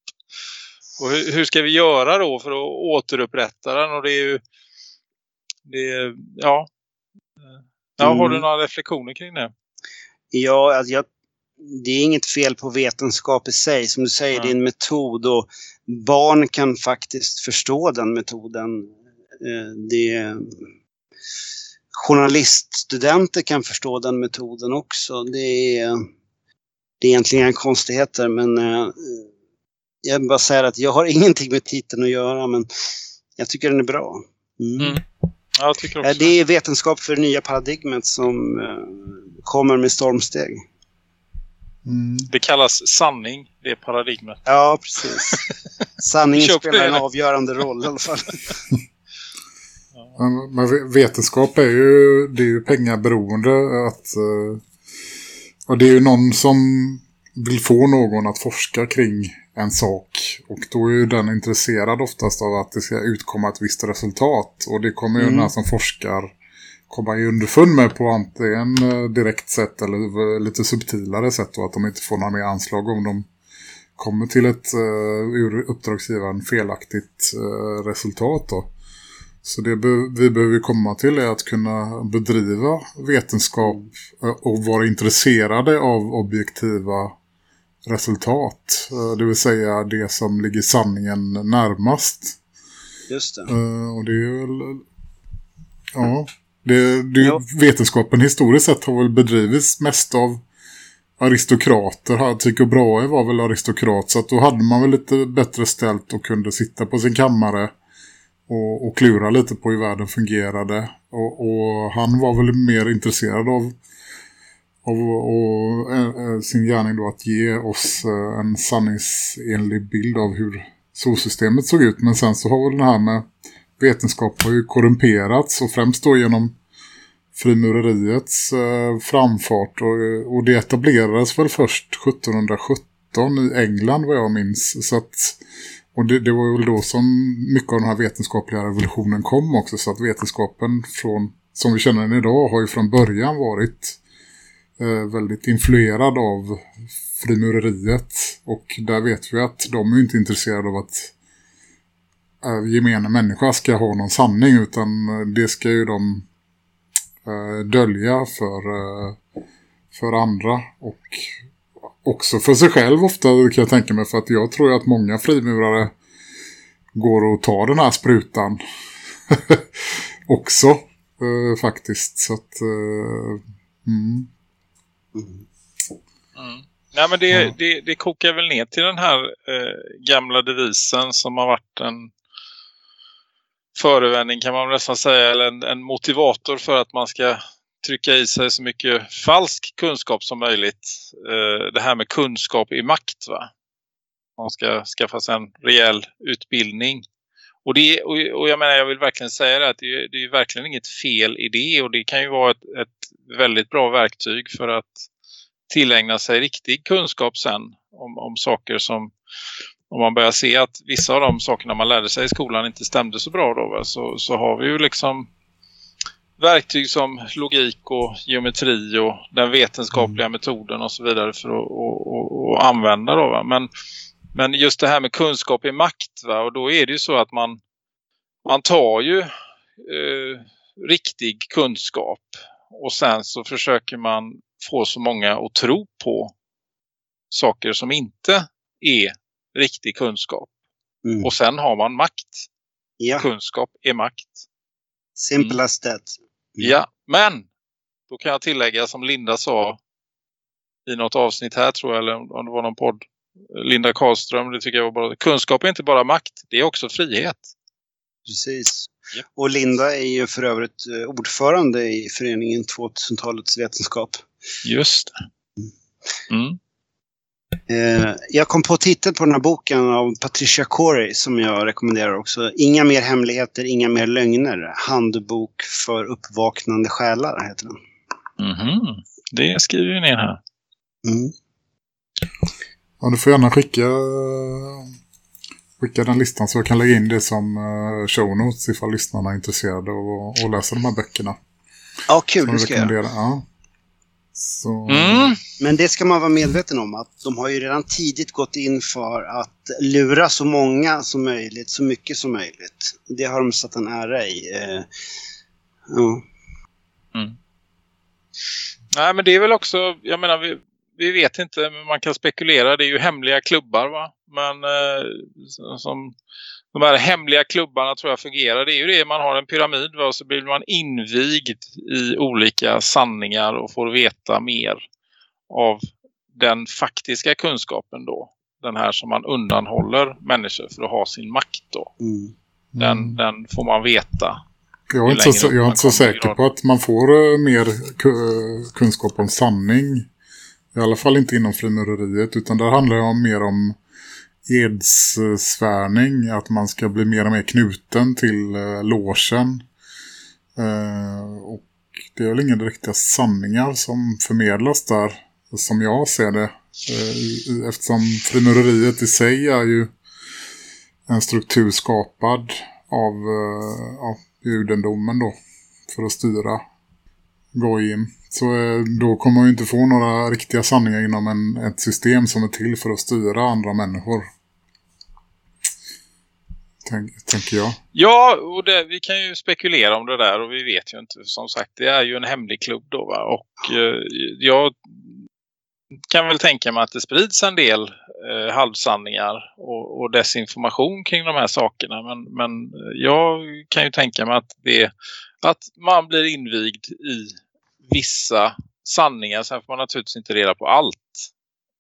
Och hur, hur ska vi göra då för att återupprätta den? Och det är ju det är, ja. Ja, har du Mm. några reflektioner kring det? Ja, alltså jag, det är inget fel på vetenskap i sig. Som du säger, Ja. det är en metod och barn kan faktiskt förstå den metoden. Eh, Det, journaliststudenter kan förstå den metoden också. Det är, det är egentligen inga konstigheter men eh, jag vill bara säga att jag har ingenting med titeln att göra men jag tycker den är bra. Mm. Mm. Ja, jag tycker också Eh, Det är vetenskap för det nya paradigmet som kommer med stormsteg. Mm. Det kallas sanning, det paradigmet. Ja, precis. Det, spelar en avgörande roll i alla fall. Men- Men ve- vetenskap är ju, det är ju pengaberoende. Att, eh, och det är ju någon som vill få någon att forska kring en sak. Och då är ju den intresserad oftast av att det ska utkomma ett visst resultat. Och det kommer ju Mm. den här som forskar komma i underfund med på antingen eh, direkt sätt eller v- lite subtilare sätt. Och att de inte får några mer anslag om de kommer till ett uh, ur uppdragsgivaren felaktigt eh, resultat då. Så det be- vi behöver komma till är att kunna bedriva vetenskap eh, och vara intresserade av objektiva resultat. Eh, Det vill säga det som ligger sanningen närmast. Just det. Eh, Och det är väl... Ja, det, det, vetenskapen historiskt sett har väl bedrivits mest av aristokrater. Tycho Brahe var väl aristokrat så att då hade man väl lite bättre ställt och kunde sitta på sin kammare och, och klura lite på hur världen fungerade. Och, och han var väl mer intresserad av, av och, eh, sin gärning då att ge oss eh, en sanningsenlig bild av hur solsystemet såg ut. Men sen så har väl det här med vetenskap har ju korrumperats och främst då genom frimureriets eh, framfart och, och det etablerades väl först 1717 i England vad jag minns. Så att och det, det var väl då som mycket av den här vetenskapliga revolutionen kom också. Så att vetenskapen från som vi känner den idag har ju från början varit eh, väldigt influerad av frimureriet. Och där vet vi att de är inte intresserade av att gemene människa ska ha någon sanning utan eh, det ska ju de eh, dölja för, eh, för andra och också för sig själv ofta kan jag tänka mig för att jag tror att många frimurare går och tar den här sprutan också eh, faktiskt så att eh, Mm. Mm. Nej, men det, Ja. det, det kokar väl ner till den här eh, gamla devisen som har varit en förevändning kan man nästan säga, eller en, en motivator för att man ska trycka i sig så mycket falsk kunskap som möjligt. Eh, det här med kunskap i makt va. Man ska skaffa sig en rejäl utbildning. Och, det, och, och jag menar, jag vill verkligen säga det att det, är- det är verkligen inget fel i det och det kan ju vara ett, ett väldigt bra verktyg för att tillägna sig riktig kunskap sen om, om saker som om man börjar se att vissa av de sakerna man lärde sig i skolan inte stämde så bra då va? Så, så har vi ju liksom verktyg som logik och geometri och den vetenskapliga metoden och så vidare för att och, och, och använda då va? Men, men just det här med kunskap i makt va? och då är det ju så att man man tar ju eh, riktig kunskap och sen så försöker man få så många att tro på saker som inte är riktig kunskap. Mm. Och sen har man makt. Ja, Kunskap är makt. simple Mm. that. Ja, men då kan jag tillägga som Linda sa i något avsnitt här tror jag, eller om det var någon podd. Linda Karlström, det tycker jag var bra. Kunskap är inte bara makt, det är också frihet. Precis. Ja. Och Linda är ju för övrigt eh, ordförande i föreningen 2000-talets vetenskap. Just det. Mm. Eh, jag kom på titeln på den här boken av Patricia Corey som jag rekommenderar också. Inga mer hemligheter, inga mer lögner. Handbok för uppvaknande själar heter den. Mhm. Det skriver vi ner här. Mm. Ja, du får gärna skicka, skicka den listan så jag kan lägga in det som eh, show notes ifall lyssnarna är intresserade av att, att läsa de här böckerna. Ja, kul. Det ska jag. Ja. Så, Mm. Men det ska man vara medveten om att de har ju redan tidigt gått in för att lura så många som möjligt, så mycket som möjligt. Det har de satt en ära i. Eh, ja. Nej, men det är väl också, jag menar, vi, vi vet inte, men man kan spekulera. Det är ju hemliga klubbar, va? Men eh, som de här hemliga klubbarna tror jag fungerar. Det är ju det, man har en pyramid och så blir man invigd i olika sanningar och får veta mer av den faktiska kunskapen då. Den här som man undanhåller människor för att ha sin makt då. Mm. Den, Mm. den får man veta. Jag är inte så, jag är inte så säker på att man får uh, mer ku- kunskap om sanning. I alla fall inte inom frimureriet utan där handlar det om mer om edssvärning. Att man ska bli mer och mer knuten till eh, låsen. Eh, och det är väl inga direkta sanningar som förmedlas där som jag ser det. Eh, eftersom frimureriet i sig är ju en struktur skapad av, eh, av judendomen då för att styra Goyim. Så eh, då kommer man ju inte få några riktiga sanningar inom en, ett system som är till för att styra andra människor. Tänk, tänker jag. Ja, och det, vi kan ju spekulera om det där och vi vet ju inte. Som sagt, det är ju en hemlig klubb då va? Och eh, jag kan väl tänka mig att det sprids en del eh, halvsanningar och, och desinformation kring de här sakerna. Men, men jag kan ju tänka mig att, det, att man blir invigd i vissa sanningar. Sen får man naturligtvis inte reda på allt.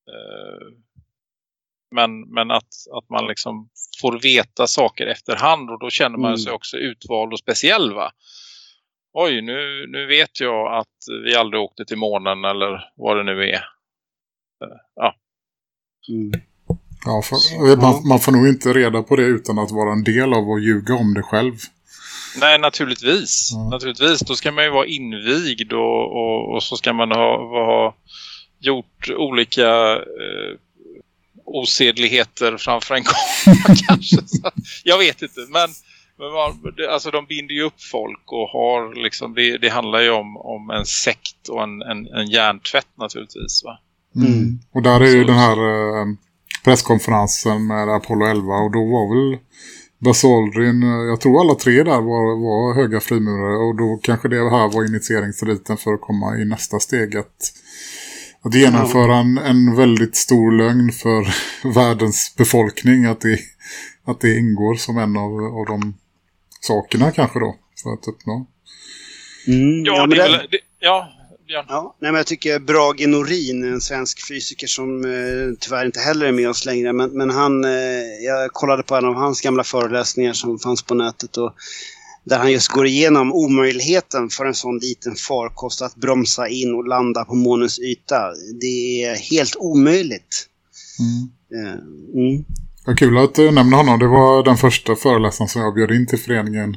Eh, men, men att, att man liksom får veta saker efterhand och då känner man Mm. sig också utvald och speciell va? Oj, nu, nu vet jag att vi aldrig åkte till månen eller vad det nu är. Ja, Mm. Ja, för, man, man får nog inte reda på det utan att vara en del av att ljuga om det själv. Nej, naturligtvis. Ja. Naturligtvis. Då ska man ju vara invigd och, och, och så ska man ha, ha gjort olika eh, osedligheter framför en kamera kanske. Så, jag vet inte, men, men man, det, alltså de binder ju upp folk och har liksom, det, det handlar ju om, om en sekt och en, en, en hjärntvätt naturligtvis va. Mm. Och där är ju Så- den här eh, presskonferensen med Apollo 11 och då var väl Buzz Aldrin, eh, jag tror alla tre där var, var höga frimurare och då kanske det här var initieringsriten för att komma i nästa steg att, att genomföra en, en väldigt stor lögn för världens befolkning att det, att det ingår som en av, av de sakerna kanske då för att uppnå. Mm. Ja, men det är det- ja, Björn. Ja, nej, men jag tycker Brage Norin, en svensk fysiker som eh, tyvärr inte heller är med oss längre, men, men han, eh, jag kollade på en av hans gamla föreläsningar som fanns på nätet och där han just går igenom omöjligheten för en sån liten farkost att bromsa in och landa på månens yta. Det är helt omöjligt. Mm. Eh, mm. Vad kul att du nämner honom. Det var den första föreläsaren som jag bjöd in till föreningen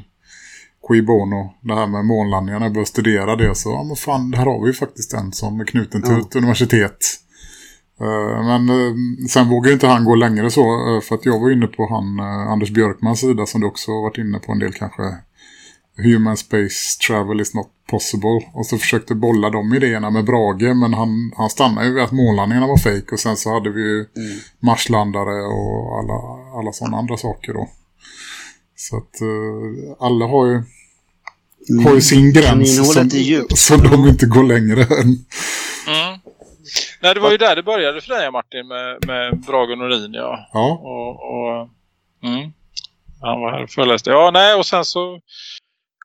Qui Bono. Det här med månlandningarna. Jag började studera det. Så ja, men fan, här har vi ju faktiskt en som är knuten till Ja. ett universitet. Eh, Men eh, sen vågade inte han gå längre så. eh, För att jag var inne på han eh, Anders Björkmans sida. Som du också har varit inne på en del kanske. Human space travel is not possible. Och så försökte bolla de idéerna med Brage. Men han, han stannade ju vid att månlandningarna var fake. Och sen så hade vi ju marslandare och alla, alla sådana andra saker då. Så att eh, alla har ju, har ju sin gräns som, som de inte går längre än. Mm. Nej, det var ju där det började för dig Martin med, med Brage och Norin, ja. Ja, Och, och, mm. Han var här och föreläste. Ja, nej, och sen så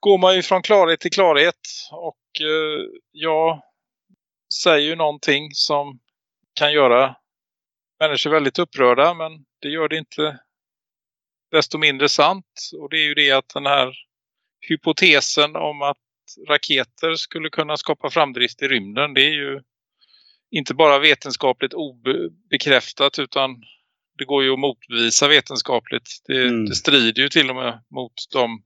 går man ju från klarhet till klarhet. Och eh, jag säger ju någonting som kan göra människor väldigt upprörda, men det gör det inte desto mindre sant. Och det är ju det att den här hypotesen om att raketer skulle kunna skapa framdrift i rymden, det är ju inte bara vetenskapligt obekräftat utan det går ju att motbevisa vetenskapligt. Det, Mm. det strider ju till och med mot de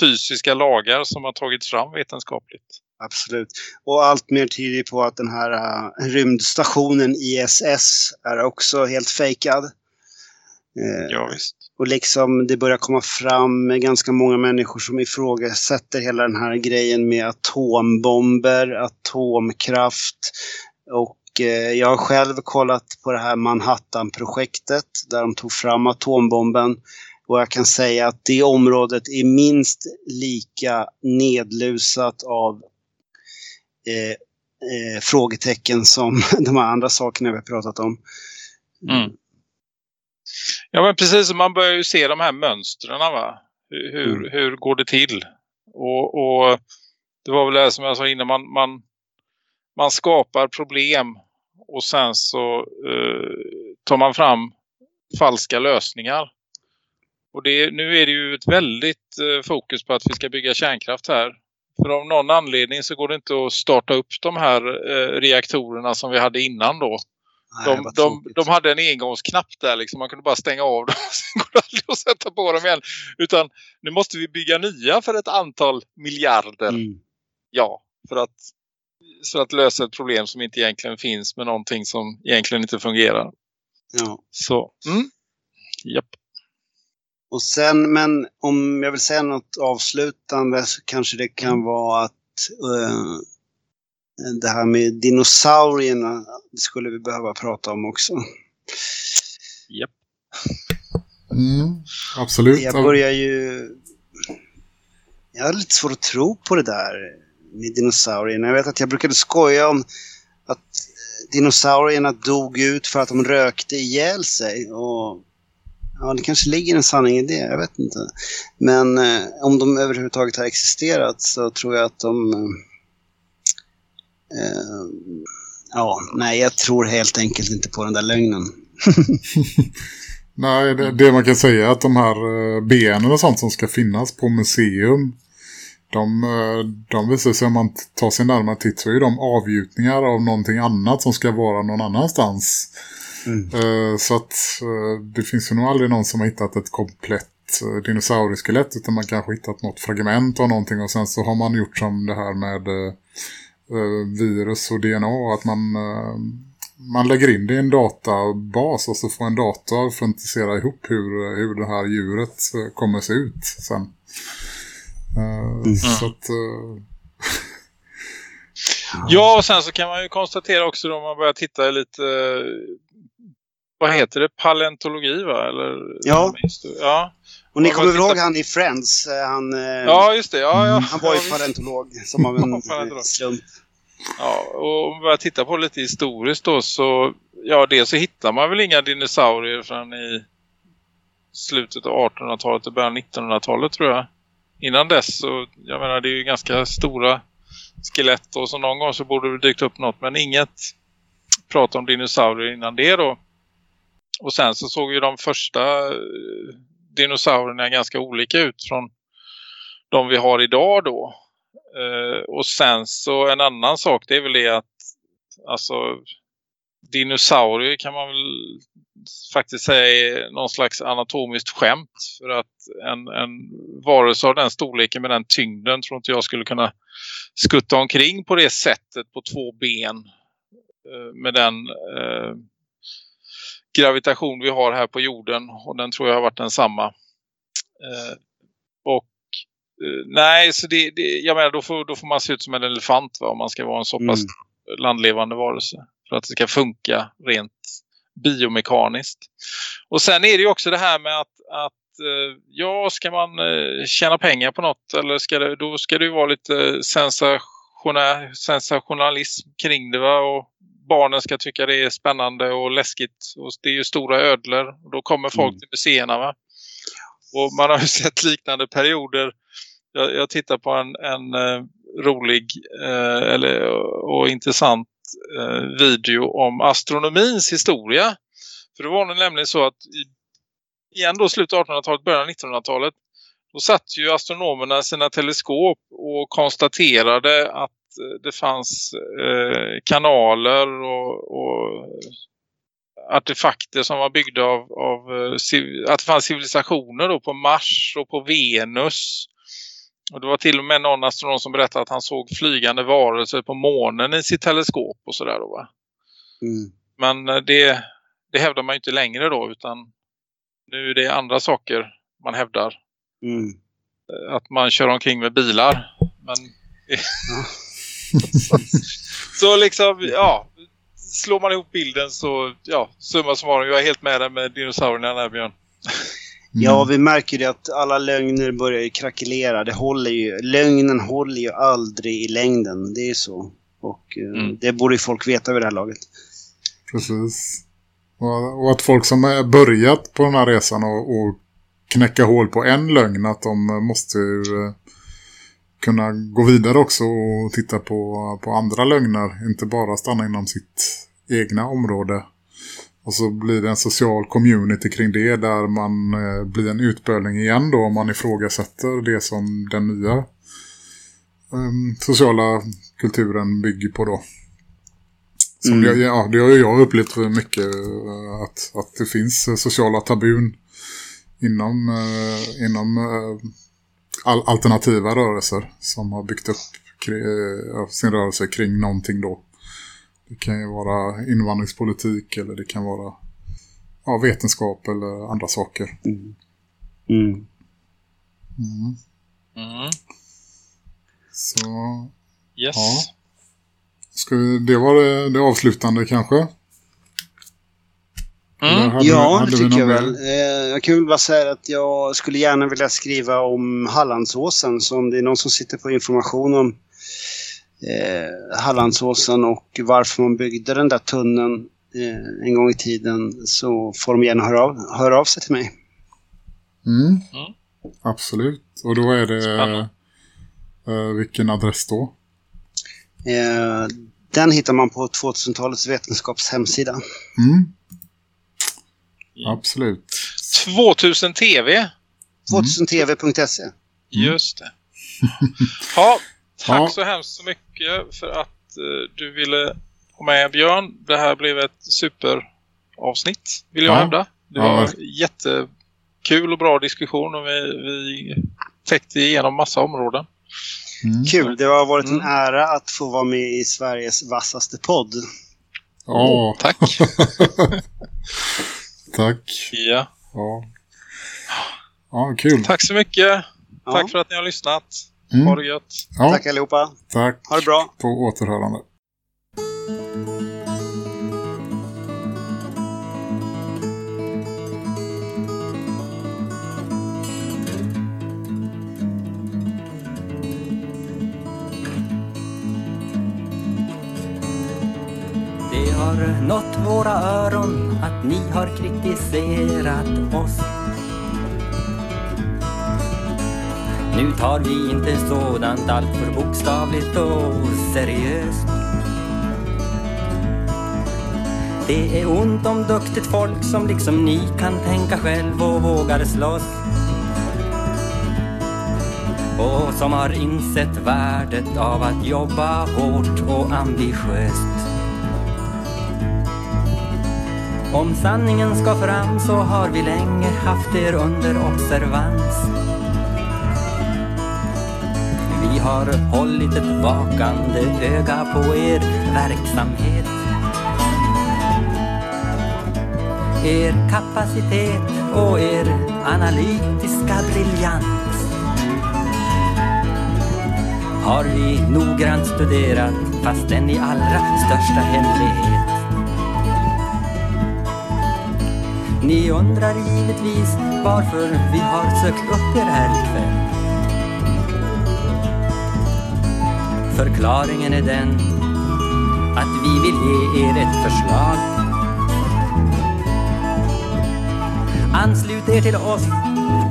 fysiska lagar som har tagits fram vetenskapligt. Absolut. Och allt mer tyder på att den här uh, rymdstationen ISS är också helt fejkad. Eh, Ja, visst. Och liksom det börjar komma fram ganska många människor som ifrågasätter hela den här grejen med atombomber, atomkraft. Och eh, jag har själv kollat på det här Manhattan-projektet där de tog fram atombomben. Och jag kan säga att det området är minst lika nedlusat av eh, eh, frågetecken som de här andra sakerna vi har pratat om. Mm. Ja men precis, man börjar ju se de här mönstren va. Hur, hur, Mm. hur går det till? Och, och det var väl det som jag sa innan, man, man, man skapar problem och sen så eh, tar man fram falska lösningar. Och det, nu är det ju ett väldigt eh, fokus på att vi ska bygga kärnkraft här. För av någon anledning så går det inte att starta upp de här eh, reaktorerna som vi hade innan då. Nej, De, de, de hade en engångsknapp där liksom. Man kunde bara stänga av dem och sen går det aldrig att sätta på dem igen. Utan nu måste vi bygga nya för ett antal miljarder. Mm. Ja, för att, för att lösa ett problem som inte egentligen finns med någonting som egentligen inte fungerar. Ja. Så, mm. Japp. Och sen, men om jag vill säga något avslutande så kanske det kan vara att eh, det här med dinosaurierna, det skulle vi behöva prata om också. Japp. Mm, absolut. Jag börjar ju... Jag har lite svårt att tro på det där med dinosaurierna. Jag vet att jag brukade skoja om att eh, dinosaurierna dog ut för att de rökte ihjäl sig. Och ja, det kanske ligger en sanning i det, jag vet inte. Men eh, om de överhuvudtaget har existerat så tror jag att de... Eh, ja, nej, jag tror helt enkelt inte på den där lögnen. Nej, det, det man kan säga är att de här eh, benen och sånt som ska finnas på museum de, eh, de visar sig om man tar sig närmare titt så är de avgjutningar av någonting annat som ska vara någon annanstans. Mm. Eh, Så att eh, det finns ju nog aldrig någon som har hittat ett komplett eh, dinosaurieskelett utan man kanske hittat något fragment av någonting och sen så har man gjort som det här med virus och DNA att man, man lägger in det i en databas och så får en dator fantisera ihop hur, hur det här djuret kommer se ut sen. Eh, Så att Ja, och sen så kan man ju konstatera också då om man börjar titta lite... Vad heter det? Paleontologi va? Eller, Ja. Ja, Och ni kommer väl ihåg han i Friends? eh, Han, eh, ja just det. Ja, ja. han var ju ja, paleontolog som av en slump. Ja, och om vi titta på lite historiskt då så... Ja, det så hittar man väl inga dinosaurier förrän i slutet av 1800-talet och början av 1900-talet tror jag. Innan dess så, jag menar det är ju ganska stora skelett och så någon gång så borde det dykt upp något men inget prat om dinosaurier innan det då. Och sen så såg ju de första eh, dinosaurierna ganska olika ut från de vi har idag då. Eh, och sen så en annan sak det är väl det att alltså dinosaurier kan man väl faktiskt säga är någon slags anatomiskt skämt för att en, en varelse av den storleken med den tyngden tror inte jag skulle kunna skutta omkring på det sättet på två ben eh, med den eh, gravitation vi har här på jorden och den tror jag har varit densamma. Eh, och eh, nej, så det, det, jag menar då får, då får man se ut som en elefant va, om man ska vara en så pass Mm. landlevande varelse för att det ska funka rent biomekaniskt. Och sen är det ju också det här med att, att eh, ja, ska man eh, tjäna pengar på något eller ska det, då ska det ju vara lite sensationa, sensationalism kring det va? och barnen ska tycka det är spännande och läskigt och det är ju stora ödlor och då kommer folk Mm. till museerna va. Och man har ju sett liknande perioder. Jag, jag tittar på en, en eh, rolig eh, eller, och intressant eh, video om astronomins historia. För det var nog nämligen så att i, igen då slutet av 1800-talet, början av 1900-talet då satt ju astronomerna sina teleskop och konstaterade att det fanns eh, kanaler och, och artefakter som var byggda av, av eh, att det fanns civilisationer då på Mars och på Venus. Och det var till och med någon astronom som berättade att han såg flygande varelser på månen i sitt teleskop och sådär då va. Mm. Men eh, det, det hävdar man ju inte längre då utan nu är det andra saker man hävdar. Mm. Eh, Att man kör omkring med bilar. Men så liksom, ja. Slår man ihop bilden så, ja, summa summarum, jag är helt med dig med dinosaurierna där Björn. Ja, vi märker ju att alla lögner börjar ju krackelera. Det håller ju, lögnen håller ju aldrig i längden. Det är ju så. Och eh, Mm. det borde ju folk veta vid det här laget. Precis. Och, och att folk som har börjat på den här resan och, och knäcka hål på en lögn att de måste ju, eh, kunna gå vidare också och titta på, på andra lögner. Inte bara stanna inom sitt egna område. Och så blir det en social community kring det där man eh, blir en utböling igen då om man ifrågasätter det som den nya eh, sociala kulturen bygger på då. Som Mm. det, ja, det har ju jag upplevt mycket eh, att, att det finns eh, sociala tabun inom, eh, inom all, alternativa rörelser som har byggt upp eh, sin rörelse kring någonting då. Det kan ju vara invandringspolitik eller det kan vara ja, vetenskap eller andra saker. Mm. Mm. Mm. Mm. Så Yes. Ja. ska vi, det var det, det avslutande kanske? Mm. hade Ja, hade det tycker jag väl. Eh, jag kan väl bara säga att jag skulle gärna vilja skriva om Hallandsåsen. Så om det är någon som sitter på information om eh, Hallandsåsen och varför man byggde den där tunneln eh, en gång i tiden så får de gärna höra av, höra av sig till mig. Mm. Mm. Absolut. Och då är det eh, vilken adress då? Eh, den hittar man på 2000-talets vetenskaps hemsida. Mm. Absolut. 2000 TV. 2000tv.se. Just det. Ja, tack Ja. så hemskt så mycket för att eh, du ville ha med Björn. Det här blev ett superavsnitt vill jag Ja. hävda. Det Ja, var verkligen. jättekul och bra diskussion och vi, vi täckte igenom massa områden. Mm. Kul, det har varit en Mm. ära att få vara med i Sveriges vassaste podd. Ja, Tack. tack. ja. Ja. ja, kul. Tack så mycket. Ja. Tack för att ni har lyssnat. Mm. Ha det gött. Ja, Tack allihopa. tack. Ha det bra. På återhörande. Det har nått våra öron att ni har kritiserat oss. Nu tar vi inte sådant allt för bokstavligt och seriöst. Det är ont om duktigt folk som liksom ni kan tänka själv och vågar slåss. Och som har insett värdet av att jobba hårt och ambitiöst. Om sanningen ska fram så har vi länge haft er under observans. Vi har hållit ett vakande öga på er verksamhet. Er kapacitet och er analytiska briljans har vi noggrant studerat fast den i allra största hemlighet. Ni undrar givetvis varför vi har sökt upp er här ikväll. Förklaringen är den att vi vill ge er ett förslag. Anslut er till oss,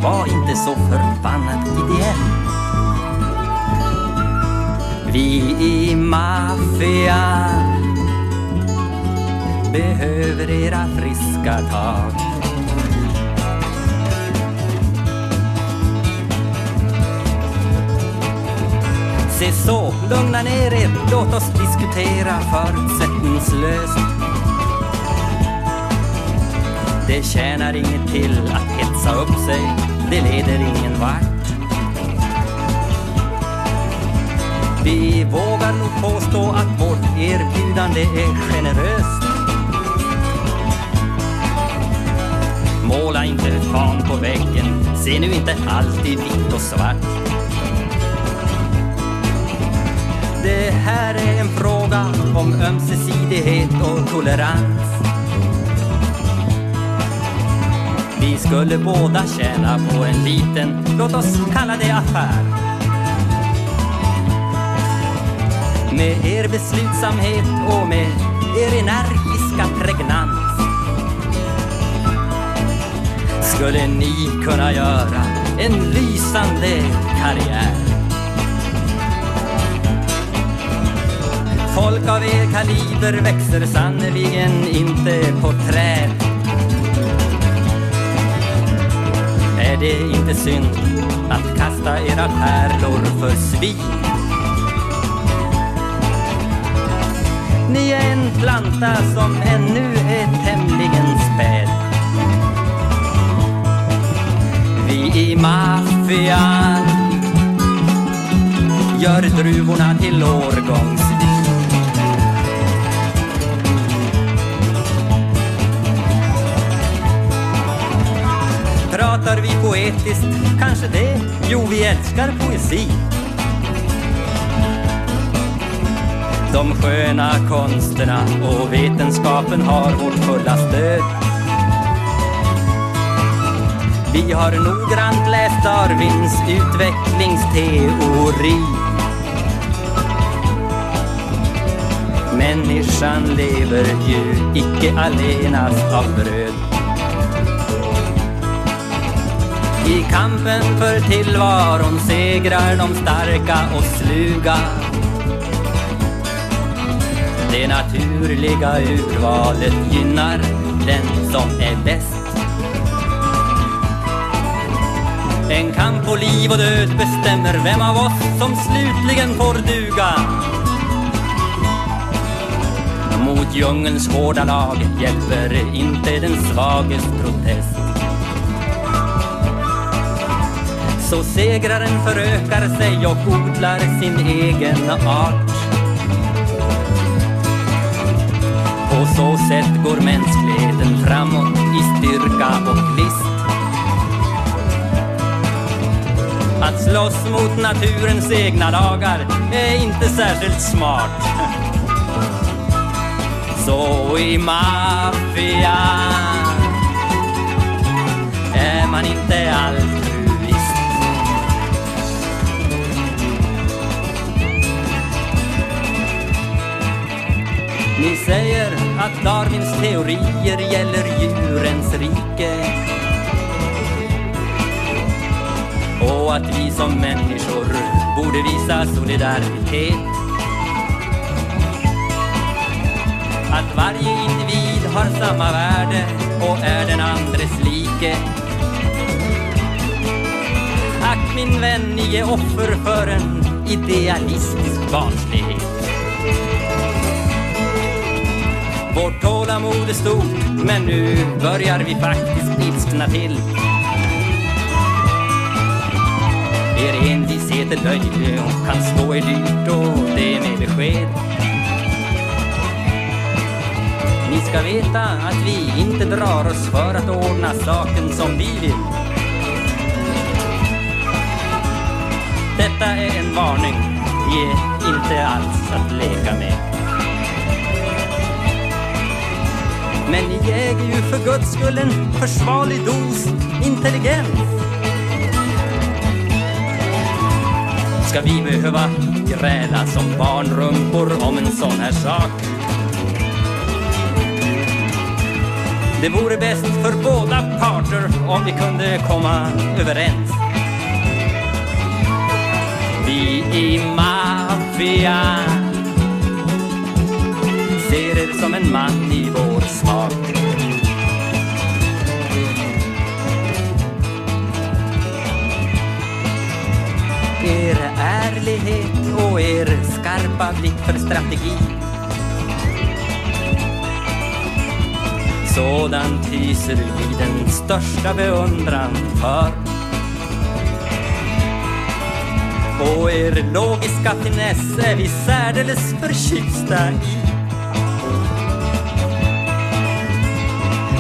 var inte så förbannat ideell. Vi i maffian behöver era friska tag. Se så, lugna ner er, låt oss diskutera förutsättningslöst. Det tjänar inget till att hetsa upp sig, det leder ingen vart. Vi vågar nog påstå att vårt erbjudande är generöst. Måla inte fan på väggen, se nu inte alltid vitt och svart. Det här är en fråga om ömsesidighet och tolerans. Vi skulle båda tjäna på en liten, låt oss kalla det affär. Med er beslutsamhet och med er energiska pregnans skulle ni kunna göra en lysande karriär. Folk av er kaliber växer sannerligen inte på träd. Är det inte synd att kasta era pärlor för svin? Ni är en planta som ännu är tämligen i maffian gör druvorna till årgångsvin. Pratar vi poetiskt? Kanske det? Jo, vi älskar poesi. De sköna konsterna och vetenskapen har vårt fulla stöd. Vi har noggrant läst Darwins utvecklingsteori. Människan lever ju icke allenast av bröd. I kampen för tillvaron segrar de starka och sluga. Det naturliga urvalet gynnar den som är bäst. En kamp på liv och död bestämmer vem av oss som slutligen får duga. Mot djungelns hårda lag hjälper inte den svages protest. Så segraren förökar sig och odlar sin egen art. På så sätt går mänskligheten framåt i styrka och list. Att slåss mot naturens egna lagar är inte särskilt smart. Så i maffian är man inte altruist. Ni säger att Darwins teorier gäller djurens rike och att vi som människor borde visa solidaritet. Att varje individ har samma värde och är den andres like. Ack min vän, ni är offer för en idealistisk barnslighet. Vårt tålamod är stort, men nu börjar vi faktiskt ilskna till. Lite löjlig och kan stå er dyrt och det med besked. Ni ska veta att vi inte drar oss för att ordna saken som vi vill. Detta är en varning, vi är inte alls att leka med. Men ni äger ju för guds skull en försvarlig dos intelligens. Ska vi behöva gräla som barnrumpor om en sån här sak? Det vore bäst för båda parter om vi kunde komma överens. Vi i maffian ser er som en man ärlighet och er skarpa blick för strategi. Sådant hyser vi den största beundran för. Och er logiska finess är vi särdeles förtjusta i.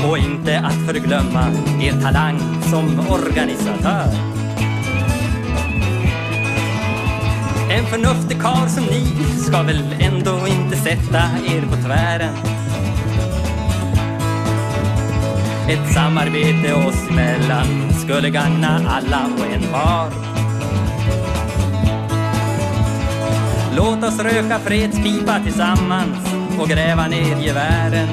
Och inte att förglömma er talang som organisatör. En förnuftig karl som ni ska väl ändå inte sätta er på tvären. Ett samarbete oss emellan skulle gagna alla och en var Låt oss röka fredspipa tillsammans och gräva ner gevären.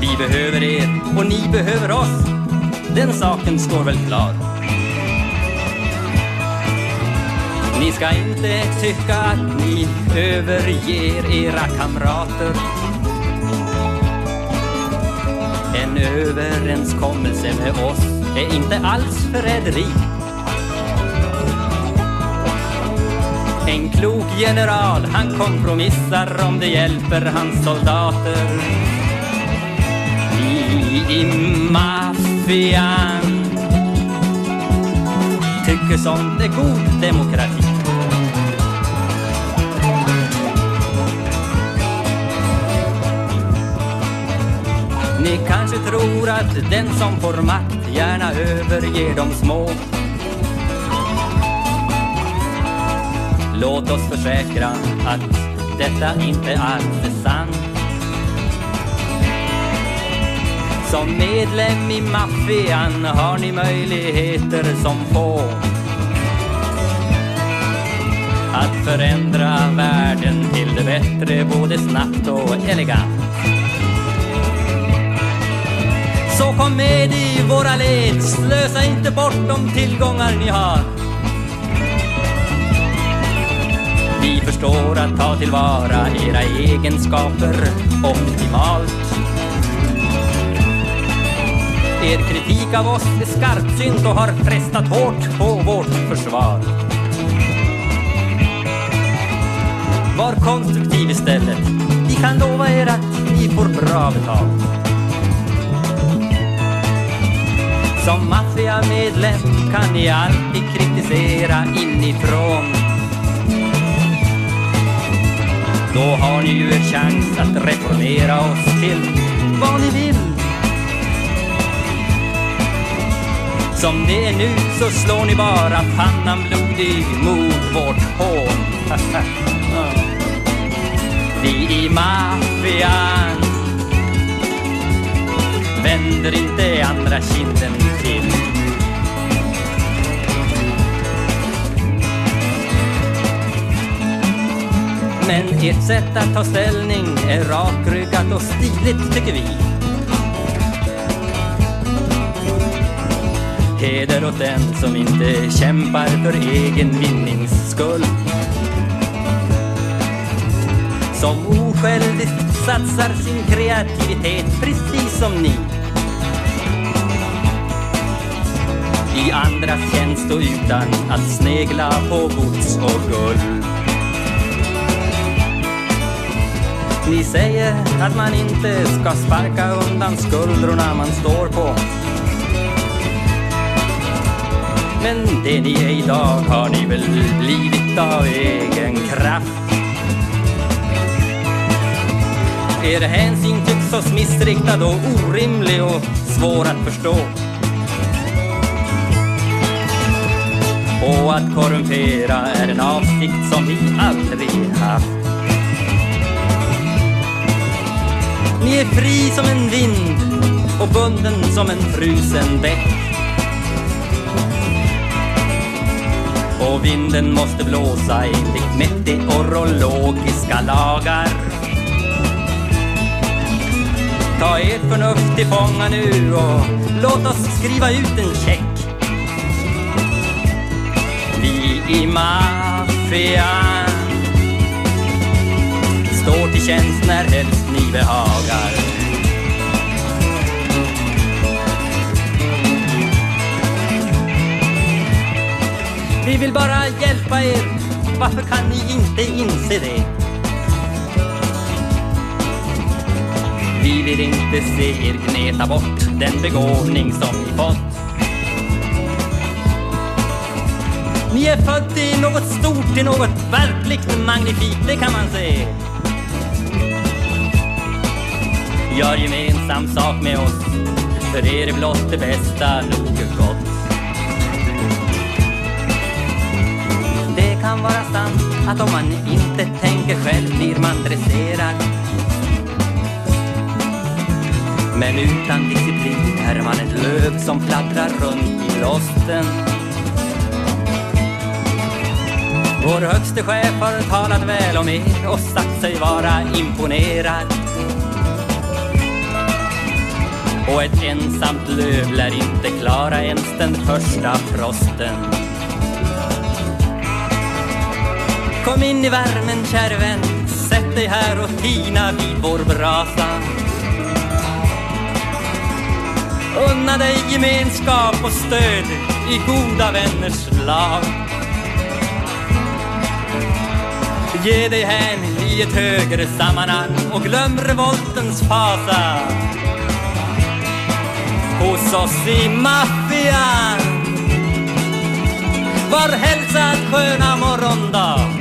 Vi behöver er och ni behöver oss. Den saken står väl klar. Ni ska inte tycka att ni överger era kamrater. En överenskommelse med oss är inte alls förräderi. En klok general, han kompromissar om det hjälper hans soldater. Vi i maffian tycker sånt är god demokrati. Ni kanske tror att den som får makt gärna överger de små. Låt oss försäkra att detta inte alls är sant. Som medlem i maffian har ni möjligheter som få att förändra världen till det bättre både snabbt och elegant. Kom med i våra led, slösa inte bort de tillgångar ni har. Vi förstår att ta tillvara era egenskaper optimalt. Er kritik av oss är skarpsynt och har frestat hårt på vårt försvar. Var konstruktiv istället. Vi kan lova er att ni får bra betalt. Som maffiamedlem kan ni alltid kritisera inifrån. Då har ni ju er chans att reformera oss till vad ni vill. Som det är nu så slår ni bara pannan blodig mot vårt hån. Vi i maffian vänder inte andra kinden Men ert sätt att ta ställning är rakryggat och stiligt tycker vi. Heder åt den som inte kämpar för egen vinnings skull. Som osjälviskt satsar sin kreativitet precis som ni. I andras tjänst och utan att snegla på gods och guld. Ni säger att man inte ska sparka undan skuldrorna man står på. Men det ni är idag har ni väl blivit av egen kraft. Er hänsyn tycks oss missriktad och orimlig och svår att förstå. Och att korrumpera är en avsikt som ni aldrig haft. Ni är fri som en vind och bunden som en frusen bäck. Och vinden måste blåsa enligt meteorologiska lagar. Ta ert förnuft till fånga nu och låt oss skriva ut en check. Vi i maffian står till tjänst när helst behagar. Vi vill bara hjälpa er. Varför kan ni inte inse det? Vi vill inte se er gneta bort den begåvning som ni fått. Ni är född i något stort, i något verkligt magnifikt, det kan man se. Gör gemensam sak med oss, för er är blott det bästa nog gott. Det kan vara sant att om man inte tänker själv blir man dresserad. Men utan disciplin är man ett löv som fladdrar runt i blåsten. Vår högste chef har talat väl om er och sagt sig vara imponerad. Och ett ensamt löv lär inte klara ens den första frosten. Kom in i värmen käre vän, sätt dig här och tina vid vår brasa. Unna dig gemenskap och stöd i goda vänners lag. Ge dig hän i ett högre sammanhang och glöm revoltens fasa. Hos oss i maffian var hälsad sköna morgondag.